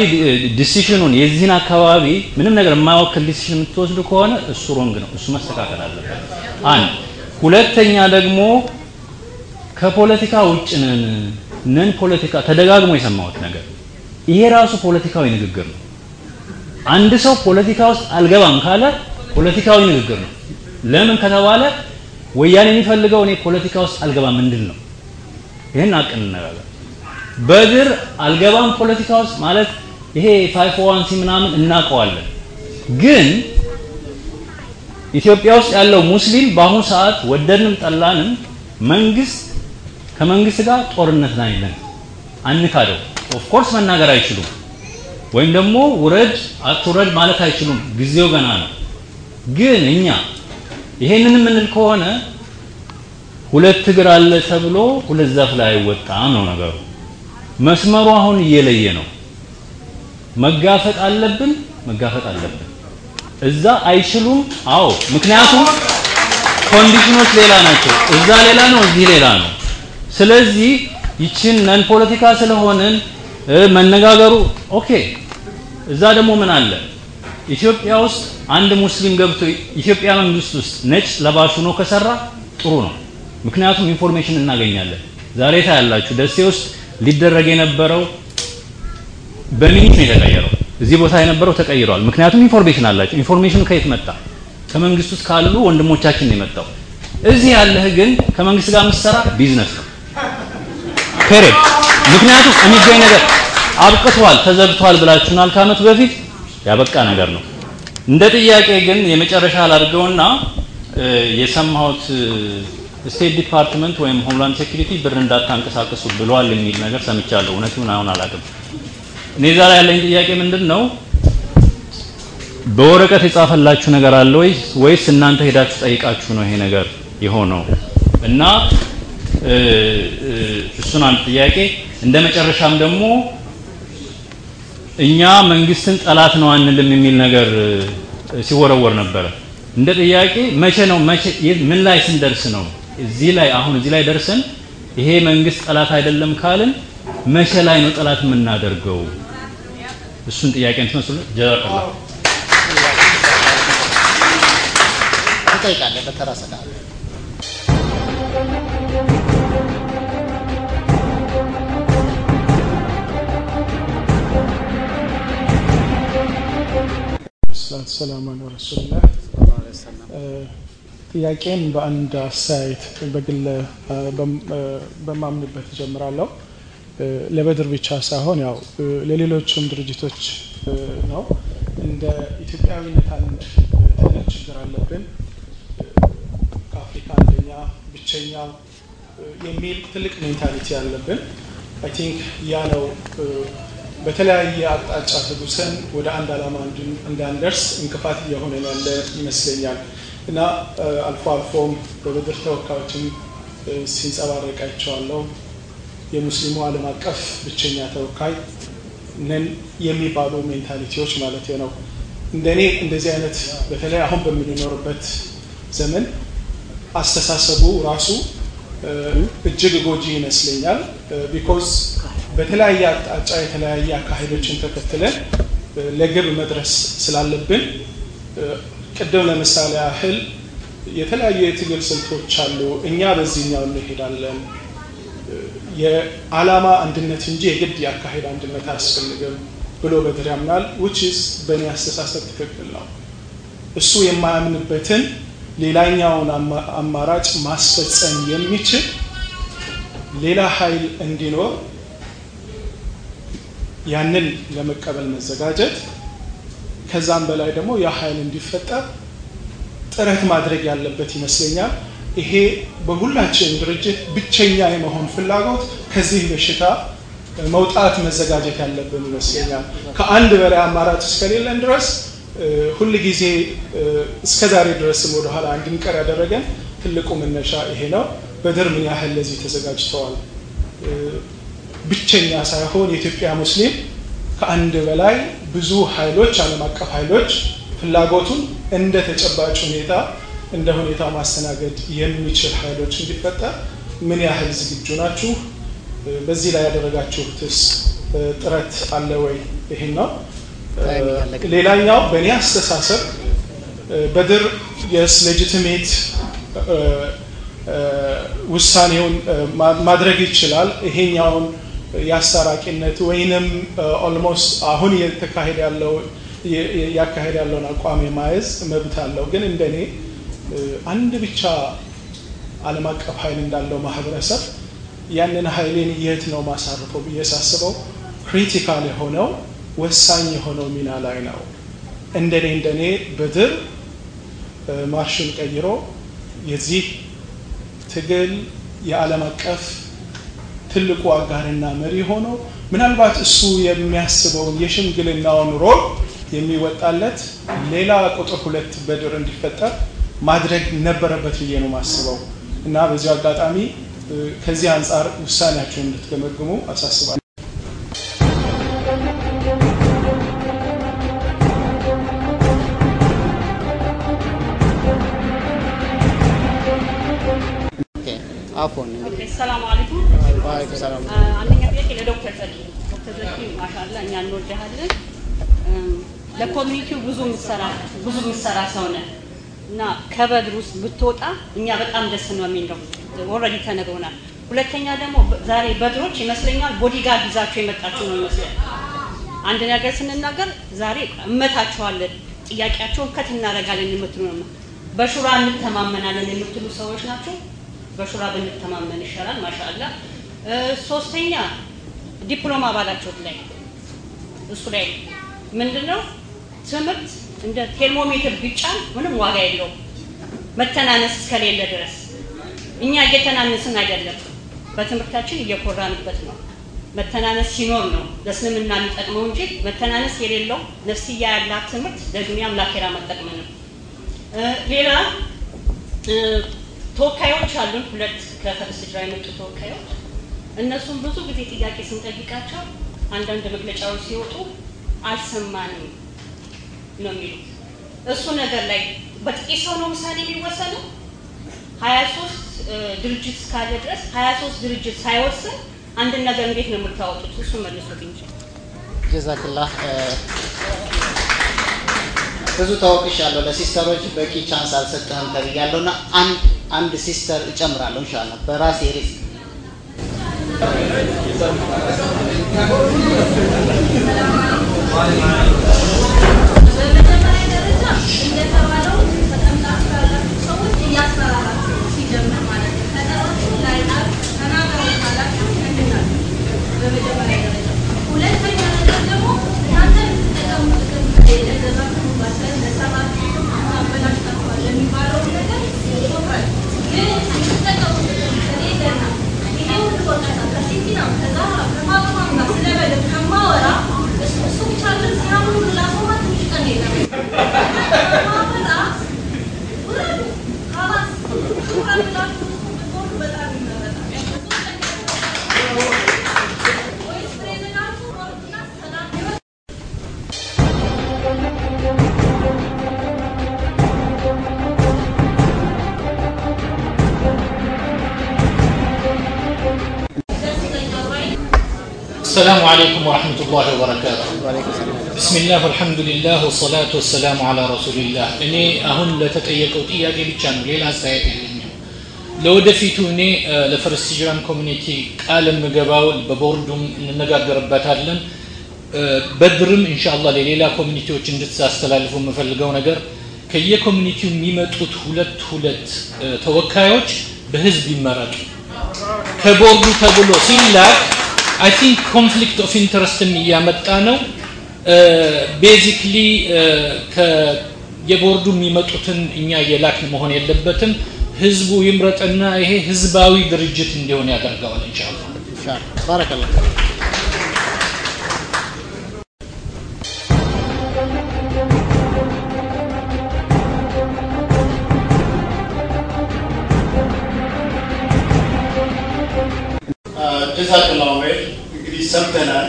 decision ኡን የዚህን አካባቢ ምንም ነገር የማይወክል decision የምትወስዱ ከሆነ እሱ wrong ነው። እሱ መስተካከል አለበት። አንድ ሁለተኛ ደግሞ ከፖለቲካ ውጭ ነን ነን ፖለቲካ ተደጋግሞ የሰማሁት ነገር ይሄ ራሱ ፖለቲካዊ ንግግር ነው። አንድ ሰው ፖለቲካ ውስጥ አልገባም ካለ ፖለቲካዊ ንግግር ነው። ለምን ከተባለ ወያኔ የሚፈልገው እኔ ፖለቲካ ውስጥ አልገባም ምንድን ነው? ይህን አቅ እንነጋገር። አልገባም ፖለቲካ ውስጥ ማለት ይሄ five C ምናምን እናውቀዋለን። ግን ኢትዮጵያ ውስጥ ያለው ሙስሊም በአሁኑ ሰዓት ወደድንም ጠላንም መንግስት ከመንግስት ጋር ጦርነት ላይ ነን። አንካደው። of course መናገር አይችሉም፣ ወይም ደግሞ ውረድ አትውረድ ማለት አይችሉም። ጊዜው ገና ነው። ግን እኛ ይሄንን የምንል ከሆነ ሁለት እግር አለ ተብሎ ሁለት ዛፍ ላይ አይወጣም ነው ነገሩ። መስመሩ አሁን እየለየ ነው። መጋፈጥ አለብን፣ መጋፈጥ አለብን። እዛ አይችሉም። አዎ፣ ምክንያቱም condition ኦች ሌላ ናቸው። እዛ ሌላ ነው፣ እዚህ ሌላ ነው። ስለዚህ ይችን ነን ፖለቲካ ስለሆንን መነጋገሩ okay። እዛ ደግሞ ምን አለ ኢትዮጵያ ውስጥ አንድ ሙስሊም ገብቶ ኢትዮጵያ መንግስት ውስጥ ነጭ ለባሽ ሆኖ ከሰራ ጥሩ ነው። ምክንያቱም information እናገኛለን። ዛሬ ታያላችሁ ደሴ ውስጥ ሊደረግ የነበረው በ minute ነው የተቀየረው። እዚህ ቦታ የነበረው ተቀይሯል። ምክንያቱም information አላቸው። information ኑ ከየት መጣ? ከመንግስት ውስጥ ካሉ ወንድሞቻችን ነው የመጣው። እዚህ ያለህ ግን ከመንግስት ጋር የምትሰራ ቢዝነስ ነው period። ምክንያቱም የሚገኝ ነገር አብቅቷል፣ ተዘግቷል ብላችሁናል ከዓመት በፊት ያበቃ ነገር ነው። እንደ ጥያቄ ግን የመጨረሻ ላድርገውና የሰማሁት State Department ወይም Homeland Security ብር እንዳታንቀሳቀሱ ብሏል የሚል ነገር ሰምቻለሁ። እውነቱን አሁን አላውቅም። እኔ ዛሬ ያለኝ ጥያቄ ምንድን ነው፣ በወረቀት የጻፈላችሁ ነገር አለ ወይ ወይስ እናንተ ሄዳችሁ ጠይቃችሁ ነው ይሄ ነገር የሆነው? እና እሱን አንድ ጥያቄ። እንደ መጨረሻም ደግሞ እኛ መንግስትን ጠላት ነው አንልም የሚል ነገር ሲወረወር ነበረ። እንደ ጥያቄ መቼ ነው መቼ ምን ላይ ስንደርስ ነው እዚህ ላይ አሁን እዚህ ላይ ደርሰን ይሄ መንግስት ጠላት አይደለም ካልን መቼ ላይ ነው ጠላት የምናደርገው? እሱን ጥያቄ እንትመስሉ ጀዛከላ ትጠይቃለህ በተራ الصلاة والسلام على رسول الله። ጥያቄን በአንድ አስተያየት በግል በማምንበት ጀምራለሁ። ለበድር ብቻ ሳይሆን ያው ለሌሎችም ድርጅቶች ነው። እንደ ኢትዮጵያዊነት አንድ ትልቅ ችግር አለብን። ከአፍሪካ አንደኛ ብቸኛ የሚል ትልቅ mentality አለብን። I think ያ ነው በተለያየ አቅጣጫ ተጉሰን ወደ አንድ ዓላማ እንዳንደርስ እንቅፋት እየሆነ ያለ ይመስለኛል እና አልፎ አልፎም በበድር ተወካዮችም ሲንጸባረቅ አይቼዋለሁ። የሙስሊሙ ዓለም አቀፍ ብቸኛ ተወካይ ነን የሚባሉ ሜንታሊቲዎች ማለት ነው። እንደኔ እንደዚህ አይነት በተለይ አሁን በምንኖርበት ዘመን አስተሳሰቡ ራሱ እጅግ ጎጂ ይመስለኛል። because በተለያየ አቅጣጫ የተለያየ አካሄዶችን ተከትለን ለግብ መድረስ ስላለብን ቅድም ለምሳሌ ያህል የተለያዩ የትግል ስልቶች አሉ። እኛ በዚህኛው እንሄዳለን። የዓላማ አንድነት እንጂ የግድ የአካሄድ አንድነት አያስፈልግም ብሎ በድር ያምናል። which is በእኔ አስተሳሰብ ትክክል ነው። እሱ የማያምንበትን ሌላኛውን አማራጭ ማስፈጸም የሚችል ሌላ ኃይል እንዲኖር ያንን ለመቀበል መዘጋጀት ከዛም በላይ ደግሞ ያ ኃይል እንዲፈጠር ጥረት ማድረግ ያለበት ይመስለኛል። ይሄ በሁላችን ድርጅት ብቸኛ የመሆን ፍላጎት ከዚህ በሽታ መውጣት መዘጋጀት ያለብን ይመስለኛል። ከአንድ በላይ አማራጭ እስከሌለን ድረስ ሁል ጊዜ እስከ ዛሬ ድረስም ወደኋላ እንድንቀር ያደረገን ትልቁ መነሻ ይሄ ነው። በድር ምን ያህል ለዚህ ተዘጋጅተዋል? ብቸኛ ሳይሆን የኢትዮጵያ ሙስሊም ከአንድ በላይ ብዙ ኃይሎች ዓለም አቀፍ ኃይሎች ፍላጎቱን እንደ ተጨባጭ ሁኔታ እንደ ሁኔታው ማስተናገድ የሚችል ኃይሎች እንዲፈጠር ምን ያህል ዝግጁ ናችሁ? በዚህ ላይ ያደረጋችሁትስ ጥረት አለ ወይ? ይህን ነው። ሌላኛው በእኔ አስተሳሰብ በድር yes legitimate ውሳኔውን ማድረግ ይችላል። ይሄኛውን የአስታራቂነት ወይንም almost አሁን እየተካሄደ ያለው ያካሄድ ያለውን አቋም የመያዝ መብት አለው። ግን እንደኔ አንድ ብቻ ዓለም አቀፍ ኃይል እንዳለው ማህበረሰብ ያንን ኃይሌን የት ነው ማሳርፈው ብዬ ሳስበው critical የሆነው ወሳኝ የሆነው ሚና ላይ ነው። እንደኔ እንደኔ በድር ማርሽን ቀይሮ የዚህ ትግል የዓለም አቀፍ ትልቁ አጋርና መሪ ሆኖ ምናልባት እሱ የሚያስበውን የሽምግልናውን role የሚወጣለት ሌላ ቁጥር ሁለት በድር እንዲፈጠር ማድረግ ነበረበት ብዬ ነው ማስበው እና በዚሁ አጋጣሚ ከዚህ አንጻር ውሳኔያቸውን እንድትገመግሙ አሳስባለሁ። አፎን እንግዲህ ሰላም ሰላም። አንደኛ ጥያቄ ለዶክተር ዘኪ ዶክተር ዘኪ ማሻአላ እኛ እንወድሃለን። ለ community ው ብዙ የምትሰራ ብዙ የምትሰራ ሰው ነህ እና ከበድር ውስጥ ብትወጣ እኛ በጣም ደስ ነው የሚለው already ተነግሮናል። ሁለተኛ ደግሞ ዛሬ በድሮች ይመስለኛል bodyguard ይዛችሁ የመጣችሁ ነው ይመስላል። አንድ ነገር ስንናገር ዛሬ እንመታችኋለን፣ ጥያቄያቸውን ከት እናደርጋለን የምትሉ ነው። በሹራ እንተማመናለን የምትሉ ሰዎች ናቸው። በሹራ ብንተማመን ይሻላል። ما شاء الله። ሶስተኛ ዲፕሎማ ባላችሁት ላይ እሱ ላይ ምንድነው ትምህርት እንደ ቴርሞሜትር ቢጫን ምንም ዋጋ የለውም መተናነስ እስከሌለ ድረስ እኛ እየተናነስን አይደለም፣ በትምህርታችን እየኮራንበት ነው። መተናነስ ሲኖር ነው ለእስልምና የሚጠቅመው እንጂ መተናነስ የሌለው ነፍስያ ያላት ትምህርት ለዱንያም ላኬራ መጠቅም ነው። ሌላ ተወካዮች አሉን፣ ሁለት ከፈረስ ጅራ የመጡ ተወካዮች። እነሱም ብዙ ጊዜ ጥያቄ ስንጠይቃቸው አንዳንድ መግለጫዎች ሲወጡ አልሰማንም ነው የሚሉት። እሱ ነገር ላይ በጥቂት ሰው ነው ውሳኔ የሚወሰነው። ሀያ ሶስት ድርጅት እስካለ ድረስ ሀያ ሶስት ድርጅት ሳይወስን አንድን ነገር እንዴት ነው የምታወጡት? እሱ መልሶልኝ። جزاك الله ብዙ ተወቅሻለሁ። ለ sister ኦች በቂ chance አልሰጠህም ተብያለሁ እና አንድ አንድ ሲስተር እጨምራለሁ ኢንሻአላህ በራሴ ሪስክ Hayır, hayır. السلام عليكم ورحمة الله وبركاته بسم الله والحمد لله والصلاة والسلام على رسول الله እኔ አሁን ለተጠየቀው ጥያቄ ብቻ ነው ሌላ አስተያየት የለኝም ለወደፊቱ እኔ ለፈረስ ሂጅራን ኮሚኒቲ ቃል የምገባው በቦርዱም እንነጋገርበታለን በድርም ኢንሻአላህ ለሌላ ኮሚኒቲዎች እንድታስተላልፉ የምፈልገው ነገር ከየኮሚኒቲው የሚመጡት ሁለት ሁለት ተወካዮች በህዝብ ይመረጡ። ከቦርዱ ተብሎ ሲላክ I think conflict of interest ን እያመጣ ነው። basically የቦርዱ የሚመጡትን እኛ የላክን መሆን የለበትም። ህዝቡ ይምረጥና ይሄ ህዝባዊ ድርጅት እንዲሆን ያደርገዋል بارك الله جزاك الله خير። እንግዲህ ሰምተናል።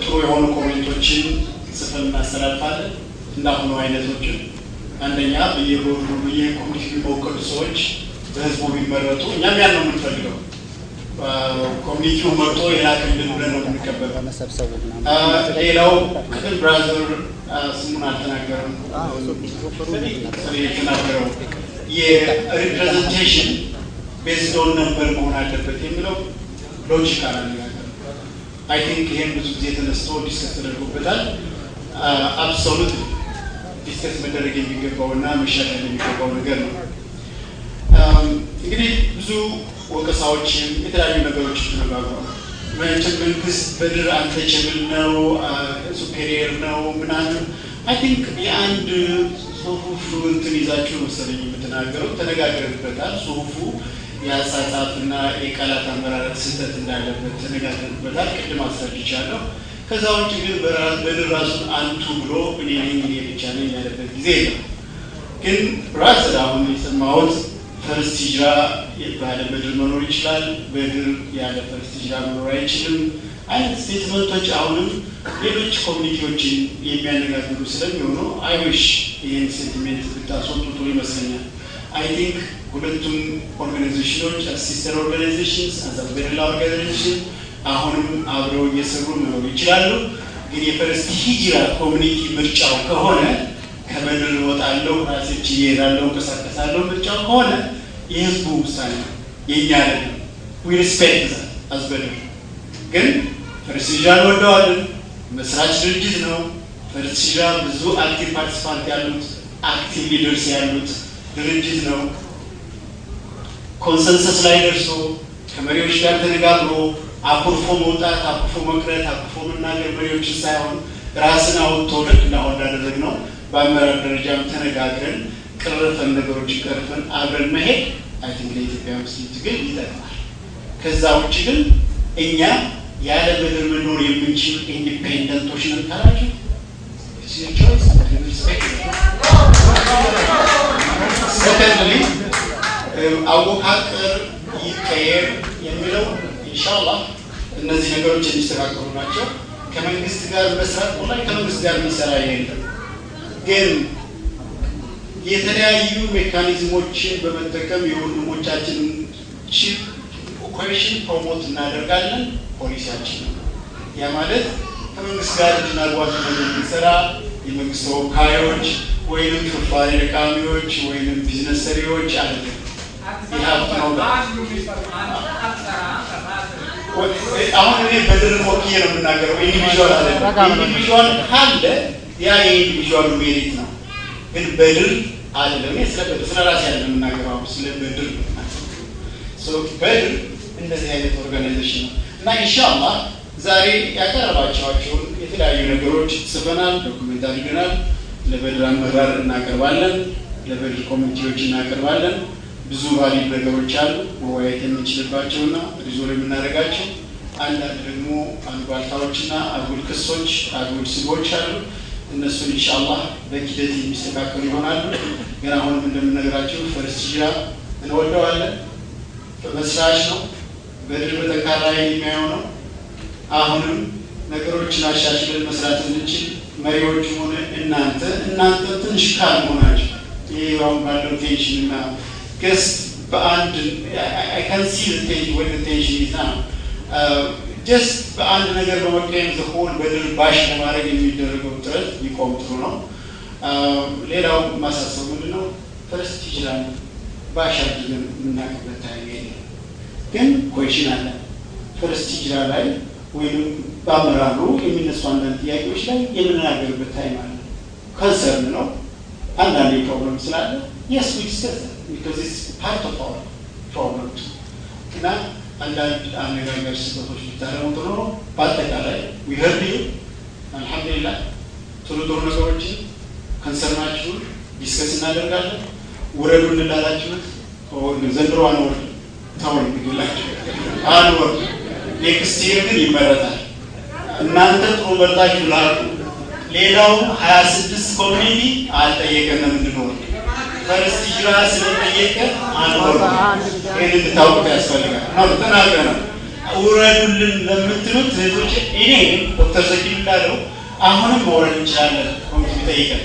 ጥሩ የሆኑ comment ኦችን ጽፈን እናስተላልፋለን። እንዳሁኑ አይነቶችን አንደኛ በየቦርዱ በየ community የሚወከሉ ሰዎች በህዝቡ ቢመረጡ እኛም ያን ነው የምንፈልገው። community ው መርጦ የላክልን ብለን ነው የምንቀበለው። ሌላው ቅድም brother ስሙን አልተናገረም የተናገረው የ representation based on number መሆን አለበት የሚለው logical አነጋገር I think ይሄን ብዙ ጊዜ ተነስቶ discuss ተደርጎበታል። absolute discuss መደረግ የሚገባው እና መሻሻል የሚገባው ነገር ነው። እንግዲህ ብዙ ወቀሳዎችም የተለያዩ ነገሮች ተነጋግሯል። መቼም መንግስት በድር untouchable ነው superior ነው ምናምን I think የአንድ ጽሁፍ እንትን ይዛችሁ መሰለኝ የምትናገረው ተነጋገርበታል። ጽሁፉ የአጻጻፍና የቃላት አመራረጥ ስህተት እንዳለበት ተነጋገርበታል። ቅድም አስረድቻለሁ። ከዛ ውጭ ግን በድር ራሱን አንቱ ብሎ እኔ ነኝ እኔ ብቻ ነኝ ያለበት ጊዜ ነው። ግን ራስ አሁን የሰማሁት First ሂጅራ ያለ በድር መኖር ይችላል፣ በድር ያለ First ሂጅራ መኖር አይችልም አይነት statement ኦች አሁንም ሌሎች community ዎችን የሚያነጋግሩ ስለሚሆኑ I wish ይህን sentiment ብታስወጡ ጥሩ ይመስለኛል። I think ሁለቱም organization ኦች sister organizations አዛበደላ organization አሁንም አብረው እየሰሩ መኖር ይችላሉ። ግን የ First ሂጅራ community ምርጫው ከሆነ ከበድር እወጣለሁ ራሴ ችዬ እሄዳለሁ እንቀሳቀሳለሁ ምርጫው ከሆነ የህዝቡ ውሳኔ የእኛ አይደለም። We respect that as በድር ግን ሂጅራ እንወደዋለን። መስራች ድርጅት ነው። ሂጅራ ብዙ active participant ያሉት active leaders ያሉት ድርጅት ነው። consensus ላይ ደርሶ ከመሪዎች ጋር ተነጋግሮ አኩርፎ መውጣት፣ አኩርፎ መቅረት፣ አኩርፎ መናገር መሪዎችን ሳይሆን ራስን አውጥቶ ልክ እንዳሁን እንዳደረግ ነው በአመራር ደረጃም ተነጋግረን ቀርፈን ነገሮችን ቀርፈን አብረን መሄድ I think ለኢትዮጵያ ሙስሊም ትግል ይጠቅማል። ከዛ ውጭ ግን እኛ ያለ በድር መኖር የምንችል independent ኦች ነን ካላችሁ secondly አወቃቀር ይቀየር የሚለው ኢንሻአላህ እነዚህ ነገሮች የሚስተካከሉ ናቸው። ከመንግስት ጋር መስራት ላይ ከመንግስት ጋር የሚሰራ የለም። ግን የተለያዩ mechanism ኦችን በመጠቀም የወንድሞቻችንን ኮሚሽን promote እናደርጋለን። ፖሊሲያችን ነው። ያ ማለት ከመንግስት ጋር እንድናጓዝ የምንሰራ የመንግስት ተወካዮች ወይንም ፍርፋሪ ለቃሚዎች ወይንም ቢዝነስ ሰሪዎች አይደለም። የሀብት ነው። አሁን እኔ በድርን ወክዬ ነው የምናገረው። individual አይደለም። individual ካለ ያ የ individual ኡ merit ነው። ግን በድር አይደለም። እኔ ስለ ራሴ አይደለም የምናገረው፣ አሁን ስለ በድር በድር እንደዚህ አይነት organization ነው እና ኢንሻአላህ ዛሬ ያቀረባችኋቸውን የተለያዩ ነገሮች ጽፈናል፣ document አድርገናል። ለበድር አመራር እናቀርባለን፣ ለበድር ኮሚቴዎች እናቀርባለን። ብዙ valid ነገሮች አሉ መወያየት የምንችልባቸውና resolve የምናደርጋቸው። አንዳንድ ደግሞ አሉባልታዎችና አጉል ክሶች፣ አጉል ስቦች አሉ። እነሱን ኢንሻአላህ በሂደት የሚስተካከሉ ይሆናሉ። ግን አሁንም እንደምነግራቸው First ሂጅራ እንወደዋለን። መስራች ነው። በድር በጠንካራ የሚያየው ነው። አሁንም ነገሮችን አሻሽለን መስራት እንድንችል መሪዎች ሆነ እናንተ እናንተ ትንሽ calm መሆናችሁ ይህ ባለው tension እና ገስ በአንድ አይ ካን ሲ ወይ ቴንሽን ይዛ ነው ጀስት በአንድ ነገር በመቀየም ዘሆን በድር ባሽ ለማድረግ የሚደረገው ጥረት ሊቆም ጥሩ ነው። ሌላው ማሳሰብ ምንድን ነው? ፈርስት ይችላል ባሽ አድርገን የምናውቅበት ታይም የለም። ግን ኮሽን አለ ፈርስት ሂጅራ ላይ ወይም በአመራሩ የሚነሱ አንዳንድ ጥያቄዎች ላይ የምንናገርበት ታይም አለ። concern ነው አንዳንድ problem ስላለ yes we because it's part of our problem እና አንዳንድ አነጋገር ስህተቶች ቢታረሙ ጥሩ በአጠቃላይ we heard you አልሐምዱሊላህ ጥሩ ጥሩ ነገሮችን concern ኣችሁን discuss እናደርጋለን። ውረዱ እንላላችሁት ዘንድሮ አንወርድ ተውን ግላችሁ አንወርድ። Next year ግን ይመረጣል። እናንተ ጥሩ መርጣችሁ ላሉ ሌላው ሀያ ስድስት community አልጠየቀንም እንድንወርድ First ሂጅራ ስለጠየቀ አንወርድም ይህን እንድታውቁት ያስፈልጋል ነው ተናገ ውረዱልን ለምትሉት እህቶች እኔ ዶክተር ዘኪ እንዳለው አሁንም መውረድ እንችላለን ኮሚቴ ይጠይቀን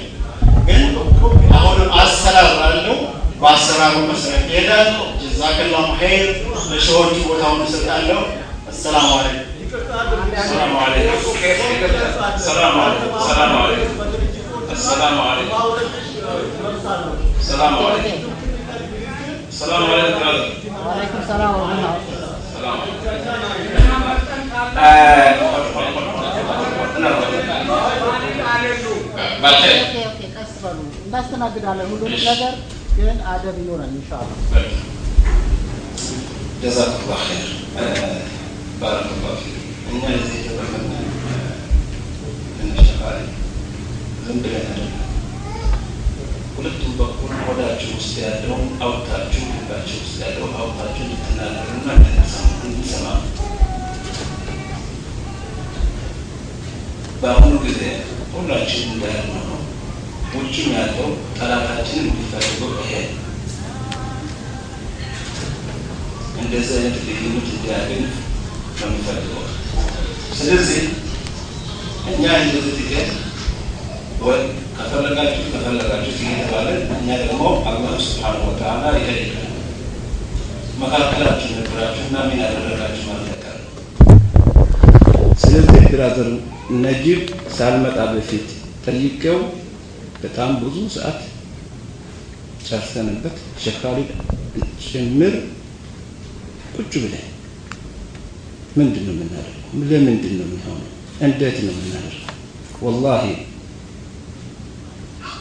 ግን አሁንም አሰራር አለው በአሰራሩ መሰረት ይሄዳል ጀዛከላሁ ኸይር ለሸዎች ቦታውን እሰጣለሁ አሰላሙ አለይኩም ሰላም አለይኩም ሰላም አለይኩም ሰላም አለይኩም ሰላም አለይኩም السلام عليكم. السلام عليكم. وعليكم السلام ورحمة الله. السلام عليكم. نستنبه على هدوء النظر كان ادب يورا ان شاء الله جزاك الله خير بارك الله فيك أنا نزيد تبرمنا من الشقائق ذنبنا ሁለቱም በኩል ሆዳችሁ ውስጥ ያለውን አውጥታችሁ ልባችሁ ውስጥ ያለውን አውጥታችሁ እንድትናገሩና እንድንሰማ በአሁኑ ጊዜ ሁላችን እንዳልነው ነው። ውጭም ያለው ጠላታችንን የሚፈልገው ይሄ እንደዚህ አይነት ልዩነት እንዲያገኝ ነው የሚፈልገው። ስለዚህ እኛ እንደዚህ ትገን ወይ ከፈለጋችሁ ከፈለጋችሁ እየተባለ እኛ ደግሞ አላህ ስብሓነሁ ወተዓላ ይጠይቃል። መካከላችሁ ነበራችሁ እና ምን ያደረጋችሁ ማለት ያቀር ስለዚህ brother ነጂብ ሳልመጣ በፊት ጠይቄው በጣም ብዙ ሰዓት ጨርሰንበት ካሊድ ጭምር ቁጭ ብለን ምንድን ነው የምናደርገው? ለምንድን ነው የሚሆነው? እንዴት ነው የምናደርገው? ወላሂ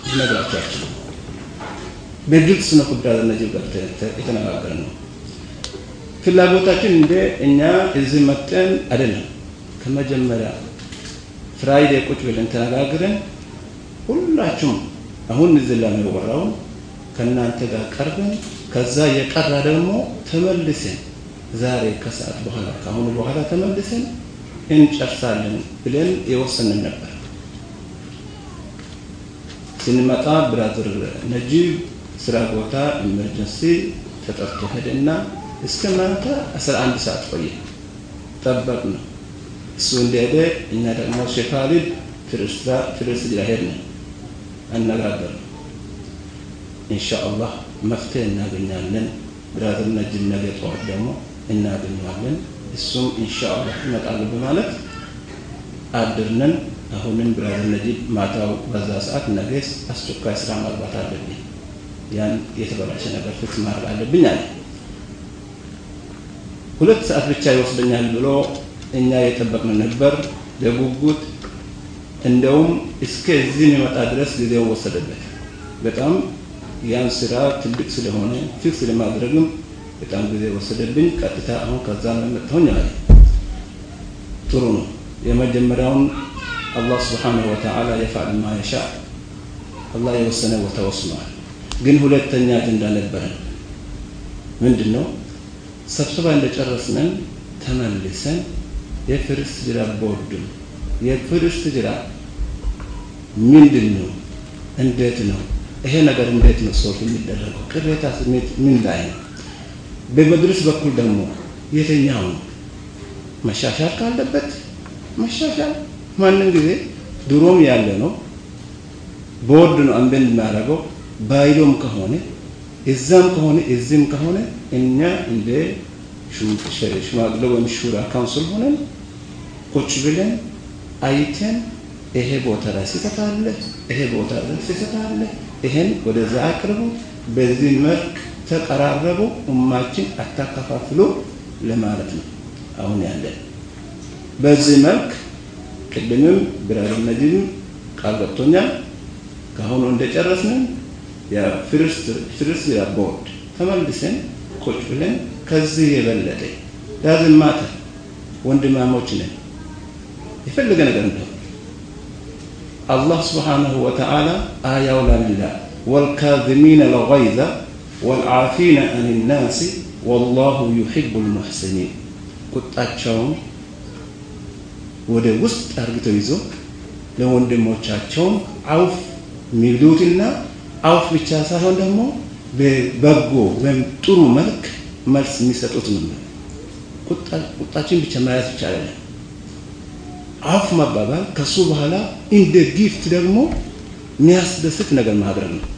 ልነግራችሁ አልችልም። በግልጽ ነው ጉዳይ ነጂብ ጋር የተነጋገርነው። ፍላጎታችን እንደ እኛ እዚህ መጠን አይደለም። ከመጀመሪያ ፍራይዴ ቁጭ ብለን ተነጋግረን ሁላችሁም አሁን እዚህ ላይ የሚወራውን ከእናንተ ጋር ቀርበን ከዛ የቀራ ደግሞ ተመልሰን ዛሬ ከሰዓት በኋላ ከአሁኑ በኋላ ተመልሰን እንጨርሳለን ብለን የወሰንን ነበር። ስንመጣ ብራዘር ነጂብ ስራ ቦታ emergency ተጠርቶ ሄደና እስከ ማታ 11 ሰዓት ቆየ። ጠበቅ ነው እሱ እንደሄደ እኛ ደግሞ ሼክ ካሊድ ፍርስ ላይ ሄድን፣ አነጋገር ነው ኢንሻአላህ መፍትሄ እናገኛለን። brother ነጂብ ነገ ጠዋት ደግሞ እናገኘዋለን። እሱም ኢንሻአላህ ይመጣሉ በማለት አድረን አሁንም brother ነጂብ ማታው በዛ ሰዓት ነገስ አስቸኳይ ስራ ማግባት አለብኝ፣ ያን የተበላሸ ነገር fix ማድረግ አለብኝ አለ። ሁለት ሰዓት ብቻ ይወስደኛል ብሎ እኛ የጠበቅን ነበር በጉጉት እንደውም እስከ እዚህ የሚመጣ ድረስ ጊዜው ወሰደበት። በጣም ያን ስራ ትልቅ ስለሆነ fix ለማድረግም በጣም ጊዜ ወሰደብኝ። ቀጥታ አሁን ከዛ ነው የመጣሁኝ አለ። ጥሩ ነው። የመጀመሪያውን አላህ سبحانه وتعالى يفعل ما يشاء አላህ የወሰነ ወስነዋል። ግን ሁለተኛ አጀንዳ ነበረን። ምንድን ነው? ስብሰባ እንደጨረስነን ተመልሰን የ First Hijrah ቦርድም የ First Hijrah ምንድን ነው? እንዴት ነው ይሄ ነገር እንዴት ነው solve የሚደረገው? ቅሬታ ስሜት ምን ላይ ነው? በመድረስ በኩል ደግሞ የትኛው ነው መሻሻል ካለበት መሻሻል ማንም ጊዜ ድሮም ያለ ነው። ቦርድ ነው አንበን የሚያደርገው ባይሎም ከሆነ እዛም ከሆነ እዚህም ከሆነ እኛ እንደ ሽማግሌ ወይም ሹራ council ሆነን ቁጭ ብለን አይተን ይሄ ቦታ ላይ ስህተት አለ፣ ይሄ ቦታ ላይ ስህተት አለ፣ ይሄን ወደዛ አቅርቡ፣ በዚህ መልክ ተቀራረቡ፣ ኡማችን አታከፋፍሉ ለማለት ነው አሁን ያለን። በዚህ መልክ ቅድምም ብራሪ ነጂብም ቃል ገብቶኛል። ከአሁኑ እንደጨረስን የፍርስ ቦርድ ተመልሰን ቁጭ ብለን ከዚህ የበለጠ ዳዝን ማተር ወንድማሞች ነን የፈለገ ነገር እንደው አላህ ስብሓንሁ ወተዓላ አያው ላሚላ ወልካዝሚነ ልገይዘ ወልዓፊነ አን ናሲ ወላሁ ዩሒቡ ልሙሕሲኒን ቁጣቸውን ወደ ውስጥ አርግተው ይዞ ለወንድሞቻቸውን አውፍ የሚሉትና አውፍ ብቻ ሳይሆን ደግሞ በበጎ ወይም ጥሩ መልክ መልስ የሚሰጡት ነው። ቁጣችን ብቻ ማየት ብቻ አይደለም። አውፍ መባባል ከሱ በኋላ እንደ ጊፍት ደግሞ የሚያስደስት ነገር ማድረግ ነው።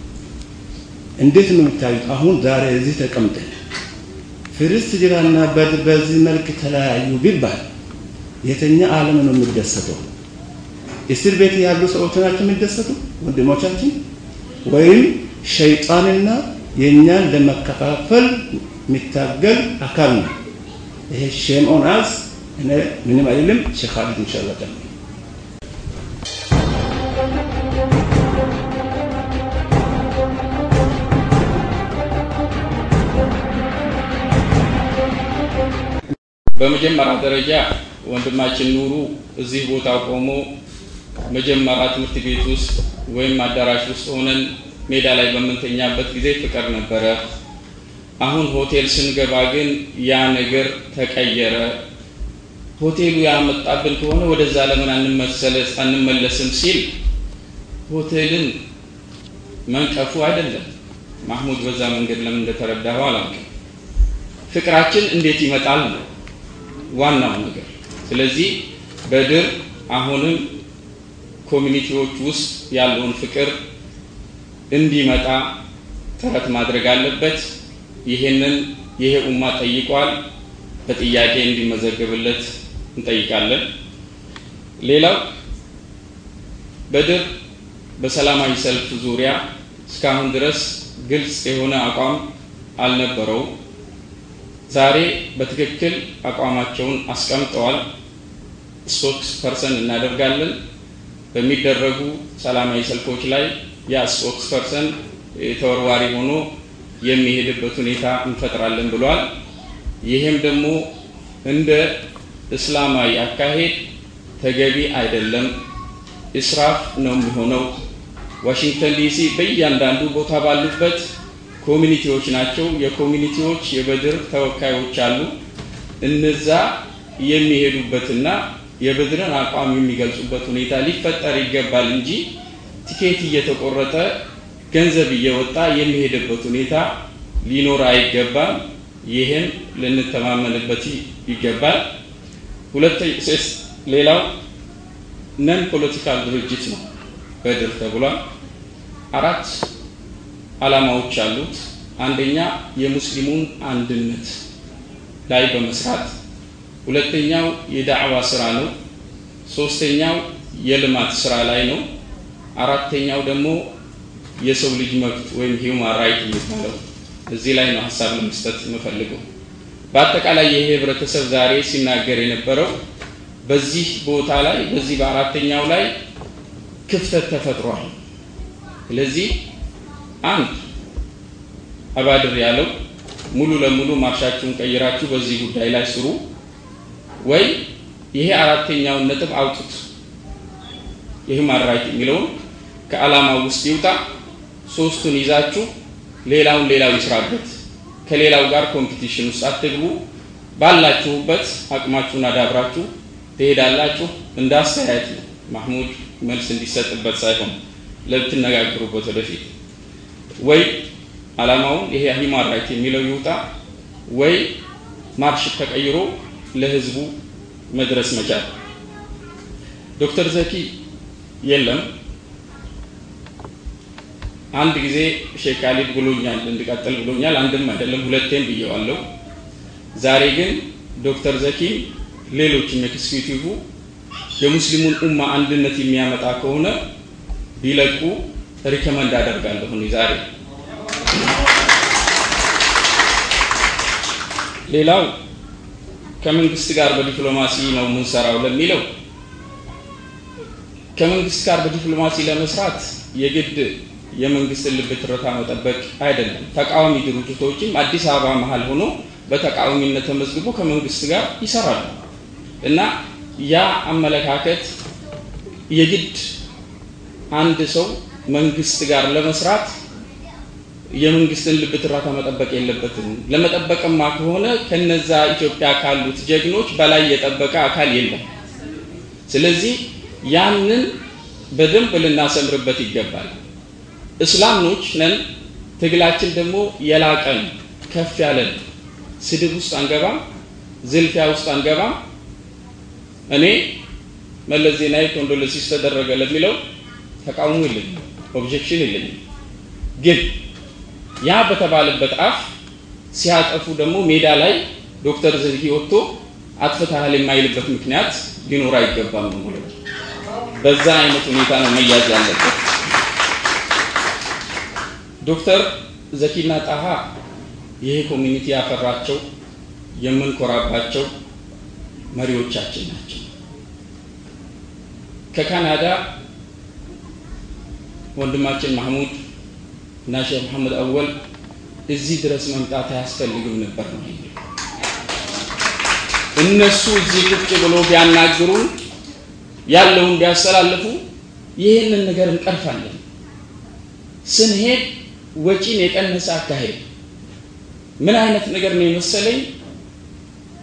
እንዴት ነው የሚታዩት? አሁን ዛሬ እዚህ ተቀምጠን ፍርስት ጅራና በዚህ መልክ ተለያዩ ቢባል የተኛ ዓለም ነው የሚደሰተው? እስር ቤት ያሉ ሰዎች ናቸው የሚደሰቱ ወንድሞቻችን፣ ወይም ሸይጣንና የእኛን ለመከፋፈል የሚታገል አካል ነው። ይሄ shame on us እኔ ምንም አይልም። ሼክ ኻሊድ ኢንሻአላህ በመጀመሪያ ደረጃ ወንድማችን ኑሩ እዚህ ቦታ ቆሞ መጀመሪያ ትምህርት ቤት ውስጥ ወይም አዳራሽ ውስጥ ሆነን ሜዳ ላይ በምንተኛበት ጊዜ ፍቅር ነበረ። አሁን ሆቴል ስንገባ ግን ያ ነገር ተቀየረ። ሆቴሉ ያመጣብን ከሆነ ወደዛ ለምን አንመለስም ሲል ሆቴልን መንቀፉ አይደለም። ማህሙድ በዛ መንገድ ለምን እንደተረዳኸው አላውቅም። ፍቅራችን እንዴት ይመጣል ነው ዋናው ነገር። ስለዚህ በድር አሁንም ኮሚኒቲዎች ውስጥ ያለውን ፍቅር እንዲመጣ ጥረት ማድረግ አለበት። ይህንን ይሄ ኡማ ጠይቋል። በጥያቄ እንዲመዘገብለት እንጠይቃለን። ሌላው በድር በሰላማዊ ሰልፍ ዙሪያ እስካሁን ድረስ ግልጽ የሆነ አቋም አልነበረውም። ዛሬ በትክክል አቋማቸውን አስቀምጠዋል። spokesperson እናደርጋለን። በሚደረጉ ሰላማዊ ሰልፎች ላይ ያ spokesperson ተወርዋሪ ሆኖ የሚሄድበት ሁኔታ እንፈጥራለን ብሏል። ይህም ደግሞ እንደ እስላማዊ አካሄድ ተገቢ አይደለም፣ እስራፍ ነው የሚሆነው። ዋሽንግተን ዲሲ በእያንዳንዱ ቦታ ባሉበት community ዎች ናቸው። የ community ዎች የበድር ተወካዮች አሉ። እነዛ የሚሄዱበትና የበድርን አቋም የሚገልጹበት ሁኔታ ሊፈጠር ይገባል እንጂ ቲኬት እየተቆረጠ ገንዘብ እየወጣ የሚሄድበት ሁኔታ ሊኖር አይገባም። ይህን ልንተማመንበት ይገባል። ሌላው ነን ፖለቲካል ድርጅት ነው በድር ተብሏል። አራት ዓላማዎች አሉት። አንደኛ የሙስሊሙን አንድነት ላይ በመስራት ሁለተኛው የዳዕዋ ስራ ነው። ሶስተኛው የልማት ስራ ላይ ነው። አራተኛው ደግሞ የሰው ልጅ መብት ወይም human right የሚባለው እዚህ ላይ ነው ሀሳብ ለመስጠት የምፈልገው። በአጠቃላይ ይሄ ህብረተሰብ ዛሬ ሲናገር የነበረው በዚህ ቦታ ላይ በዚህ በአራተኛው ላይ ክፍተት ተፈጥሯል። ስለዚህ አንድ አባድር ያለው ሙሉ ለሙሉ ማርሻችሁን ቀይራችሁ በዚህ ጉዳይ ላይ ስሩ፣ ወይ ይሄ አራተኛውን ነጥብ አውጡት። የ human right የሚለውን ከዓላማው ውስጥ ይውጣ። ሶስቱን ይዛችሁ ሌላውን ሌላው ይስራበት። ከሌላው ጋር competition ውስጥ አትግቡ። ባላችሁበት አቅማችሁን አዳብራችሁ ትሄዳላችሁ። እንደ አስተያየት ማህሙድ መልስ እንዲሰጥበት ሳይሆን ለብትነጋገሩበት ወደፊት ወይ ዓላማውን ይሄ human right የሚለው ይውጣ፣ ወይ ማርሽ ተቀይሮ ለህዝቡ መድረስ መቻል። ዶክተር ዘኪ የለም አንድ ጊዜ ሼክ ካሊድ ብሎኛል እንድቀጥል ብሎኛል። አንድም አይደለም ሁለቴም ብየዋለሁ። ዛሬ ግን ዶክተር ዘኪም ሌሎችም executive የሙስሊሙን ኡማ አንድነት የሚያመጣ ከሆነ ቢለቁ recommend አደርጋለሁ። እኔ ዛሬ ሌላው ከመንግስት ጋር በዲፕሎማሲ ነው የምንሰራው ለሚለው ከመንግስት ጋር በዲፕሎማሲ ለመስራት የግድ የመንግስትን ልብ ትርታ መጠበቅ አይደለም። ተቃዋሚ ድርጅቶችም አዲስ አበባ መሀል ሆኖ በተቃዋሚነት ተመዝግቦ ከመንግስት ጋር ይሰራሉ እና ያ አመለካከት የግድ አንድ ሰው መንግስት ጋር ለመስራት የመንግስትን ልብ ትርታ መጠበቅ የለበትም። ለመጠበቅማ ከሆነ ከነዛ ኢትዮጵያ ካሉት ጀግኖች በላይ የጠበቀ አካል የለም። ስለዚህ ያንን በደንብ ልናሰምርበት ይገባል። እስላሞች ነን። ትግላችን ደግሞ የላቀ ነው፣ ከፍ ያለ ነው። ስድብ ውስጥ አንገባም፣ ዝልፊያ ውስጥ አንገባም። እኔ መለስ ዜናዊ condolence ተደረገ ለሚለው ተቃውሞ የለኝም፣ objection የለኝም። ግን ያ በተባለበት አፍ ሲያጠፉ ደግሞ ሜዳ ላይ ዶክተር ዘኪ ወጥቶ አጥፍተሃል የማይልበት ምክንያት ሊኖር አይገባም ነው ማለት በዛ አይነት ሁኔታ ነው መያዝ ያለበት። ዶክተር ዘኪና ጣሃ ይሄ community ያፈራቸው የምንኮራባቸው መሪዎቻችን ናቸው። ከካናዳ ወንድማችን ማህሙድ እና ሼህ መሐመድ አወል እዚህ ድረስ መምጣት አያስፈልግም ነበር ነው እነሱ እዚህ ቁጭ ብሎ ቢያናግሩን ያለውን ቢያስተላልፉ ይህንን ነገር እንቀርፋለን። ስንሄድ ወጪን የቀነሰ አካሄድ ምን አይነት ነገር ነው የመሰለኝ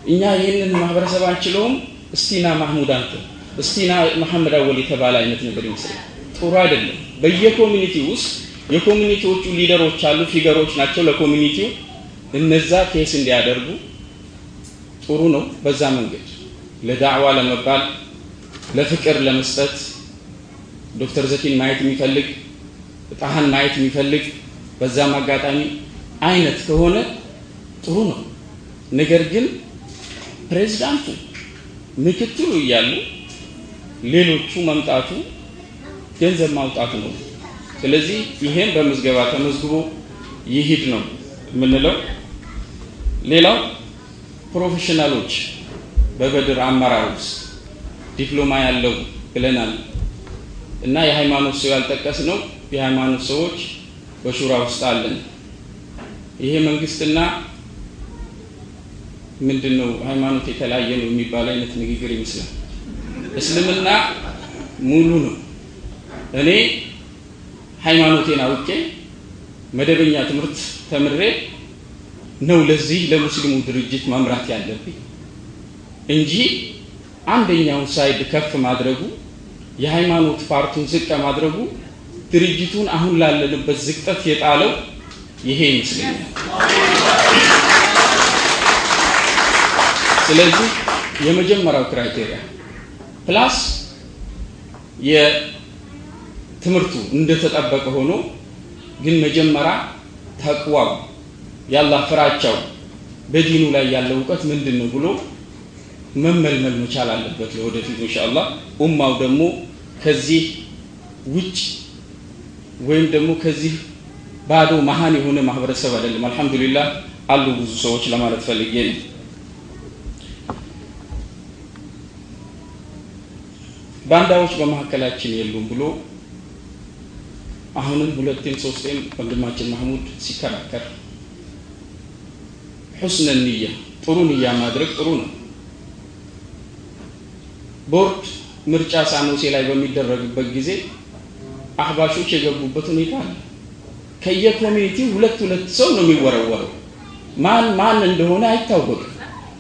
እኛ ይህንን ማህበረሰብ አንችለውም፣ እስቲና ማህሙድ አንተ እስቲና መሐመድ አወል የተባለ አይነት ነገር ይመስላል። ጥሩ አይደለም። በየ community ውስጥ የ community ዎቹ leader ኦች አሉ፣ figure ኦች ናቸው ለ community ው እነዛ face እንዲያደርጉ ጥሩ ነው። በዛ መንገድ ለዳዕዋ ለመባል ለፍቅር ለመስጠት ዶክተር ዘኪን ማየት የሚፈልግ ጣሃን ማየት የሚፈልግ በዛም አጋጣሚ አይነት ከሆነ ጥሩ ነው። ነገር ግን ፕሬዝዳንቱ ምክትሉ እያሉ ሌሎቹ መምጣቱ ገንዘብ ማውጣት ነው። ስለዚህ ይሄን በምዝገባ ተመዝግቦ ይሂድ ነው የምንለው። ሌላው ፕሮፌሽናሎች በበድር አመራር ውስጥ ዲፕሎማ ያለው ብለናል እና የሃይማኖት ሰው ያልጠቀስ ነው። የሃይማኖት ሰዎች በሹራ ውስጥ አለን። ይሄ መንግስትና ምንድን ነው ሃይማኖት የተለያየ ነው የሚባል አይነት ንግግር ይመስላል። እስልምና ሙሉ ነው። እኔ ሃይማኖቴን አውቄ መደበኛ ትምህርት ተምሬ ነው ለዚህ ለሙስሊሙ ድርጅት መምራት ያለብኝ እንጂ አንደኛውን side ከፍ ማድረጉ የሃይማኖት part ኡን ዝቅ ማድረጉ ድርጅቱን አሁን ላለንበት ዝቅጠት የጣለው ይሄ ይመስለኛል። ስለዚህ የመጀመሪያው criteria plus የትምህርቱ እንደተጠበቀ ሆኖ ግን መጀመሪያ ተቅዋው የአላህ ፍራቻው በዲኑ ላይ ያለው እውቀት ምንድን ነው ብሎ መመልመል መቻል አለበት ለወደፊት ኢንሻአላህ። ኡማው ደግሞ ከዚህ ውጭ ወይም ደግሞ ከዚህ ባዶ መሀን የሆነ ማህበረሰብ አይደለም። አልሐምዱሊላህ አሉ ብዙ ሰዎች ለማለት ፈልጌ ነው። ባንዳዎች በመካከላችን የሉም ብሎ አሁንም ሁለቴም ሶስቴም ወንድማችን ማህሙድ ሲከራከር ሑስነ ንያ ጥሩ ንያ ማድረግ ጥሩ ነው። ቦርድ ምርጫ ሳኖሴ ላይ በሚደረግበት ጊዜ አህባሾች የገቡበት ሁኔታ አለ። ከየኮሚኒቲው ሁለት ሁለት ሰው ነው የሚወረወረው። ማን ማን እንደሆነ አይታወቅም።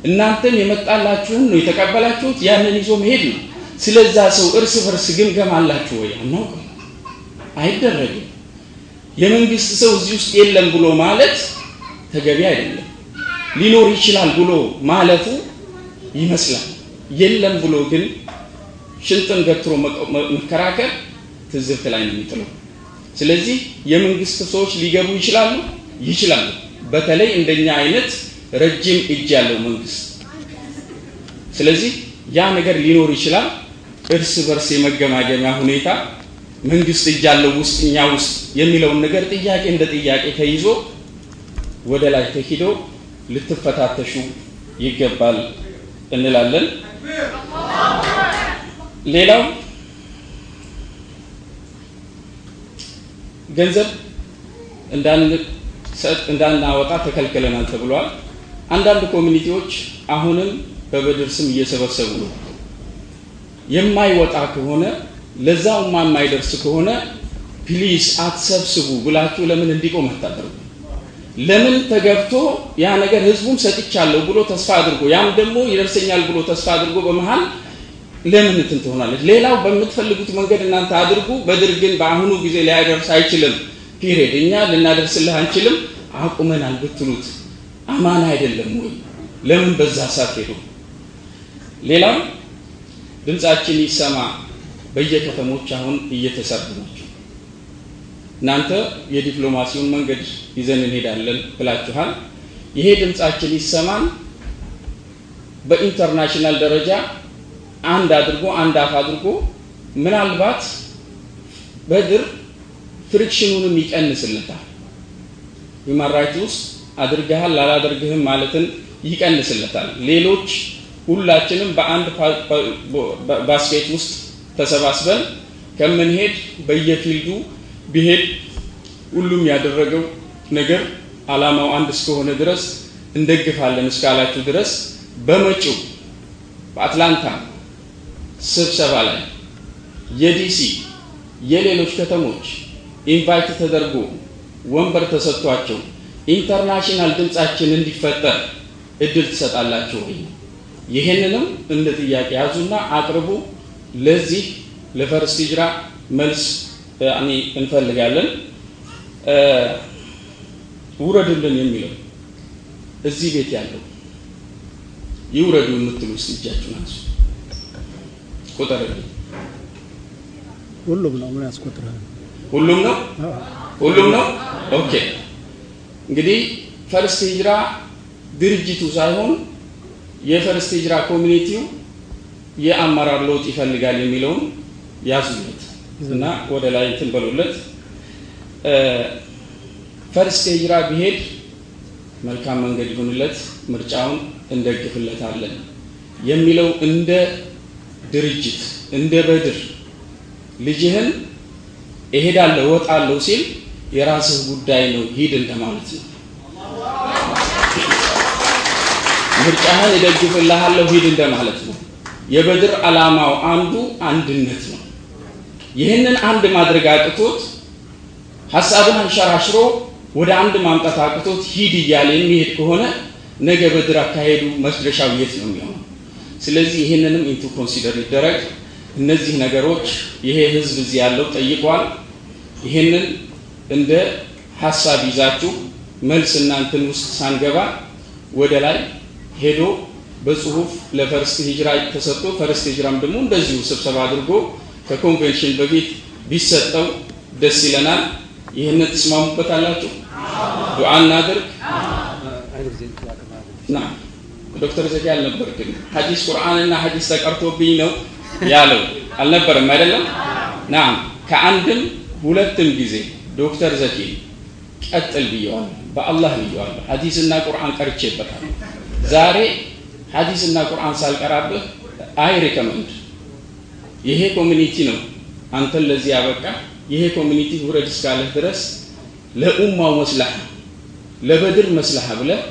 እናንተም የመጣላችሁን ነው የተቀበላችሁት፣ ያንን ይዞ መሄድ ነው። ስለዛ ሰው እርስ በርስ ግምገም አላችሁ ወይ? አናውቅም፣ አይደረግም። የመንግስት ሰው እዚህ ውስጥ የለም ብሎ ማለት ተገቢ አይደለም። ሊኖር ይችላል ብሎ ማለቱ ይመስላል። የለም ብሎ ግን ሽንጥን ገትሮ መከራከር ትዝብት ላይ ነው የሚጥለው። ስለዚህ የመንግስት ሰዎች ሊገቡ ይችላሉ ይችላሉ። በተለይ እንደኛ አይነት ረጅም እጅ ያለው መንግስት። ስለዚህ ያ ነገር ሊኖር ይችላል። እርስ በርስ የመገማገሚያ ሁኔታ መንግስት እጅ ያለው ውስጥ እኛ ውስጥ የሚለውን ነገር ጥያቄ እንደ ጥያቄ ተይዞ ወደ ላይ ተሂዶ ልትፈታተሹ ይገባል እንላለን። ሌላው ገንዘብ እንዳናወጣ ተከልክለናል ተብሏል። አንዳንድ ኮሚኒቲዎች አሁንም በበድር ስም እየሰበሰቡ ነው። የማይወጣ ከሆነ ለዛውማ የማይደርስ ከሆነ please አትሰብስቡ ብላችሁ ለምን እንዲቆም አታደርጉ? ለምን ተገብቶ ያ ነገር ህዝቡም ሰጥቻለሁ ብሎ ተስፋ አድርጎ ያም ደግሞ ይደርሰኛል ብሎ ተስፋ አድርጎ በመሃል ለምን እንትን ትሆናለች? ሌላው በምትፈልጉት መንገድ እናንተ አድርጉ። በድር ግን በአሁኑ ጊዜ ሊያደርስ አይችልም። period እኛ ልናደርስልህ አንችልም አቁመናል ብትሉት አማን አይደለም ወይ? ለምን በዛ ሰዓት ሄዱ? ሌላው ድምጻችን ይሰማ በየከተሞች አሁን እየተሰሩ ናቸው። እናንተ የዲፕሎማሲውን መንገድ ይዘን እንሄዳለን ብላችኋል። ይሄ ድምጻችን ይሰማን በ international ደረጃ አንድ አድርጎ አንድ አፍ አድርጎ ምናልባት በድር friction ኑንም ይቀንስለታል። human right ውስጥ አድርገሃል አላደርግህም ማለትን ይቀንስለታል። ሌሎች ሁላችንም በአንድ basket ውስጥ ተሰባስበን ከምንሄድ በየ field ዱ ቢሄድ ሁሉም ያደረገው ነገር አላማው አንድ እስከሆነ ድረስ እንደግፋለን እስካላችሁ ድረስ በመጪው በአትላንታ ስብሰባ ላይ የዲሲ የሌሎች ከተሞች invite ተደርጎ ወንበር ተሰጥቷቸው international ድምጻችን እንዲፈጠር እድል ትሰጣላችሁ ወይ? ይህንንም እንደ ጥያቄ ያዙና አቅርቡ። ለዚህ ለፈርስት ሂጅራ መልስ እንፈልጋለን። ውረዱልን የሚለው እዚህ ቤት ያለው ይውረዱ የምትሉ እጃችሁን አንሱ። ቁጠርልኝ። ሁሉም ነው ምን ያስቆጥራል? ሁሉም ነው ሁሉም ነው። okay እንግዲህ ፈርስት ሂጅራ ድርጅቱ ሳይሆን የፈርስት ሂጅራ community ው የአመራር ለውጥ ይፈልጋል የሚለውን ያዙለት እና ወደ ላይ እንትን በሉለት። ፈርስት ሂጅራ ቢሄድ መልካም መንገድ ይሁንለት፣ ምርጫውን እንደግፍለታለን የሚለው እንደ ድርጅት እንደ በድር ልጅህን እሄዳለሁ እወጣለሁ ሲል የራስህ ጉዳይ ነው ሂድ እንደማለት ነው። ምርጫህን እደግፍልሃለሁ ሂድ እንደማለት ነው። የበድር ዓላማው አንዱ አንድነት ነው። ይህንን አንድ ማድረግ አቅቶት ሀሳብን አንሸራሽሮ ወደ አንድ ማምጣት አቅቶት ሂድ እያለ የሚሄድ ከሆነ ነገ በድር አካሄዱ መድረሻው የት ነው የሚሆነው? ስለዚህ ይህንንም into consider ይደረግ። እነዚህ ነገሮች ይሄ ህዝብ እዚህ ያለው ጠይቋል። ይህንን እንደ ሀሳብ ይዛችሁ መልስ እንትን ውስጥ ሳንገባ ወደ ላይ ሄዶ በጽሁፍ ለፈርስት ሂጅራ ተሰጥቶ ፈርስት ሂጅራም ደግሞ እንደዚሁ ስብሰባ አድርጎ ከኮንቬንሽን በፊት ቢሰጠው ደስ ይለናል። ይህንን ትስማሙበታላችሁ? ዱዓ እናድርግ። ዶክተር ዘኪ አልነበርክም። ሐዲስ ቁርአንና ሐዲስ ተቀርቶብኝ ነው ያለው አልነበረም አይደለም? ናም ከአንድም ሁለትም ጊዜ ዶክተር ዘኪ ቀጥል ብየዋለሁ፣ በአላህ ብየዋለሁ። ሐዲስና ቁርአን ቀርቼበታል። ዛሬ ሐዲስና ቁርአን ሳልቀራብህ I recommend። ይሄ community ነው። አንተን ለዚህ ያበቃ። ይሄ community ውረድ እስካለህ ድረስ ለኡማው መስላህ ለበድር መስላህ ብለህ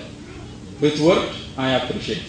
ብትወርድ I appreciate